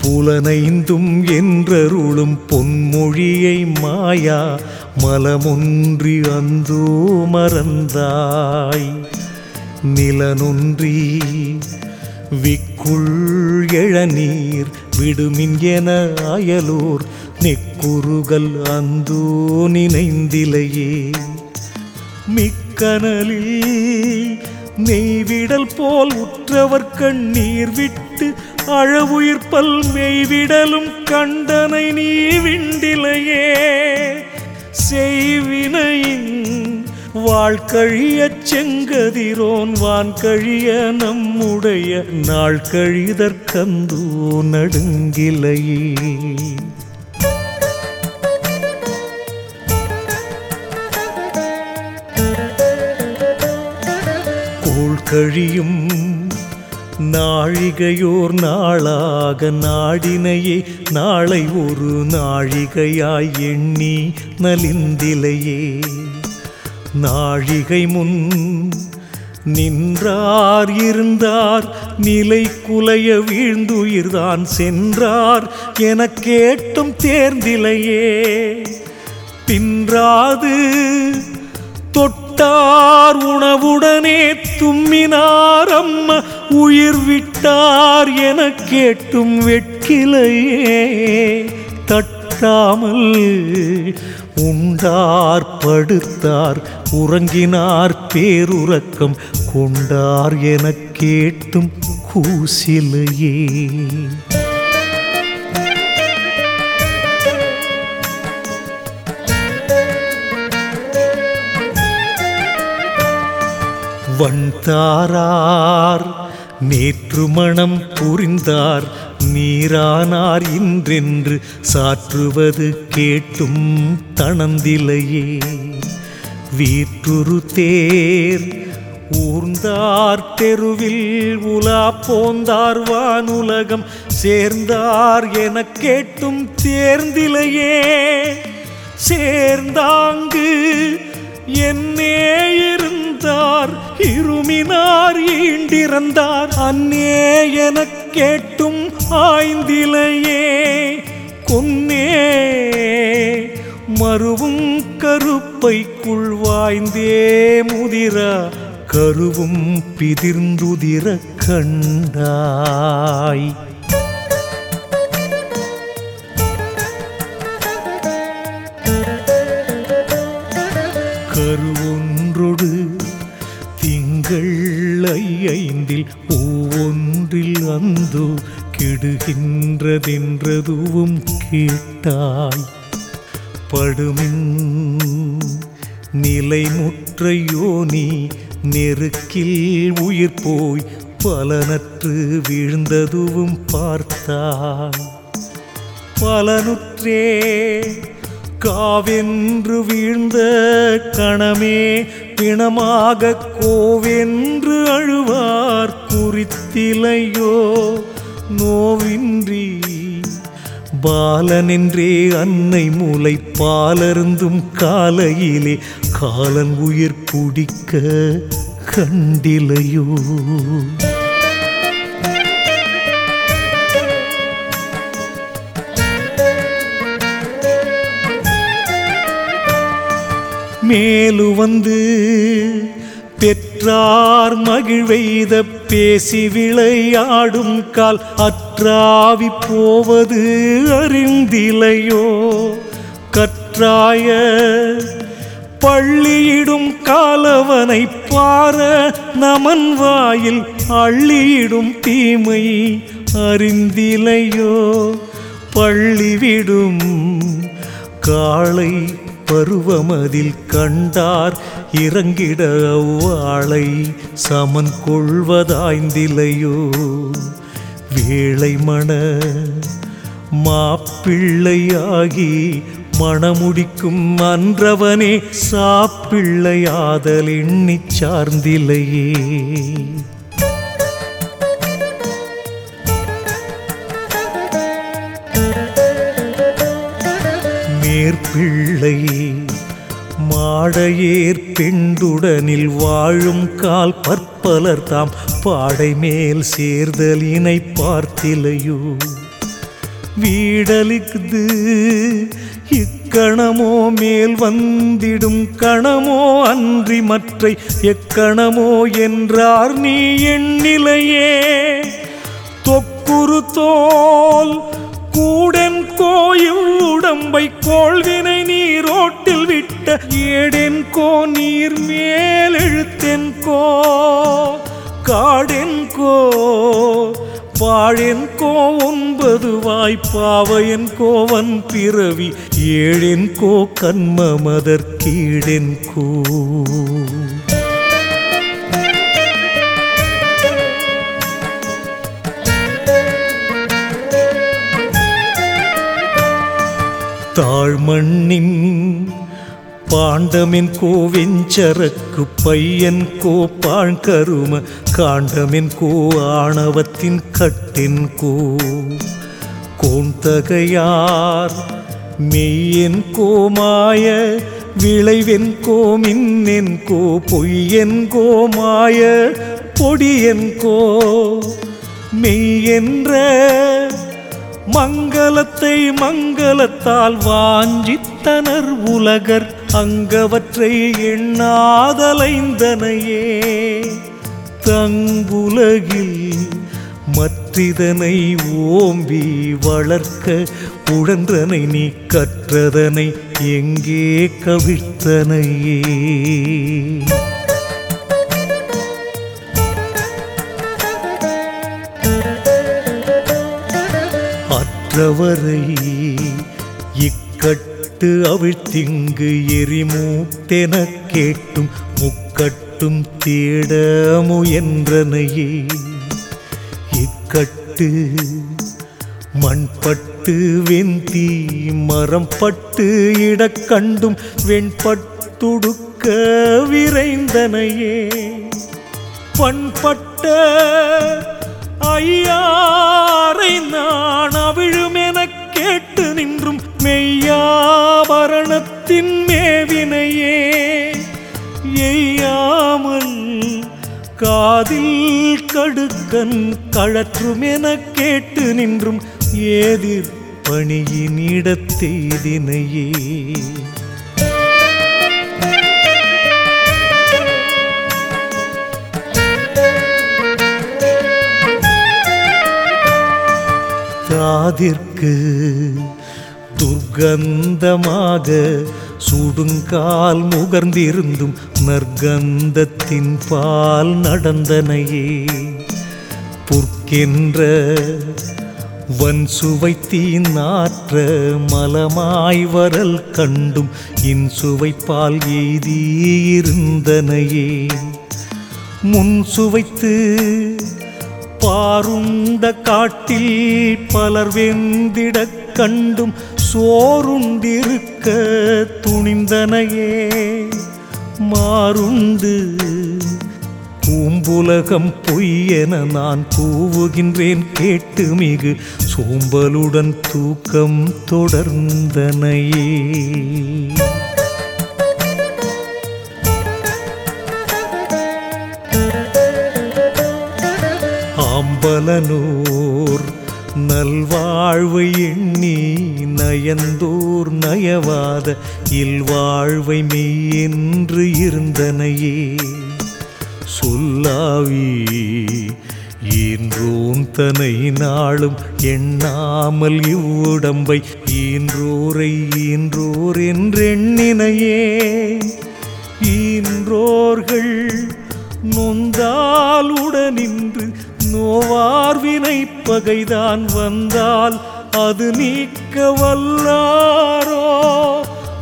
புலனைந்தும் என்றருளும் பொன்மொழியை மாயா மலமொன்றி அந்தோ மறந்தாய். நிலனொன்றி விக்குள் எழநீர் விடுமின் என அயலோர் நெக்குருகல் அந்தோ நினைந்திலையே. மிக்கனலில் நெய்விடல் போல் உற்றவர் கண்ணீர் விட்டு அழவுயிர்ப்பல் மெய்விடலும் கண்டனை நீ விண்டிலையே. செய்வினையின் வாழ்கழிய செங்கதிரோன் வான்கழிய நம்முடைய நாள் கழிதற்கந்தூ நடுங்கிலையே. கோள் கழியும் நாழிகையோர் நாளாக நாடினையே நாளை ஒரு நாழிகையாய் எண்ணி நலிந்திலையே. நாழிகை முன் நின்றார் இருந்தார் நிலை குலைய வீழ்ந்துயிர்தான் சென்றார் எனக் கேட்டும் தேர்ந்திலையே. பின்றாது தொட்டார் உணவுடனே தும்மினார் அம்மா உயிர் விட்டார் என கேட்டும் வெட்கிலையே. தட்டாமல் உண்டார் படுத்தார் உறங்கினார் பேருறக்கம். கொண்டார் என கேட்டும் கூசிலையே. வந்தாரார். நேற்று மணம் புரிந்தார். நீரானார் இன்றென்று சாற்றுவது கேட்டும் தணந்திலையே வீற்றுரு தேர் ஊர்ந்தார் தெருவில் உலா போந்தார் வானுலகம். சேர்ந்தார் எனக் கேட்டும் தேர்ந்திலையே. சேர்ந்தாங்கு என்னே இருந்தார் இருமினார் ஈண்டிறந்தார். அன்னே எனக் கேட்டும் ஆய்ந்திலையே கொன்னே மறுவும் கருப்பைக்குள் வாய்ந்தே முதிர கருவும் பிதிர்ந்துதிர கண்டாய். கருவொன்றொடு திங்கள் ஐந்தில் ஒவ்வொன்றில் அந்து கெடுகின்றதென்றதுவும் கேட்டாய். படுமின் நிலைமுற்றையோ நீ நெருக்கில் உயிர் போய் பலனற்று வீழ்ந்ததுவும் பார்த்தாய். பலனுற்றே காவென்று வீழ்ந்த கணமே பிணமாக கோவென்று அழுவார் குறித்திலையோ. நோவின்றி பாலனென்றே அன்னை மூளை பாலருந்தும் காலையிலே காலன் உயிர் குடிக்க கண்டிலையோ. மேலு வந்து பெற்றார் மகிழ்வெய்த பேசி விளையாடும் கால் அற்றாவி போவது அறிந்திலையோ? கற்றாய பள்ளியிடும் காலவனை பார நமன் வாயில் அள்ளியிடும் தீமை அறிந்திலையோ? பள்ளிவிடும் காளை பருவமதில் கண்டார் இறங்கிட அவ்வாளை சமன் கொள்வதாய்ந்திலையோ. வேளை மண மாப்பிள்ளையாகி மணமுடிக்கும் அன்றவனே சாப்பிள்ளையாதல் எண்ணிச் சார்ந்திலையே. மேற்பிள்ளை மாடையேர் பெண்டுடனில் வாழும் கால் பற்பலர் தாம் பாடை மேல் சேர்தலினை பார்த்திலையோ. வீடலிக்குது இக்கணமோ மேல் வந்திடும் கணமோ அன்றி மற்றை எக்கணமோ என்றார் நீ எண்ணிலையே. தொக்குறு தோல் கூடன் கோயில் உடம்பை கோள்வினை நீரோட்டில் விட்ட ஏடென் கோ நீர் மேலெழுத்தென் கோ காடென் கோ பாழென் கோ ஒன்பது வாய்ப்பாவையன் கோவன் பிறவி ஏழென் கோ கண்மமதற் ஏழென்கோ கோ. தாழ்மண்ணின் பாண்டமின் கோவெஞ்சரக்கு பையன் கோ பாழ்கரும காண்டமின் கோ ஆணவத்தின் கட்டின் கோ. கோந்தகையார் மெய்யென் கோ மாய விளைவென் கோ மின்னென் கோ. பொய்யென் கோ மாய பொடியென் கோ. மெய்யென்ற மங்களத்தை மங்களத்தால் வாஞ்சித்தனர் உலகர் அங்கவற்றை எண்ணாதலைந்தனையே. தங்குலகில் மற்றிதனை ஓம்பி வளர்க்க உழன்றனை நீ கற்றதனை எங்கே கவிழ்த்தனையே. அற்றவரை இக்கட்டு அவிழ்த்திங்கு எரிமூட்டென கேட்டும் முக்கட்டும் தேட முயன்றனையே. இக்கட்டு மண்பட்டு வெந்தி மரம் பட்டு இடக்கண்டும் வெண்பட்டுடுக்க விரைந்தனையே. பண்பட்ட ஐயாரை நான் அவிழு நின்றும் மெய்யாபரணத்தின் மேவினையே. எய்யாமன் காதில் கடுக்கன் கழற்றுமெனக் கேட்டு நின்றும் ஏதிர் பணியின் இடத்தெய்தினையே காதிற்கு துர்கந்தமாக சுடுங்கால் முகர்ந்திருந்தும் நற்கந்தத்தின் பால் நடந்தனையே. புற்கின்ற வன் சுவைத்தீன் நாற்ற மலமாய் வரல் கண்டும் இன் சுவைப்பால் எய்தியிருந்தனையே முன் சுவைத்து பாருண்ட காட்டில் பலர் வெந்திடக் கண்டும் சோருண்டிருக்க துணிந்தனையே மாறுண்டு. பூம்புலகம் பொய்யென நான் கூவுகின்றேன் கேட்டு மிகு சோம்பலுடன் தூக்கம் தொடர்ந்தனையே. ஆம்பலனூர் நல்வாழ்வை எண்ணி நயந்தோர் நயவாத இல்வாழ்வை என்று இருந்தனையே. சொல்லாவி ஈன்றோன் தனை நாளும் எண்ணாமல் இவ்வுடம்பை ஈன்றோரை ஈன்றோர் என்றெண்ணினையே. ஈன்றோர்கள் நொந்தால் உடனின்று நோவார் வினை பகைதான் வந்தால் அது நீக்க வல்லாரோ?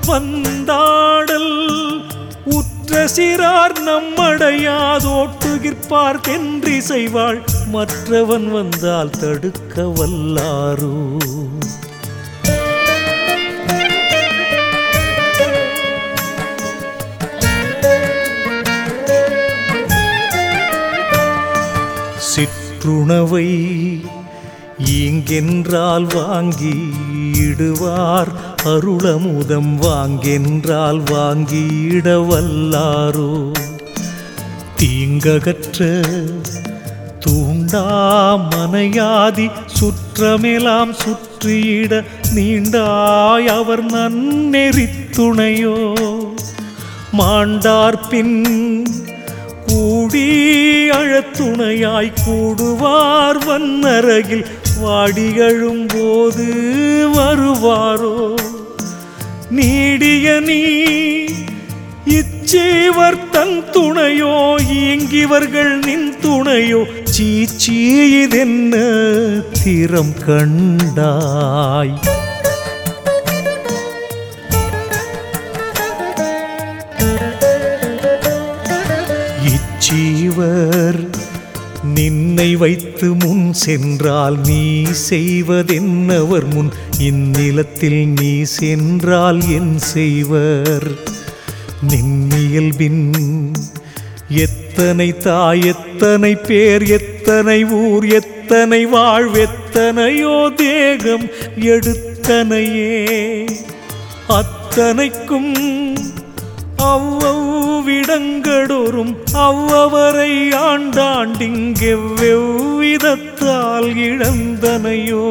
வந்தாடல் உற்ற சிறார் நம்மடையாதோட்டுகிற்பார் தென்றி செய்வாள் மற்றவன் வந்தால் தடுக்க வல்லாரோ? துணவை இங்கென்றால் வாங்கி இடுவார் அருளமுதம் வாங்கென்றால் வாங்கி வல்லாரோ தீங்ககற்ற தூண்டா மனையாதி சுற்றமெலாம் சுற்றியிட நீண்டாய் அவர் நன்னெறித்துணையோ? மாண்டார்பின் கூடி அழத்துணையாய் கூடுவார் வன்னரகில். வாடியழும் போது வருவாரோ? நீடிய நீ இச்சேவர் தன் துணையோ? இயங்கிவர்கள் நின் துணையோ? சீச்சீதென்ன திறம் கண்டாய்? ஜீவர் நின்னை வைத்து முன் சென்றால் நீ செய்வதென்னவர் முன். இந்நிலத்தில் நீ சென்றால் என் செய்வர். நின்னியல்பின் எத்தனை தாய் எத்தனை பேர் எத்தனை ஊர் எத்தனை வாழ்வெத்தனையோ தேகம் எடுத்தனையே. அத்தனைக்கும் அவ்வவ்விடங்கடோறும் அவ்வவரை ஆண்டாண்டிங்கெவ்வெவ்விதத்தால் இழந்தனையோ?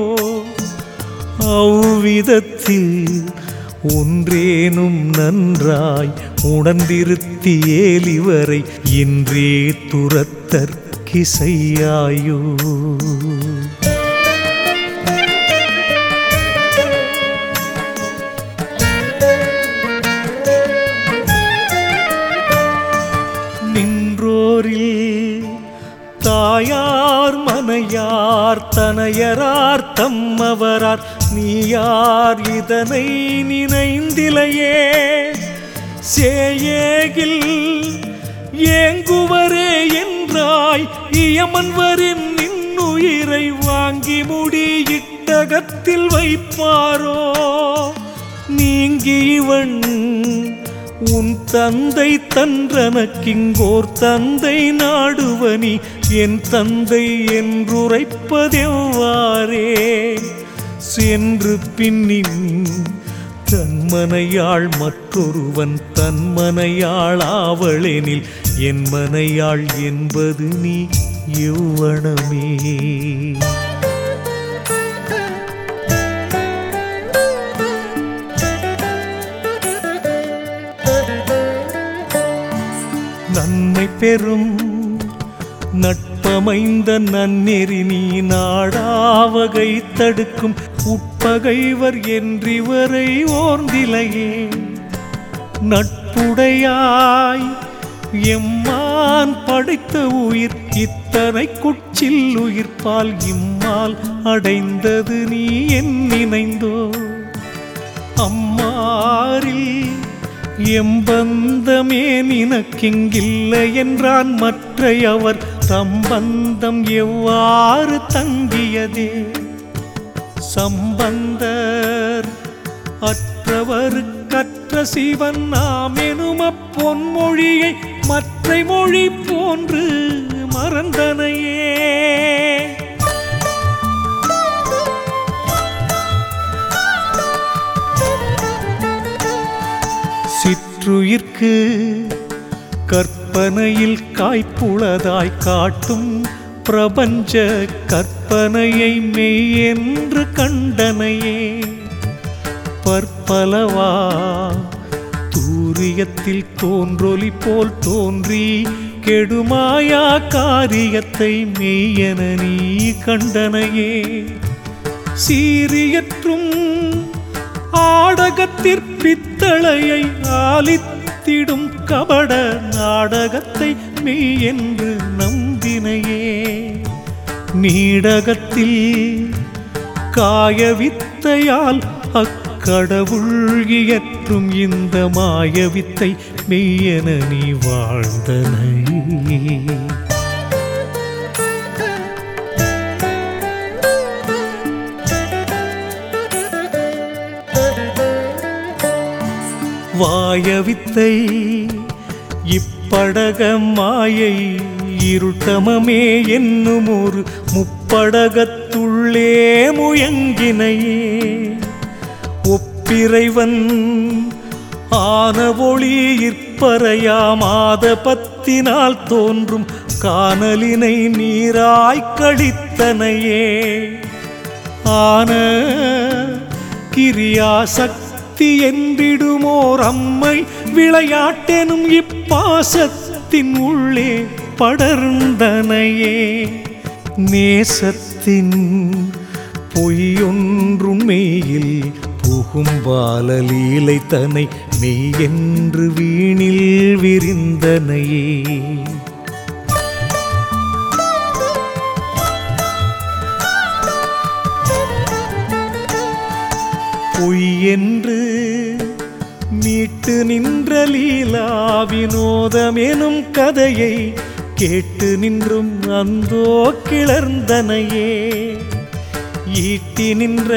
அவ்விதத்தில் ஒன்றேனும் நன்றாய் உணர்ந்திருத்தி ஏலிவரை இன்றே துரத்தற்கிசையாயோ? நின்றோரில் தாயார் மனையார் தனையரார் தம்மவரார் நீயார் இதனை நினைந்திலையே. சேயேகில் ஏங்குவரே என்றாய் இயமன்வரின் நின்னுயிரை வாங்கி முடி இட்டகத்தில் வைப்பாரோ? நீங்கி இவன் உன் தந்தை தன்றனக்கிங்கோர் தந்தை நாடுவனி என் தந்தை என்றுரைப்பதெவ்வாறே? சென்று பின்னின் தன்மனையாள் மற்றொருவன் தன்மனையாளாவளெனில் என் மனையாள் என்பது நீ எவ்வனமே? நன்மை பெறும். நட்பமைந்த நன்னெறி நீ நாடாவகை தடுக்கும். உட்பகைவர் என்றிவரை ஓர்ந்திலையே. நட்புடையாய் எம்மான் படைத்த உயிர் இத்தனை குச்சில் உயிர்ப்பால் இம்மால் அடைந்தது நீ என் நினைந்தோ. அம்மாரில் எம்பந்தமே நினக்கிங்கில்லை என்றான் மற்றையவர் சம்பந்தம் எவ்வாறு தங்கியதே? சம்பந்தர் அற்றவருக்கற்ற சிவன் நாம் எனும் பொன்மொழியை மற்றை மொழி போன்று மறந்தனையே. சிற்றுயிர்க்கு கற்பனையில் காய்ப்புளதாய் காட்டும் பிரபஞ்ச கற்பனையை மெய் என்று கண்டனையே. பற்பலவா தூரியத்தில் தோன்றொலி போல் தோன்றி கெடுமாயா காரியத்தை மெய்யென நீ கண்டனையே. சீரியற்றும் ஆடகத்திற்பித்தளையை ஆலித்திடும் கபட நாடகத்தை மெய் என்று நம்பினையே. நீடகத்தில் காயவித்தையால் அக்கடவுள் இயற்றும் இந்த மாயவித்தை மெய்யென நீ வாழ்ந்தனையே வாயவித்தை இப்படக மாயை இருட்டமமே என்னும் ஒரு முப்படகத்துள்ளே முயங்கினையே. ஒப்பிறைவன் ஆன ஒளி இற்பறையாமாத பத்தினால் தோன்றும் காணலினை நீராய் கழித்தனையே. ஆன கிரியாசக்தி சக்தி என்றிடுமோர் அம்மை? விளையாட்டெனும் இப்பாசத்தின் உள்ளே படர்ந்தனையே. நேசத்தின் பொய்யொன்றும் மெய்யில் புகும் பாலலீலை தனை மெய் என்று வீணில் விரிந்தனையே. பொய் என்று மீட்டு நின்ற லீலா வினோதமெனும் கதையை கேட்டு நின்றும் அந்தோ கிளர்ந்தனையே. ஈட்டி நின்ற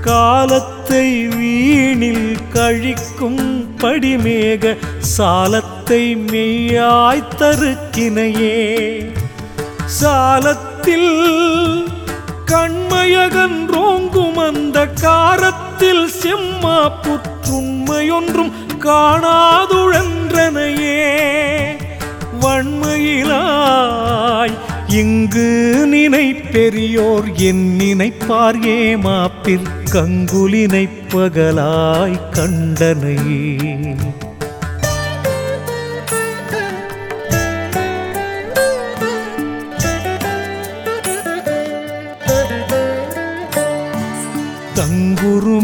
காலத்தை வீணில் கழிக்கும் படிமேக சாலத்தை மெய்யாய் தருக்கினையே. சாலத்தில் கண்மயகன்றோங்கும் அந்த காரத்தில் செம்மா புற்றுண்மையொன்றும் காணாதுழன்றனையே. வன்மையிலாய் இங்கு நினை பெரியோர் என் நினைப்பார் ஏமாப்பில் கங்குலினை பகலாய் கண்டனையே.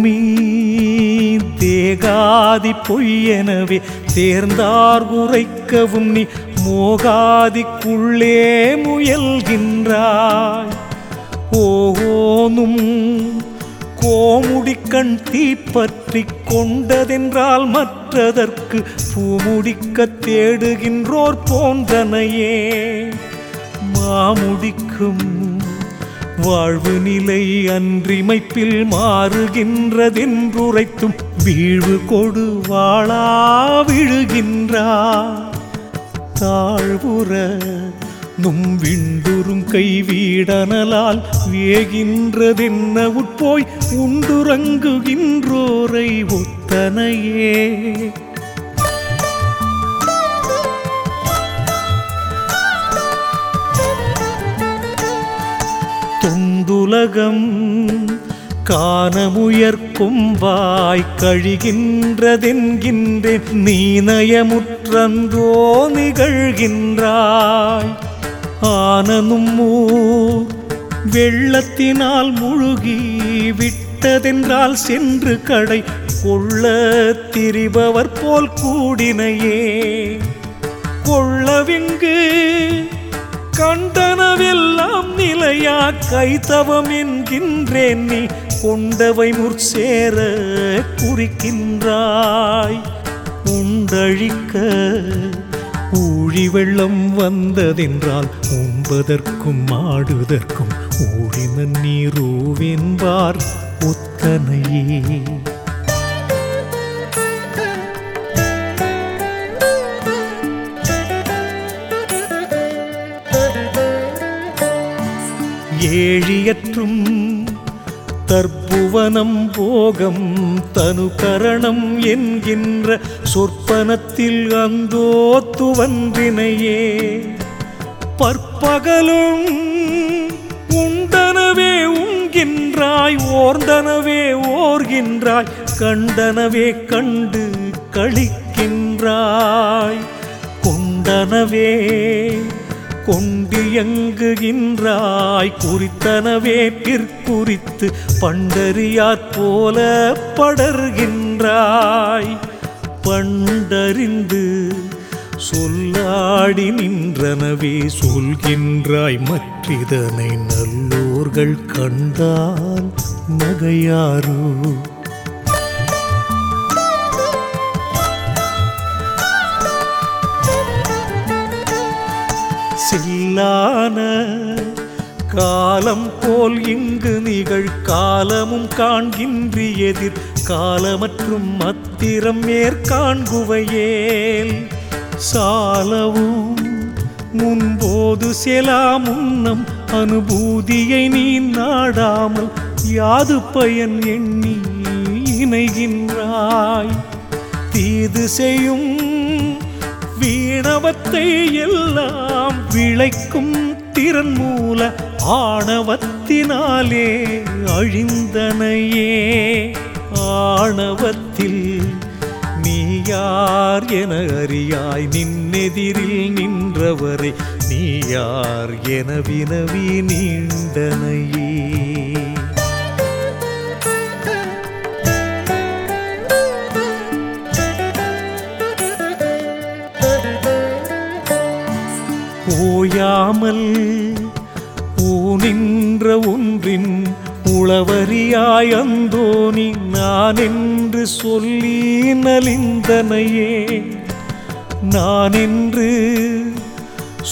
பூமி தேகாதி பொய்யெனவே தேர்ந்தார் உரைக்கவும் நீ. மோகாதிக்குள்ளே முயல்கின்றாய். ஓகோனும் கோமுடிக்கண் தீப்பற்றி கொண்டதென்றால் மற்றதற்கு பூமுடிக்க தேடுகின்றோர் போன்றனையே. மாமுடிக்கும் வாழ்வு நிலை அன்றிமைப்பில் மாறுகின்றதென்றுரைத்தும் வீழ்வு கொடு வாழா விழுகின்றார் தாழ்வுற நும் விண்டுறும் கை வீடனலால் வேகின்றதென்ன உட்போய் உண்டுறங்குகின்றோரை ஒத்தனையே. பூந்துலகம் காணமுயர்க்கும் வாய் கழிகின்றதென்கின்றேன். நீ நயமுற்றந்தோ நிகழ்கின்றாய். ஆனனும் ஊர் வெள்ளத்தினால் முழுகி விட்டதென்றால் சென்று கடை கொள்ள திரிபவர் போல் கூடினையே. கொள்ளவிங்கு கண்டனவெல்லாம் நிலையா கைத்தவம் என்கின்றேன் நீ கொண்டவை முற்சேர குறிக்கின்றாய். உண்டழிக்க ஊழி வெள்ளம் வந்ததென்றால் உண்பதற்கும் ஆடுதற்கும் ஊழின நீரூவென்பார் ஒத்தனையே ஏழியற்றும் தற்புவனம் போகம் தனு கரணம் என்கின்ற சொற்பனத்தில் அந்தோ துவன்றினையே பற்பகலும் உண்டனவே உண்கின்றாய் ஓர்ந்தனவே ஓர்கின்றாய் கண்டனவே கண்டு கழிக்கின்றாய் கொண்டனவே கொண்டியங்குகின்றாய் குறித்தனவே பிற்குறித்து பண்டறியாற் போல படர்கின்றாய். பண்டறிந்து சொல்லாடி நின்றனவே சொல்கின்றாய் மற்றிதனை நல்லோர்கள் கண்டால் நகையாரோ? சில்லான காலம் போல் இங்கு நிகழ் காலமும் காண்கின்றி எதிர் காலமற்றும் மத்திரம் மேற்காண்குவையேல். சாலவும் முன்போது செலா முன்னம் அனுபூதியை நீ நாடாமல் யாது பயன் எண்ணி இணைகின்றாய். தீது செய்யும் வீணவத்தை எல்லாம் விளைக்கும் திறன் மூல ஆணவத்தினாலே அழிந்தனையே. ஆணவத்தில் நீ யார் என அறியாய். நின்னெதிரில் நின்றவரை நீ யார் என வினவி நீண்டனையே. ஓயாமல் ஊனின்ற ஒன்றின் உளவரியாய் அந்தோனி நான் என்று சொல்லி நலிந்தனையே நான் என்று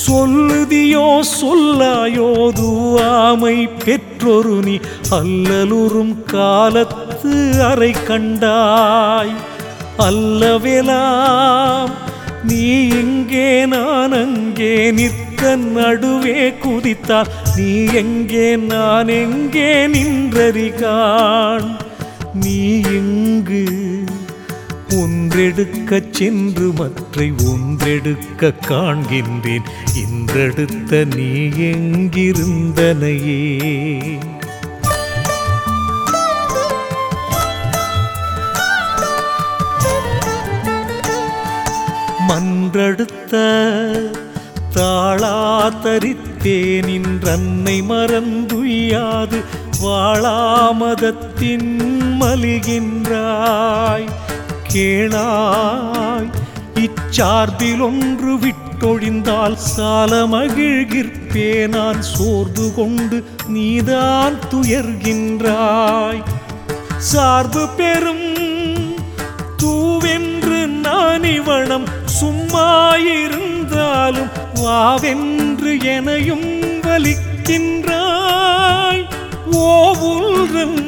சொல்லுதியோ சொல்லாயோது ஆமை பெற்றொரு நீ அல்லலுறும் காலத்து அறை கண்டாய் அல்லவெலாம் நீ இங்கே நான் அங்கே நிற்க நடுவே குதித்தால் நீ எங்கே நான் எங்கே நின்றறிகான் நீ எங்கு ஒன்றெடுக்க சென்று மற்றை ஒன்றெடுக்க காண்கின்றேன். இன்றெடுத்த நீ எங்கிருந்தனையே. மன்றடுத்த தாளாத்தரித்தேன் இன்றன்னை மறந்துயாது வாழாமதத்தின் மலிகின்றாய். கேளாய். இச்சார்பில் ஒன்று விட்டொழிந்தால் சால மகிழ்கிற்பே நான் சோர்ந்து கொண்டு நீதான் துயர்கின்றாய். சார்பு பெறும் தூவென்று சும்மாயிருந்தாலும் வாவென்று எனையும் வலிக்கின்றாய். ஓவுல்றன்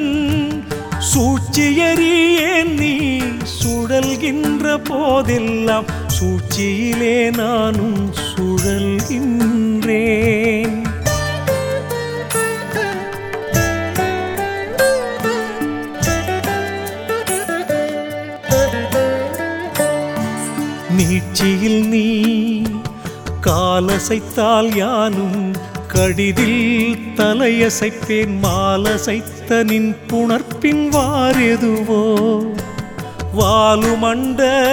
சூழ்ச்சியறியேன் நீ சுழல்கின்ற போதெல்லாம் சூழ்ச்சியிலே நானும் சுழல்கின்றேன். நீட்சியில் நீ காலசைத்தால் யானும் கடிதில் தலையசைப்பேன் மாலசைத்த நின் புணர்ப்பின் வாரெதுவோ? வாலுமண்ட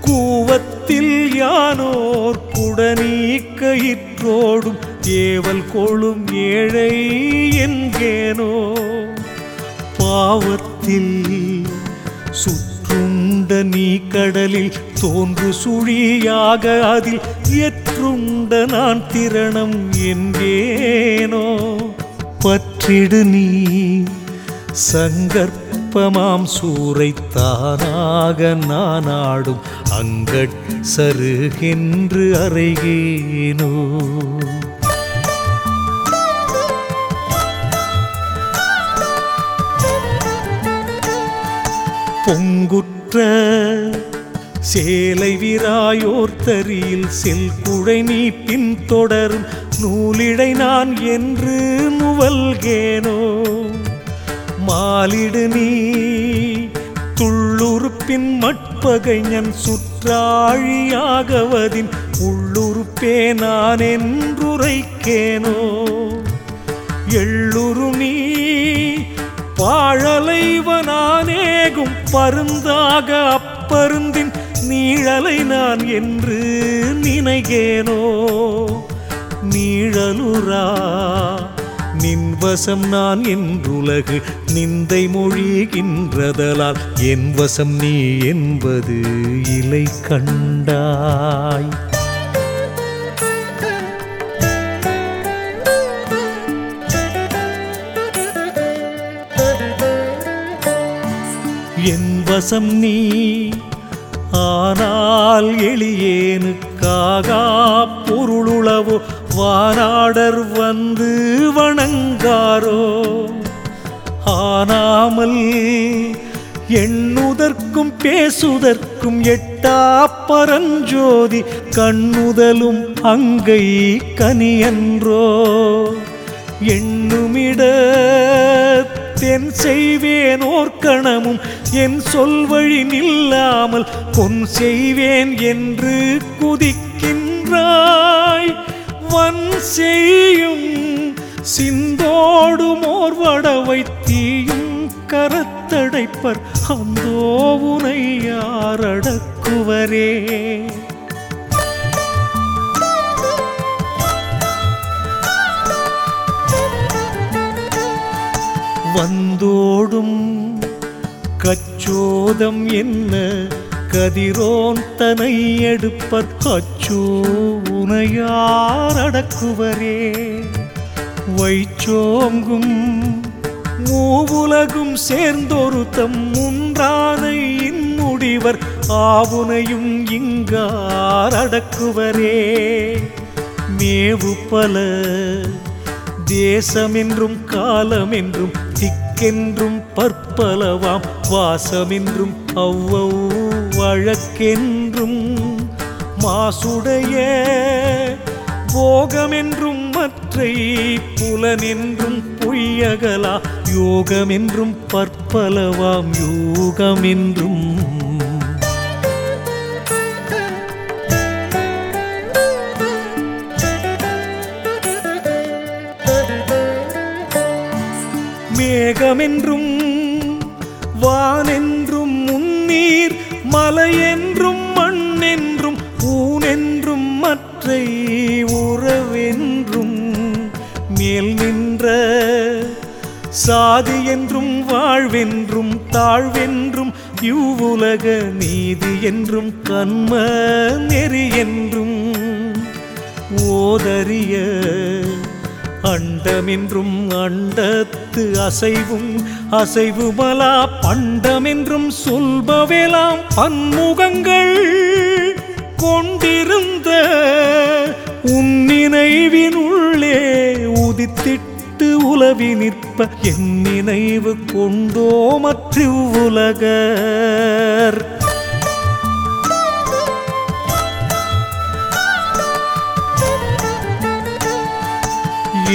கூவத்தில் யானோர் குடநீக்கயிற்றோடும் ஏவல் கொழும் ஏழை என்கேனோ? பாவத்தில் சுத்த நீ கடலில் தோன்று சுழியாக அதில் எற்றுண்ட நான் திரணம் என்கேனோ? பற்றிடு நீ சங்கற்பமாம் சூறைத்தானாக நான் ஆடும் அங்கட் சருகென்று அறைகேனோ? பொங்குற்ற சேலை விராயோர் தரியில் செல் குழை நீ பின்தொடரும் நூலிடை நான் என்று நுவல்கேனோ மாலிடு நீ துள்ளுறுப்பின் மட்பகைஞன் சுற்றாழியாகவதின் உள்ளுறுப்பே நான் என்றுரைக்கேனோ. எள்ளுரு நீ பாழலைவனானேகும் பருந்தாக அப்பருந்தின் நீழலை நான் என்று நினைகேனோ? நீழலுரா நின்வசம் நான் என்றுலகு நிந்தை மொழிகின்றதலால் என் வசம் நீ என்பது இலை கண்டாய். என் வசம் நீ. ஆனால் எளியேனுக்காக பொருளுளவோ? வானாடர் வந்து வணங்காரோ? ஆனாமல் எண்ணுதற்கும் பேசுதற்கும் எட்டா பரஞ்சோதி கண்ணுதலும் அங்கை கனியன்றோ? எண்ணுமிட தென் செய்வேன் ஓர்க்கணமும் என் சொல்வழி நில்லாமல் பொன் செய்வேன் என்று குதிக்கின்றாய். வன் செய்யும் சிந்தோடும் ஓர் வடவை தீயும் கரத்தடைப்பர் அந்தோ உனை யாரடக்குவரே வந்தோடும் கச்சோதம் என்ன? கதிரோன் தனை எடுப்பற் கச்சோ உனையாரடக்குவரே வைச்சோங்கும் மூவுலகும் சேர்ந்தொரு தம் முன்றானை இன்முடிவர் ஆவுனையும் இங்காரடக்குவரே மேவு பல தேசமென்றும் காலமென்றும் திக்கென்றும் பற்பலவாம் வாசமென்றும் அவ்வௌ வழக்கென்றும் மாசுடைய போகமென்றும் மற்றை புலனென்றும் பொய்யகலா யோகமென்றும் பற்பலவாம் யோகமென்றும் மேகமென்றும் வானென்றும் முன்னீர் மலையென்றும் மண்ணென்றும் ஊனென்றும் மற்றை உறவென்றும் மேல் நின்ற சாதி என்றும் வாழ்வென்றும் தாழ்வென்றும் இவ்வுலக நீதி என்றும் கண்ம நெறி என்றும் ஓதறிய அண்டமென்றும் அண்டத்து அசைவும் அசைவுமலா பண்டமென்றும் சொல்பவெலாம் பன்முகங்கள் கொண்டிருந்த உன்னினைவினுள்ளே உதித்திட்டு உலவி நிற்ப என் நினைவு கொண்டோமற்று உலகர்.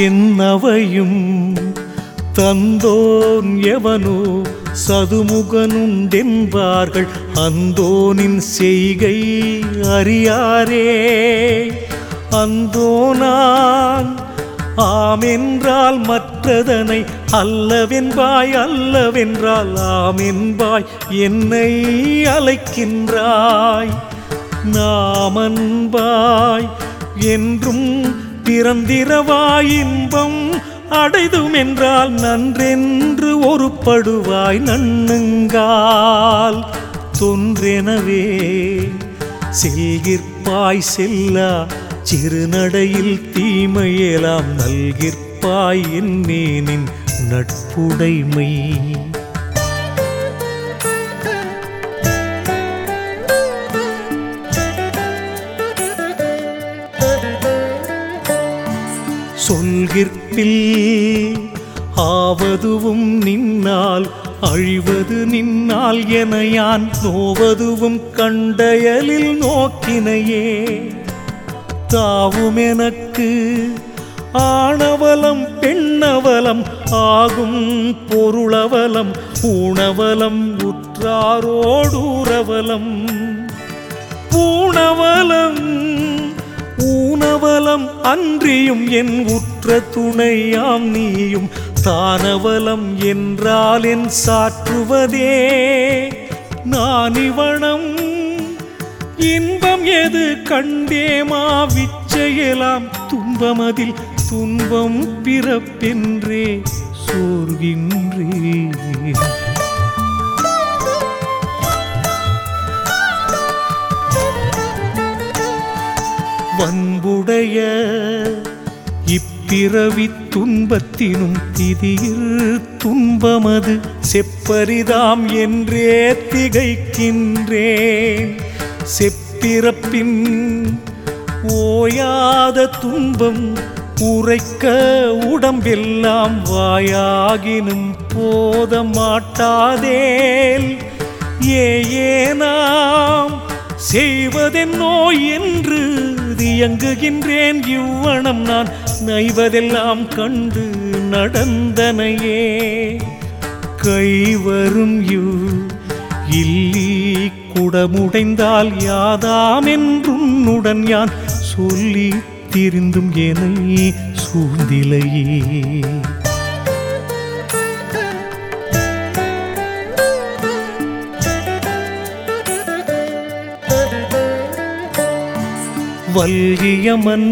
என்னவையும் தந்தோன் எவனோ சதுமுகனுண்டென்பார்கள் அந்தோனின் செய்கை அறியாரே. அந்தோனான் ஆமென்றால் மற்றதனை அல்லவென்பாய் அல்லவென்றால் ஆமென்பாய் என்னை அழைக்கின்றாய். நாமன்பாய் என்றும் பிறந்திரவாயின்பம் அடைதும் என்றால் நன்றென்று ஒருப்படுவாய் நண்ணுங்கால். தொன்றெனவே செல்கிற்பாய் செல்லா சிறுநடையில் தீமையெல்லாம் நல்கிற்பாய் என்னேனின் நட்புடைமை. சொல்கிற்பில் ஆவதுவும் நின்னால் அழிவது நின்னால் என யான் நோவதுவும் கண்டயலில் நோக்கினையே. தாவும் எனக்கு ஆணவலம் பெண்ணவலம் ஆகும் பொருளவலம் ஊனவலம் உற்றாரோடூரவலம். பூணவலம் ஊனவலம் அன்றியும் என் உற்ற துணையாம் நீயும் தானவலம் என்றால் என் சாற்றுவதே. நான் இவனம் இன்பம் எது கண்டேமா விச்சையலாம் துன்பமதில் துன்பம் பிறப்பென்றே சோர்கின்றேன். வன்புடைய பிறவி துன்பத்தினும் திதியில் துன்பமது செப்பரிதாம் என்றே திகைக்கின்றேன். செப்பிறப்பின் ஓயாத துன்பம் உரைக்க உடம்பெல்லாம் வாயாகினும் போத மாட்டாதேல் ஏ நாம் செய்வதென்னோ என்று இயங்குகின்றேன். இவ்வனம் நான் நைவதெல்லாம் கண்டு நடந்தனையே. கைவரும் யூ இல்லி குடமுடைந்தால் யாதாம் என்றுன்னுடன் யான் சொல்லி திரிந்தும் எனை சூழ்ந்திலையே. வல்கியமன்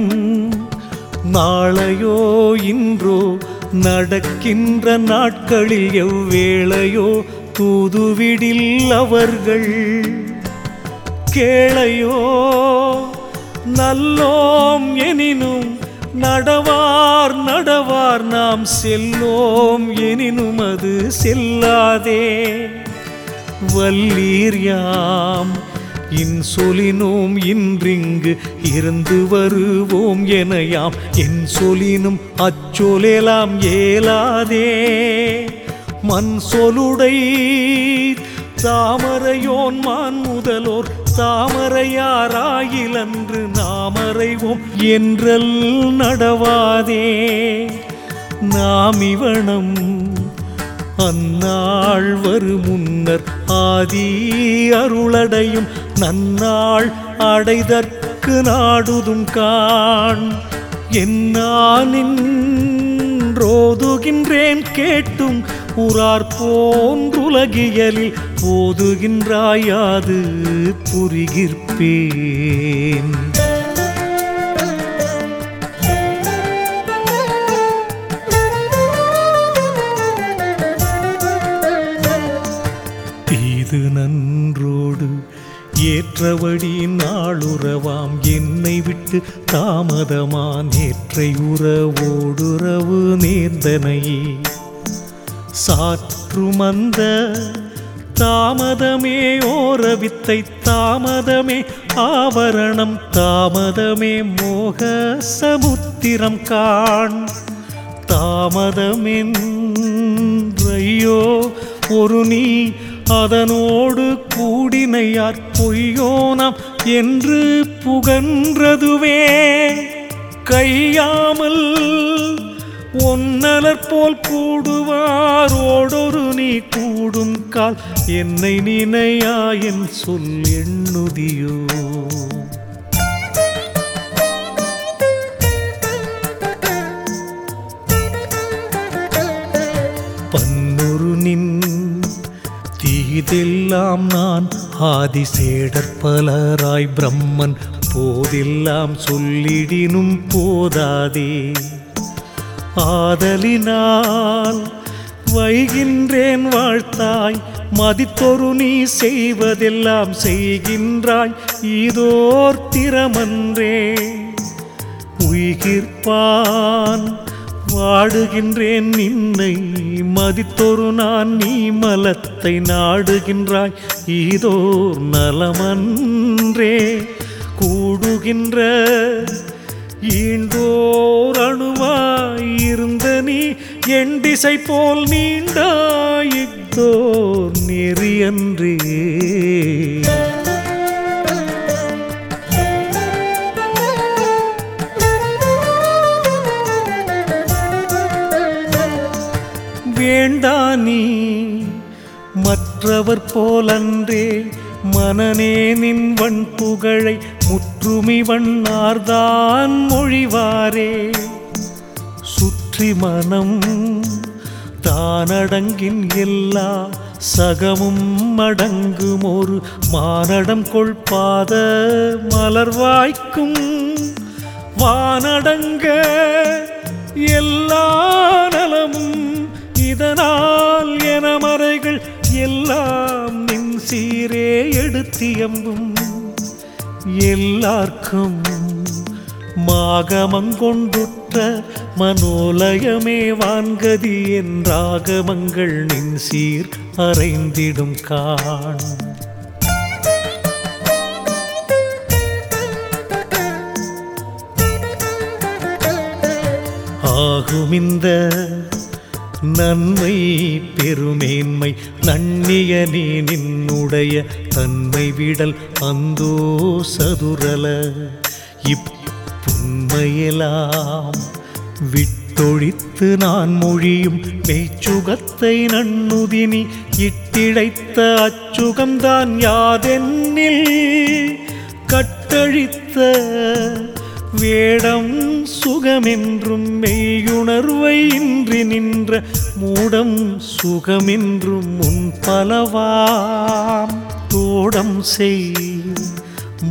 நாளையோ இன்றோ நடக்கின்ற நாட்களில் எவ்வேளையோ தூதுவிடில் அவர்கள் கேளையோ நல்லோம் எனினும் நடவார் நடவார் நாம் செல்லோம் எனினும் அது செல்லாதே. வல்லீர் யாம் இன்சொலினோம் இன்றிங்கு இருந்து வருவோம் என யாம் என் சொலினும் அச்சொலேலாம் ஏலாதே. மண் சொலுடை தாமரையோன் மான் முதலோர் தாமரையாராயிலன்று நாமறைவோம் என்றல் நடவாதே. நாம் இவனம் அந்நாள் வரு முன்னர் ஆதி அருளடையும். நன்னாள் அடைதற்கு நாடுதும் காண். என்னானின்றோதுகின்றேன் கேட்டும். உறார் போன்றுலகியலில் போதுகின்றாயாது புரிகிற்பேன். ஏற்றபடி நாளுறவாம். என்னை விட்டு தாமதமா நேற்றை உறவோடுறவு நேர்ந்தனையே சாற்றுமந்த தாமதமே ஓரவித்தை தாமதமே ஆவரணம் தாமதமே மோக சமுத்திரம் காண். தாமதமென்றையோ ஒரு நீ அதனோடு கூடினையார் பொய்யோனாம் என்று புகன்றதுவே. கையாமல் ஒன்னலர் போல் கூடுவாரோடொரு நீ கூடும் கால் என்னை நினையா என் சொல் எண்ணுதியோ. இதெல்லாம் நான் ஆதிசேடர் பலராய் பிரம்மன் போதெல்லாம் சொல்லிடினும் போதாதே. ஆதலினால் வைகின்றேன் வாழ்த்தாய் மதித்தொரு நீ செய்வதெல்லாம் செய்கின்றாய் இதோர் திறமன்றே. உயிர்ப்பான் வாடுகின்றேன் நின்னை மதித்தொரு நான் நீ மலத்தை நாடுகின்றாய். இதோர் நலமன்றே கூடுகின்ற ஈண்டோர் அணுவாயிருந்த நீ என் திசை போல் நீண்டாயித்தோர் நெறியன்றே. வேண்டா நீ மற்றவர் போலன்றே மனநே நின்வன் புகழை முற்றுமி வண்ணார்தான் மொழிவாரே. சுற்றி மனம் தானடங்கின் எல்லா சகமும் அடங்கும் ஒரு மானடம் கொள்பாத மலர்வாய்க்கும் வானடங்க எல்லா நலமும் இதனால் என மறைகள் எல்லாம் நின் சீரே எடுத்தியம்பும். எல்லார்க்கும் மாகமங்கொண்டுற்ற மனோலயமே வான்கதி என்றாகமங்கள் நின் சீர் அறைந்திடும் காண். ஆகும் இந்த நன்மை பெருமேன்மை நன்னிய நீ நின்னுடைய தன்மை விடல் அந்தோ சதுரல. இப்புண்மையெல்லாம் விட்டொழித்து நான் மொழியும் மெய்ச்சுகத்தை நன்னுதினி இட்டிழைத்த அச்சுகம்தான் யாதென்னில் கட்டழித்த வேடம் சுகமென்றும் மெய்யுணர்வை இன்றி நின்ற மூடம் சுகமென்றும் முன் பலவாம். தோடம் செய்.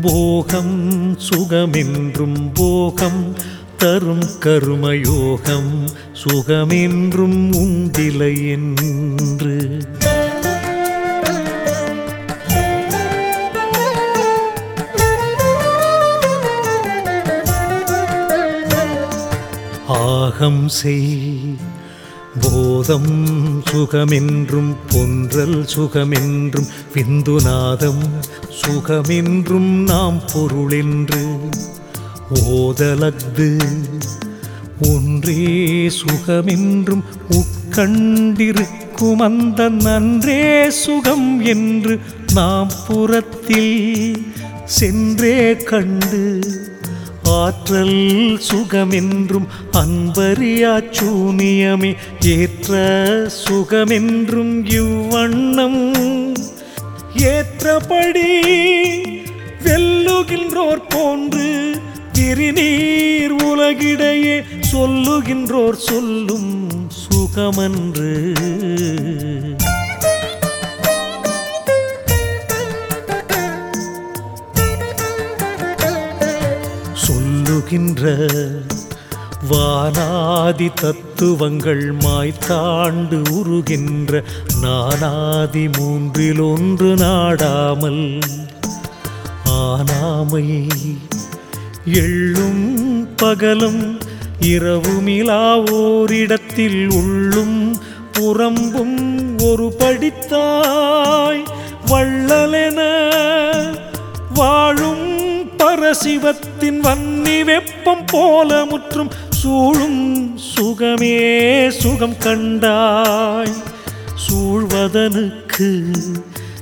போகம் சுகமென்றும் போகம் தரும் கருமயோகம் சுகமென்றும் உந்திலை என்று. பாகம் செய். போதம் சுகமென்றும் பொன்றல் சுகமென்றும் விந்துநாதம் சுகமென்றும் நாம் பொருளென்று ஓதலஃது. ஒன்றே சுகமென்றும் உட்கண்டிருக்கும் அந்த நன்றே சுகம் என்று நாம் புறத்தில் சென்றே கண்டு ஆற்றல் சுகமென்றும் அன்பறியா சூனியமே ஏற்ற சுகமென்றும் இவ்வண்ணம். ஏற்றபடி வெல்லுகின்றோர் போன்று திருநீர் உலகிடையே சொல்லுகின்றோர் சொல்லும் சுகமன்று. சொல்லுகின்ற வானாதி தத்துவங்கள் மாய்த்தாண்டு உருகின்ற நானாதி மூன்றில் ஒன்று நாடாமல் ஆனாமை எள்ளும் பகலும் இரவுமிலா ஓரிடத்தில் உள்ளும் புறம்பும் ஒரு படித்தாய் வள்ளலென வாழும் பரசிவத்தின் வன்னி வெப்பம் போல முற்றும் சூழும் சுகமே சுகம் கண்டாய். சூழ்வதனுக்கு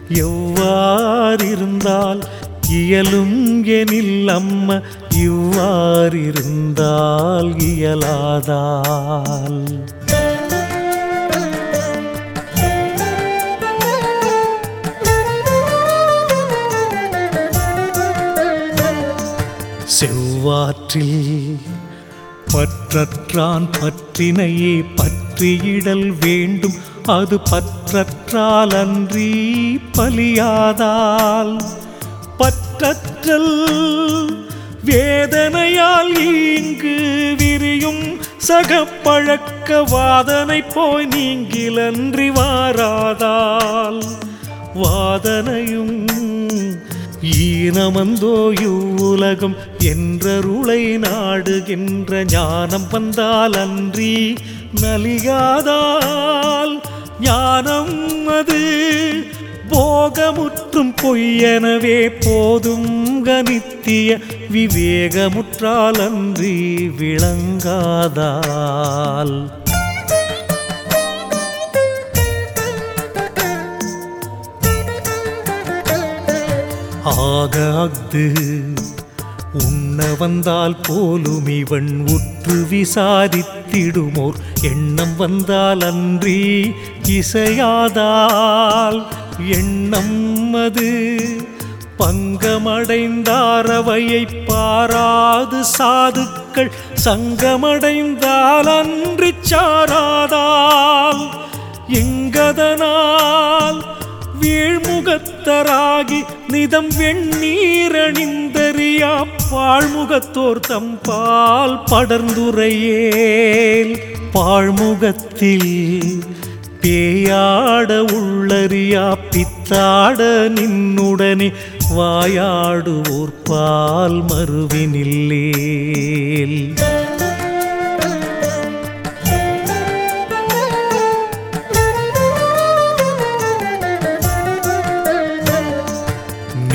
எவ்வாறிருந்தால் இயலும் எனில் அம்ம இவ்வாறிருந்தால் இயலாதால். செவ்வாற்றில் பற்றற்றான் பற்றினையே பற்றியிடல் வேண்டும். அது பற்றற்றால் அன்றி பலியாதால். பற்றற்றல் வேதனையால் இங்கு விரியும் சகப்பழக்க வாதனை போய் நீங்கிலன்றி வாராதால். வாதனையும் ஈனமந்தோ இவ்வுலகம் என்றருளை நாடுகின்ற ஞானம் வந்தால் அன்றி நலியாதால் ஞானம் அது. போகமுற்றும் பொய்யெனவே போதும் கனித்திய விவேகமுற்றால் அன்றி விளங்காதால். ஆக அஃது. உண்ண வந்தால் போலும் இவன் உற்று விசாரித்திடுமோர். எண்ணம் வந்தால் அன்றி இசையாதால். எண்ணம் அது பங்கமடைந்தாரவையை பாராது சாதுக்கள். சங்கமடைந்தால் அன்றி சாராதால். எங்கதனால் வீழ்முகத்தராகி நிதம் வெண்ணீரணிந்தறியா பாழ்முகத்தோர் தம் பால் படர்ந்துரையேல். பாழ்முகத்தில் பேயாட உள்ளறியா பித்தாட நின்னுடனே வாயாடுவோர் பால் மறுவினில்லேல்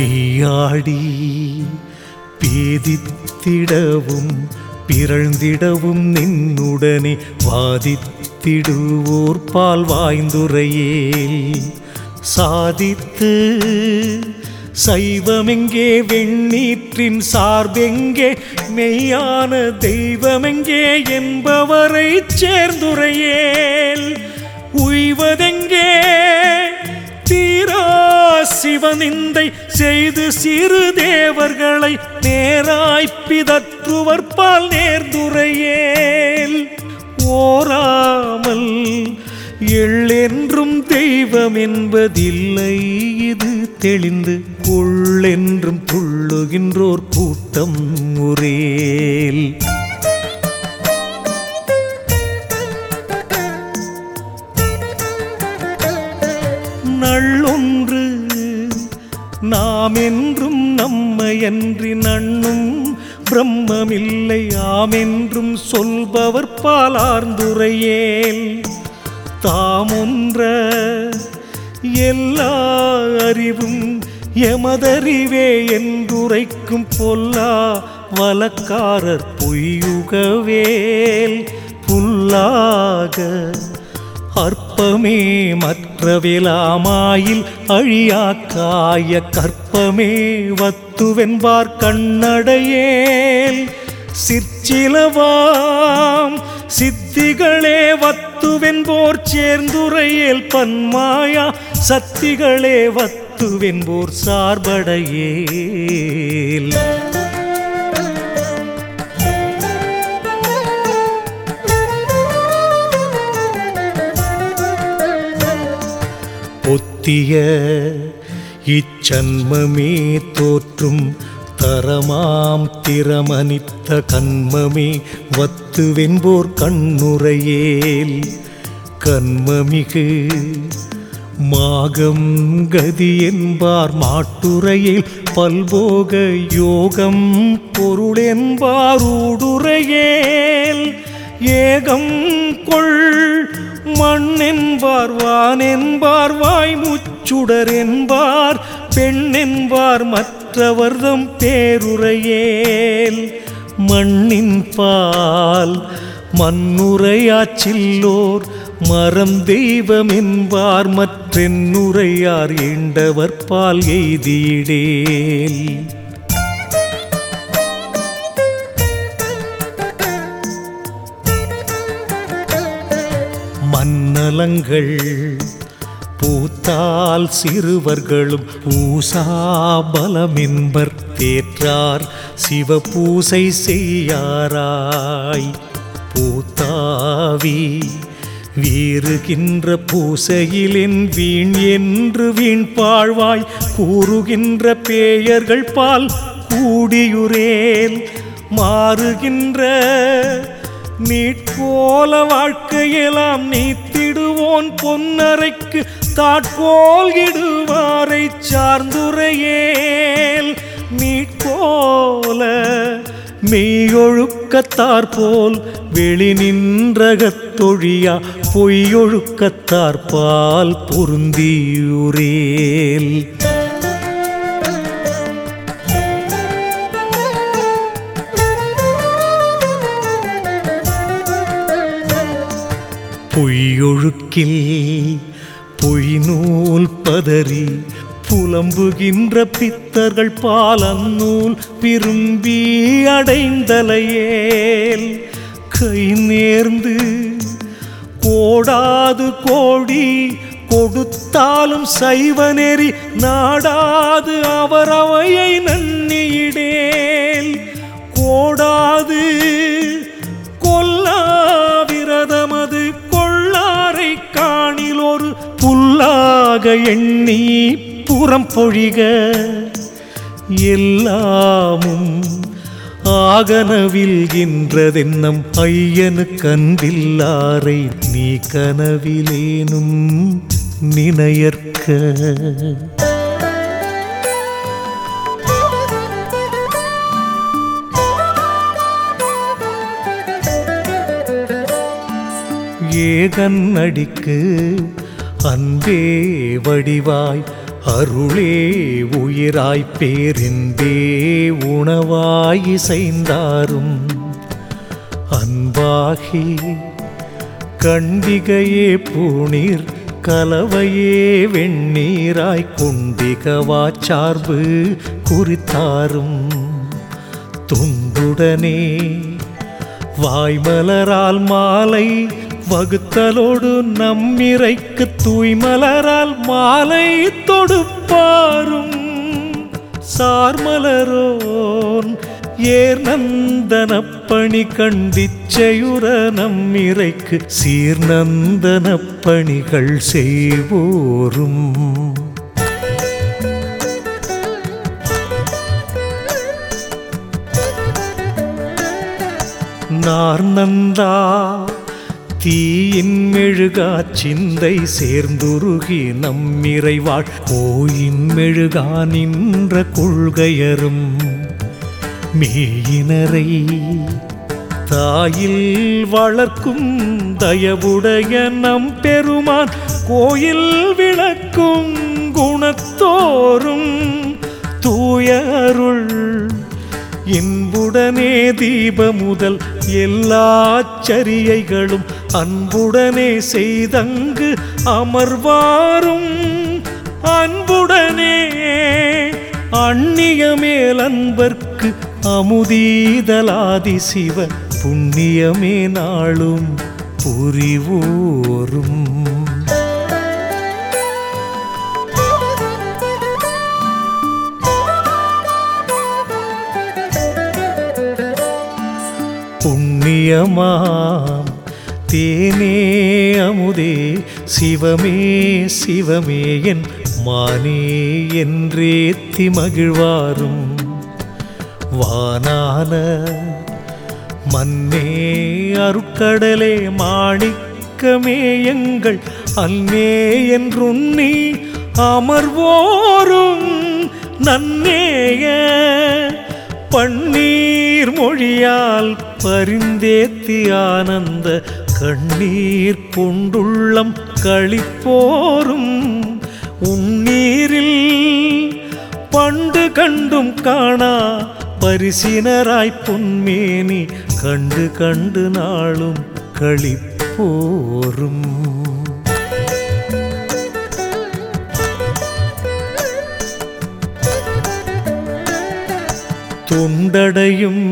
நீயாடி பேதித்திடவும் பிறழ்ந்திடவும் நின்னுடனே வாதித்திடுவோர் பால் வாய்ந்துரையே சாதித்து சைவமெங்கே வெண்ணீற்றின் சார்பெங்கே மெய்யான தெய்வமெங்கே என்பவரை சேர்ந்துரையேல் உய்வதெங்கே தீரா சிவனிந்தை செய்து சிறு தேவர்களை நேராய் பிதற்றுவற்பால் நேர்ந்துரையேல். ஓராமல் எள்ளென்றும் தெய்வம் என்பதில்லை இது தெளிந்து கொள்ளென்றும் துள்ளுகின்றோர் கூட்டம் உரேல் நாம் என்றும் நம்மையன்றி நண்ணும் பிரம்மமில்லை ஆமென்றும் சொல்பவர் பாலார்ந்துரையேல். தாமொன்ற எல்லா அறிவும் எமதறிவே என்றுரைக்கும் பொல்லா வலக்காரர் பொய்யுகவேல். புல்லாக அற்பமே மற்றவிலாமாயில் அழியாக்காய கற்பமே வத்துவென்பார் கண்ணடையேல். சிற்சிலவாம் சித்திகளே வத்துவென்போர் சேர்ந்துரையேல் பன்மாயா சத்திகளே வத்துவென்போர் சார்படையேல். ஒத்திய இச்சன்மமே தோற்றும் தரமாம் திறமனித்த கண்மமே வத்துவென்போர் கண்ணுரையேல் கண்மமிகு மாகம் கதி என்பார் மாட்டுரையில் பல்போக யோகம் பொருளென்பார் ஊடுரையேல் ஏகம் கொள் மண்ணென்பார் வானென்பார் வாய்முச்சுடர் என்பார். வாய் மற்றவர்தம் பேருரையேல். மண்ணின் பால் மண்ணுரையாச்சில்லோர். மரம் தெய்வம் என்பார் மற்றென்னுரையார். ஈண்டவர் பால் எய்தியிடேல். மன்னலங்கள் பூத்தால் சிறுவர்களும் பூசாபலமென்பர் தேற்றார். சிவபூசை செய்யாராய். பூத்தாவி வீறுகின்ற பூசையிலின் வீண் என்று வீண் பாழ்வாய். கூறுகின்ற பேயர்கள் பால் கூடியுரேல் மாறுகின்ற நீட்போல வாழ்க்கையெல்லாம் நீத்திடுவோன் பொன்னரைக்கு தாட்கோல் இடுவாரை சார்ந்துரையேல். மீட்போல மெய்யொழுக்கத்தார் போல் வெளி நின்றகத்தொழியா பொய்யொழுக்கத்தார் பால் பொருந்தியுரேல் பொய்யொழுக்கில் பொய்நூல் பதறி புலம்புகின்ற பித்தர்கள் பாலநூல் விரும்பி அடைந்தலையேல். கை நேர்ந்து கோடாது கோடி கொடுத்தாலும் சைவ நெறி நாடாது அவரவையை நன்னியிடேல். கோடாது புல்லாக எண்ணி புறம் பொழிக. எல்லாமும் ஆகனவில்கின்றதென்னம் ஐயனு கண்டில்லாரை நீ கனவிலேனும் நினையற்க. ஏகன் அடிக்கு அன்பே வடிவாய் அருளே உயிராய் பேரின்பே உணவாய் இசைந்தாரும். அன்பாகி கண்டிகையே பூணீர் கலவையே வெண்ணீராய் குண்டிகவா சார்பு குறித்தாரும். துண்டுடனே வாய்மலரால் மாலை வகுத்தலோடு நம்மிறைக்கு தூய்மலரால் மாலை தொடுப்பாரும். சார்மலரோன் ஏர் நந்தனப்பணி கண்டிச்சையுற நம்மிறைக்கு சீர்நந்தனப்பணிகள் செய்வோரும். நார்நந்தா தீயின் மெழுகா சிந்தை சேர்ந்துருகி நம்மிறைவாழ் கோயின் மெழுகா நின்ற கொள்கையரும் மேயினரை தாயில் வளர்க்கும் தயவுடைய நம் பெருமான். கோயில் விளக்கும் குணத்தோறும் தூய அருள். இன்புடனே தீப முதல் எல்லா சரியைகளும் அன்புடனே செய்தங்கு அமர்வாரும். அன்புடனே அந்நிய மேல் அன்பர்க்கு அமுதீதலாதி சிவ புண்ணியமே நாளும் புரிவோரும். புண்ணியமா தேனே அமுதே சிவமே சிவமே என் மானே என்றேத்தி மகிழ்வாரும் வானான மன்னே அருட்கடலே மாணிக்கமே எங்கள் அன்னே என்றுன்னி அமர்வோரும். நன்னேய பன்னீர் மொழியால் பரிந்தேத்தி ஆனந்த கண்ணீர் கொண்டுள்ளம் களிப்போரும் உன்னீரில் பண்டு கண்டும் காணா பரிசினராய் பொன்மேனி கண்டு கண்டு நாளும் களிப்போரும். தொண்டடையும்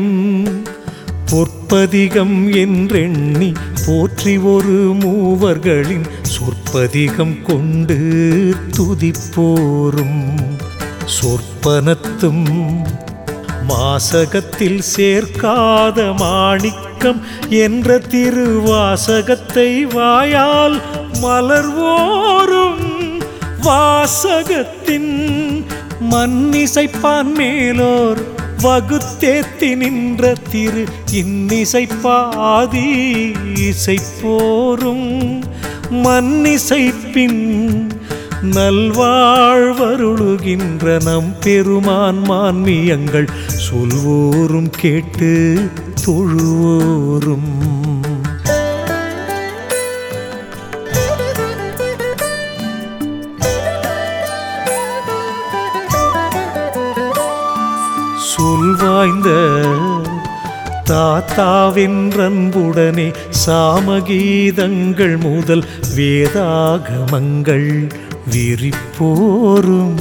பொற்பதிகம் என்றெண்ணி போற்றி ஒரு மூவர்களின் சொற்பதிகம் கொண்டு துதிப்போரும். சொற்பனத்தும் மாசகத்தில் சேர்க்காத மாணிக்கம் என்ற திருவாசகத்தை வாயால் மலர்வோரும். வாசகத்தின் மன்னிசைப்பான் மேலோர் வகுத்தேத்தி நின்ற திரு இன்னிசைப்பாதி இசைப்போரும் மன்னிசைப்பின் நல்வாழ்வருளுகின்ற நம் பெருமான் மான்மியங்கள் சொல்வோரும் கேட்டு தொழுவோரும். வாய்ந்த தாத்தாவின் அன்புடனே சாமகீதங்கள் முதல் வேதாகமங்கள் விரிப்போரும்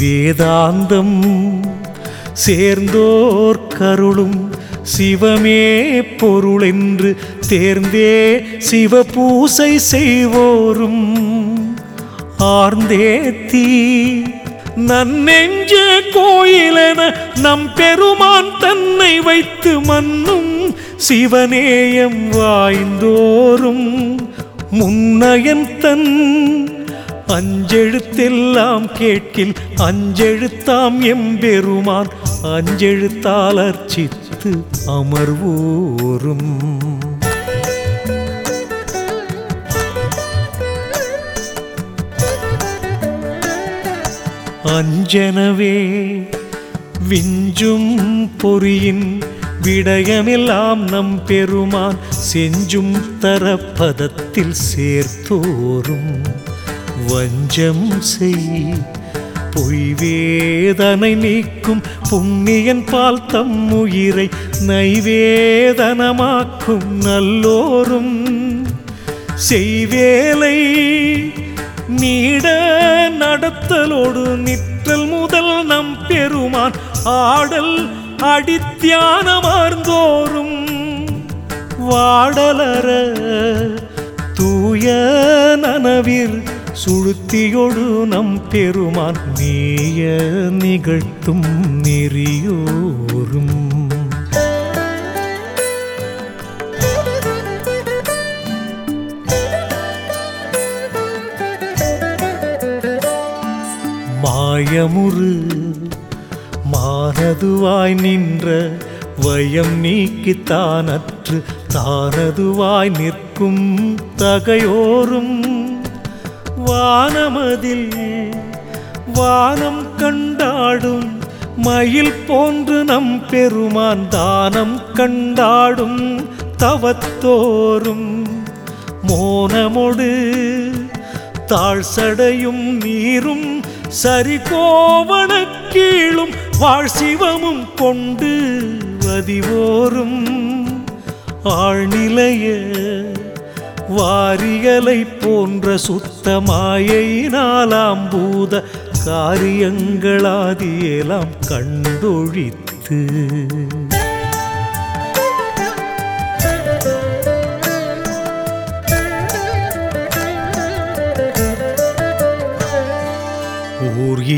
வேதாந்தம் சேர்ந்தோர் கருளும் சிவமே பொருளென்று தேர்ந்தே சிவபூசை செய்வோரும். ஆர்ந்தேத்தி நன்னெஞ்ச கோயிலென நம் பெருமான் தன்னை வைத்து மன்னும் சிவநேயம் வாய்ந்தோறும் முன்னயன் தன் அஞ்செழுத்தெல்லாம் கேட்கில் அஞ்செழுத்தாம் எம்பெருமான் அஞ்செழுத்தால் அர்ச்சித்து அமர்வோரும். அஞ்சனவே விஞ்சும் பொறியின் விடயமெல்லாம் நம் பெருமான் செஞ்சும் தரப்பதத்தில் சேர்த்தோறும் வஞ்சம் செய் பொய்வேதனை நீக்கும் புண்ணியன் பால் தம் உயிரை நைவேதனமாக்கும் நல்லோரும். செய்வேலை நீட நடத்தலோடு நிற்றல் முதல் நம் பெருமான். ஆடல் அடித்தியானமார்ந்தோறும் வாடலர தூய நனவிர் சுழுத்தியொடு நம் பெருமான். நீய நிகழ்த்தும் நெறியோ மாயமுறு மானதுவாய் நின்ற வயம் நீக்கித்தானற்று தானதுவாய் நிற்கும் தகையோரும். வானமதில் வானம் கண்டாடும் மயில் போன்று நம் பெருமான் தானம் கண்டாடும் தவத்தோறும் மோனமொடு தாழ்சடையும் நீரும் சரி கோவண கீழும் வாழ் சிவமும் கொண்டு வதிவோரும் ஆழ்நிலைய வாரியலை போன்ற சுத்த மாயினாலாம் பூத காரியங்களாதியெல்லாம் கண்டொழித்து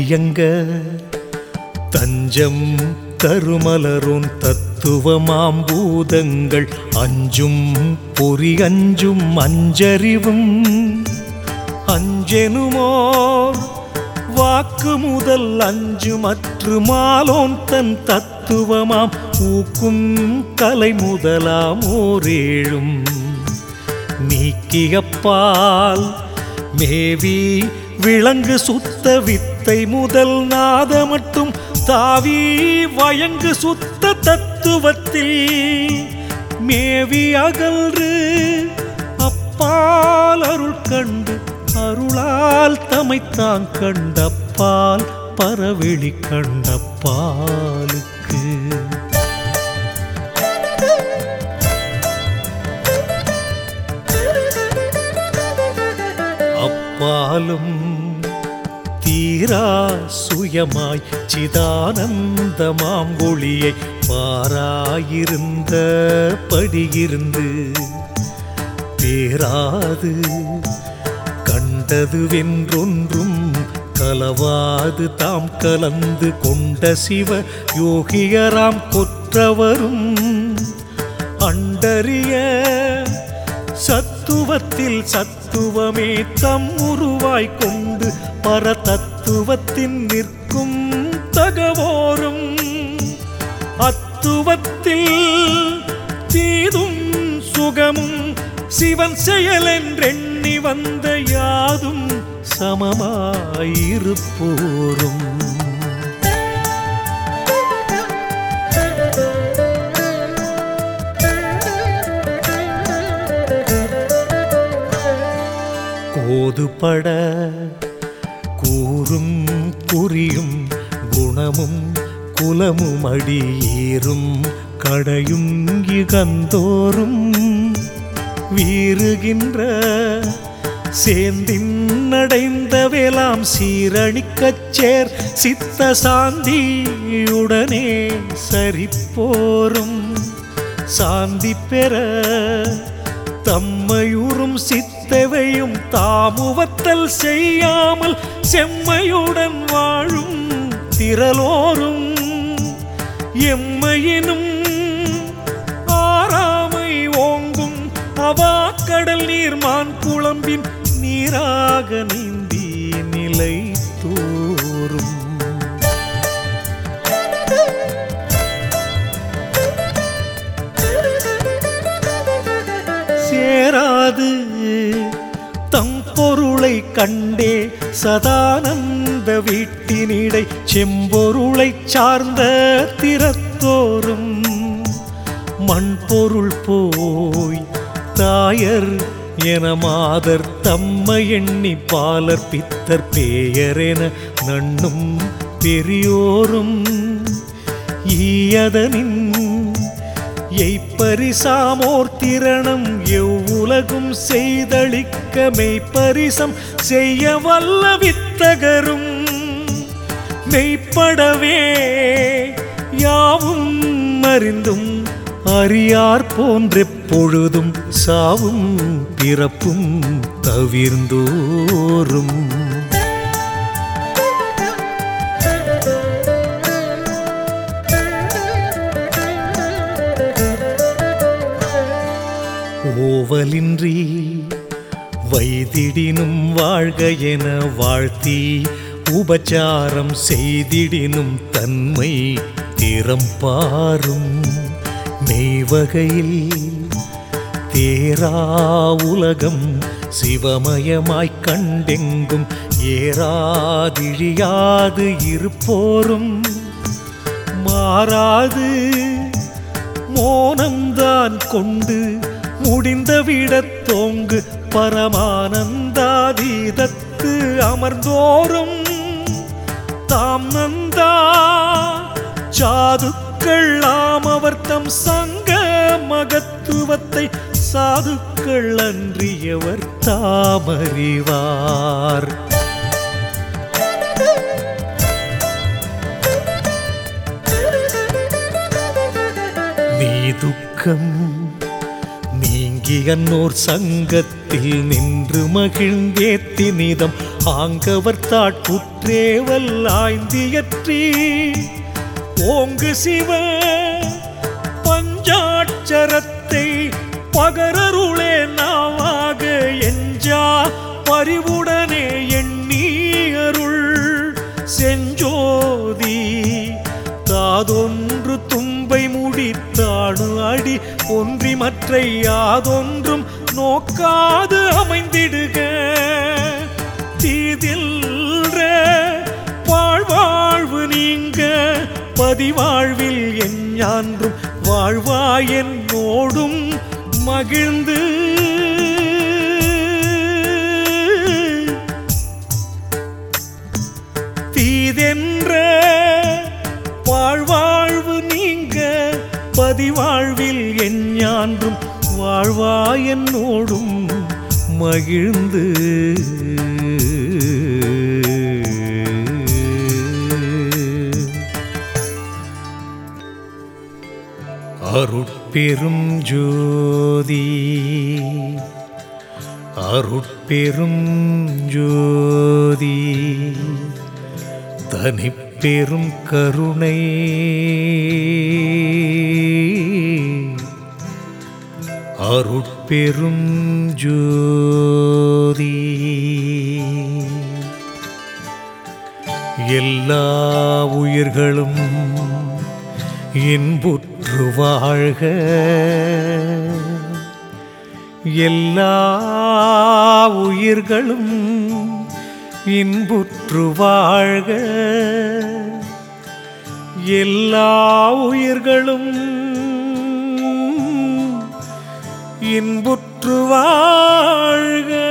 இயங்க. தஞ்சம் தருமலரும் தத்துவமாம் பூதங்கள் அஞ்சும் பொறி அஞ்சும் அஞ்சறிவும். அஞ்செனுமோ? வாக்கு முதல் அஞ்சு மற்று மாலோன் தன் தத்துவமாம். ஊக்கும் கலை முதலாம் ஓரேழும். நீக்கியப்பால் மேவி விலங்கு சுத்த வித்தை முதல் நாத மட்டும் தாவி வயங்கு சுத்த தத்துவத்தில் மேவி அகன்று அப்பால் அருள் கண்டு அருளால் தமைத்தான் கண்டப்பால் பரவெளி கண்டப்பாலுக்கு. அப்பாலும் தீரா சுயமாய் சிதானந்தமாம் ஒளியை பாராயிருந்த படியிருந்து பேராது கண்டதுவென்றொன்றும் கலவாது தாம் கலந்து கொண்ட சிவ யோகியராம் கொற்றவரும். அண்டறிய தத்துவத்தில் சத்துவமே தம் உருவாய் கொண்டு பரதத்துவத்தின் நிற்கும் தகவோரும். அத்துவத்தில் தீதும் சுகமும் சிவன் செயலென்றெண்ணி வந்த யாதும் சமமாயிருப்போரும். கோதுபட கூறும் குறியும் குணமும் குலமும் அடியேறும் கடையும் இகந்தோறும் வீறுகின்ற சேர்ந்தின் நடைந்த வேளாம் சீரணிக்கச் சேர் சித்த சாந்தியுடனே சரிப்போரும். சாந்தி பெற தாமுவத்தல் செய்யாமல் செம்மையுடன் வாழும் திரளோரும் எம்மையினும் ஆறாமை ஓங்கும் அவாக்கடல் நீர்மான் குழம்பின் நீராக நீந்தி கண்டே சதானந்த வீட்டினிடை செம்பொருளை சார்ந்த திறத்தோறும் மண் பொருள் போய் தாயர் என மாதர் தம்மை எண்ணி பாலர் பித்தர் பேயரென நண்ணும் பெரியோரும் ஈயதனின் எய்ப்பரிசாமோர் திறனம் உலகும் செய்தளிக்க மெய்ப்பரிசம் செய்ய வல்ல வித்தகரும். மெய்ப்படவே யாவும் அறிந்தும் அறியார் போன்றெப்பொழுதும் சாவும் பிறப்பும் தவிர்ந்தோறும். ஓவலின்றி வைதிடினும் வாழ்க என வாழ்த்தி உபச்சாரம் செய்திடினும் தன்மை திறம் பாரும் மெய்வகையில் தேரா உலகம் சிவமயமாய் கண்டெங்கும் ஏறாதிழியாது இருப்போரும் மாறாது மோனம்தான் கொண்டு முடிந்தவிடத் தோங்கு பரமானந்தாதீதத்து அமர்ந்தோறும் தாம் நந்தா சாதுக்கள்ளாம் அவர் தம் சங்க மகத்துவத்தை சாதுக்கள் அன்றியவர் தாமறிவார்? நீ துக்கம் நீங்கி சங்கத்தில் நின்று மகிழ்ந்தேத்தி நிதம் ஆங்கவர் தாட்குற்றேவல் ஆய்ந்தியற்றி. ஓங்கு சிவ பஞ்சாட்சரத்தை பகரருளே நாவாக எஞ்சா. பறிவுடனே எண்ணி அருள் செஞ்சோதி. தாதொன்று தும்பை முடித்த நாடு அடி ஒன்றி மற்ற யாதொன்றும் நோக்காது அமைந்திடுக. தீதில்ற வாழ்வாழ்வு நீங்க பதிவாழ்வில் என் ஞான்றும் வாழ்வாய் என்னோடும் மகிழ்ந்து. தீதென்ற பதிவாழ்வில் என் ஞான்றும் வாழ்வாய் என்னோடும் மகிழ்ந்து. அருட்பெரும் ஜோதி அருட்பெரும் ஜோதி பெரும் கருணை. அருட்பெரும் ஜோதி. எல்லா உயிர்களும் இன்புற்று வாழ்க. எல்லா உயிர்களும் இன்புற்று வாழ்க. எல்லா உயிர்களும் இன்புற்று வாழ்க.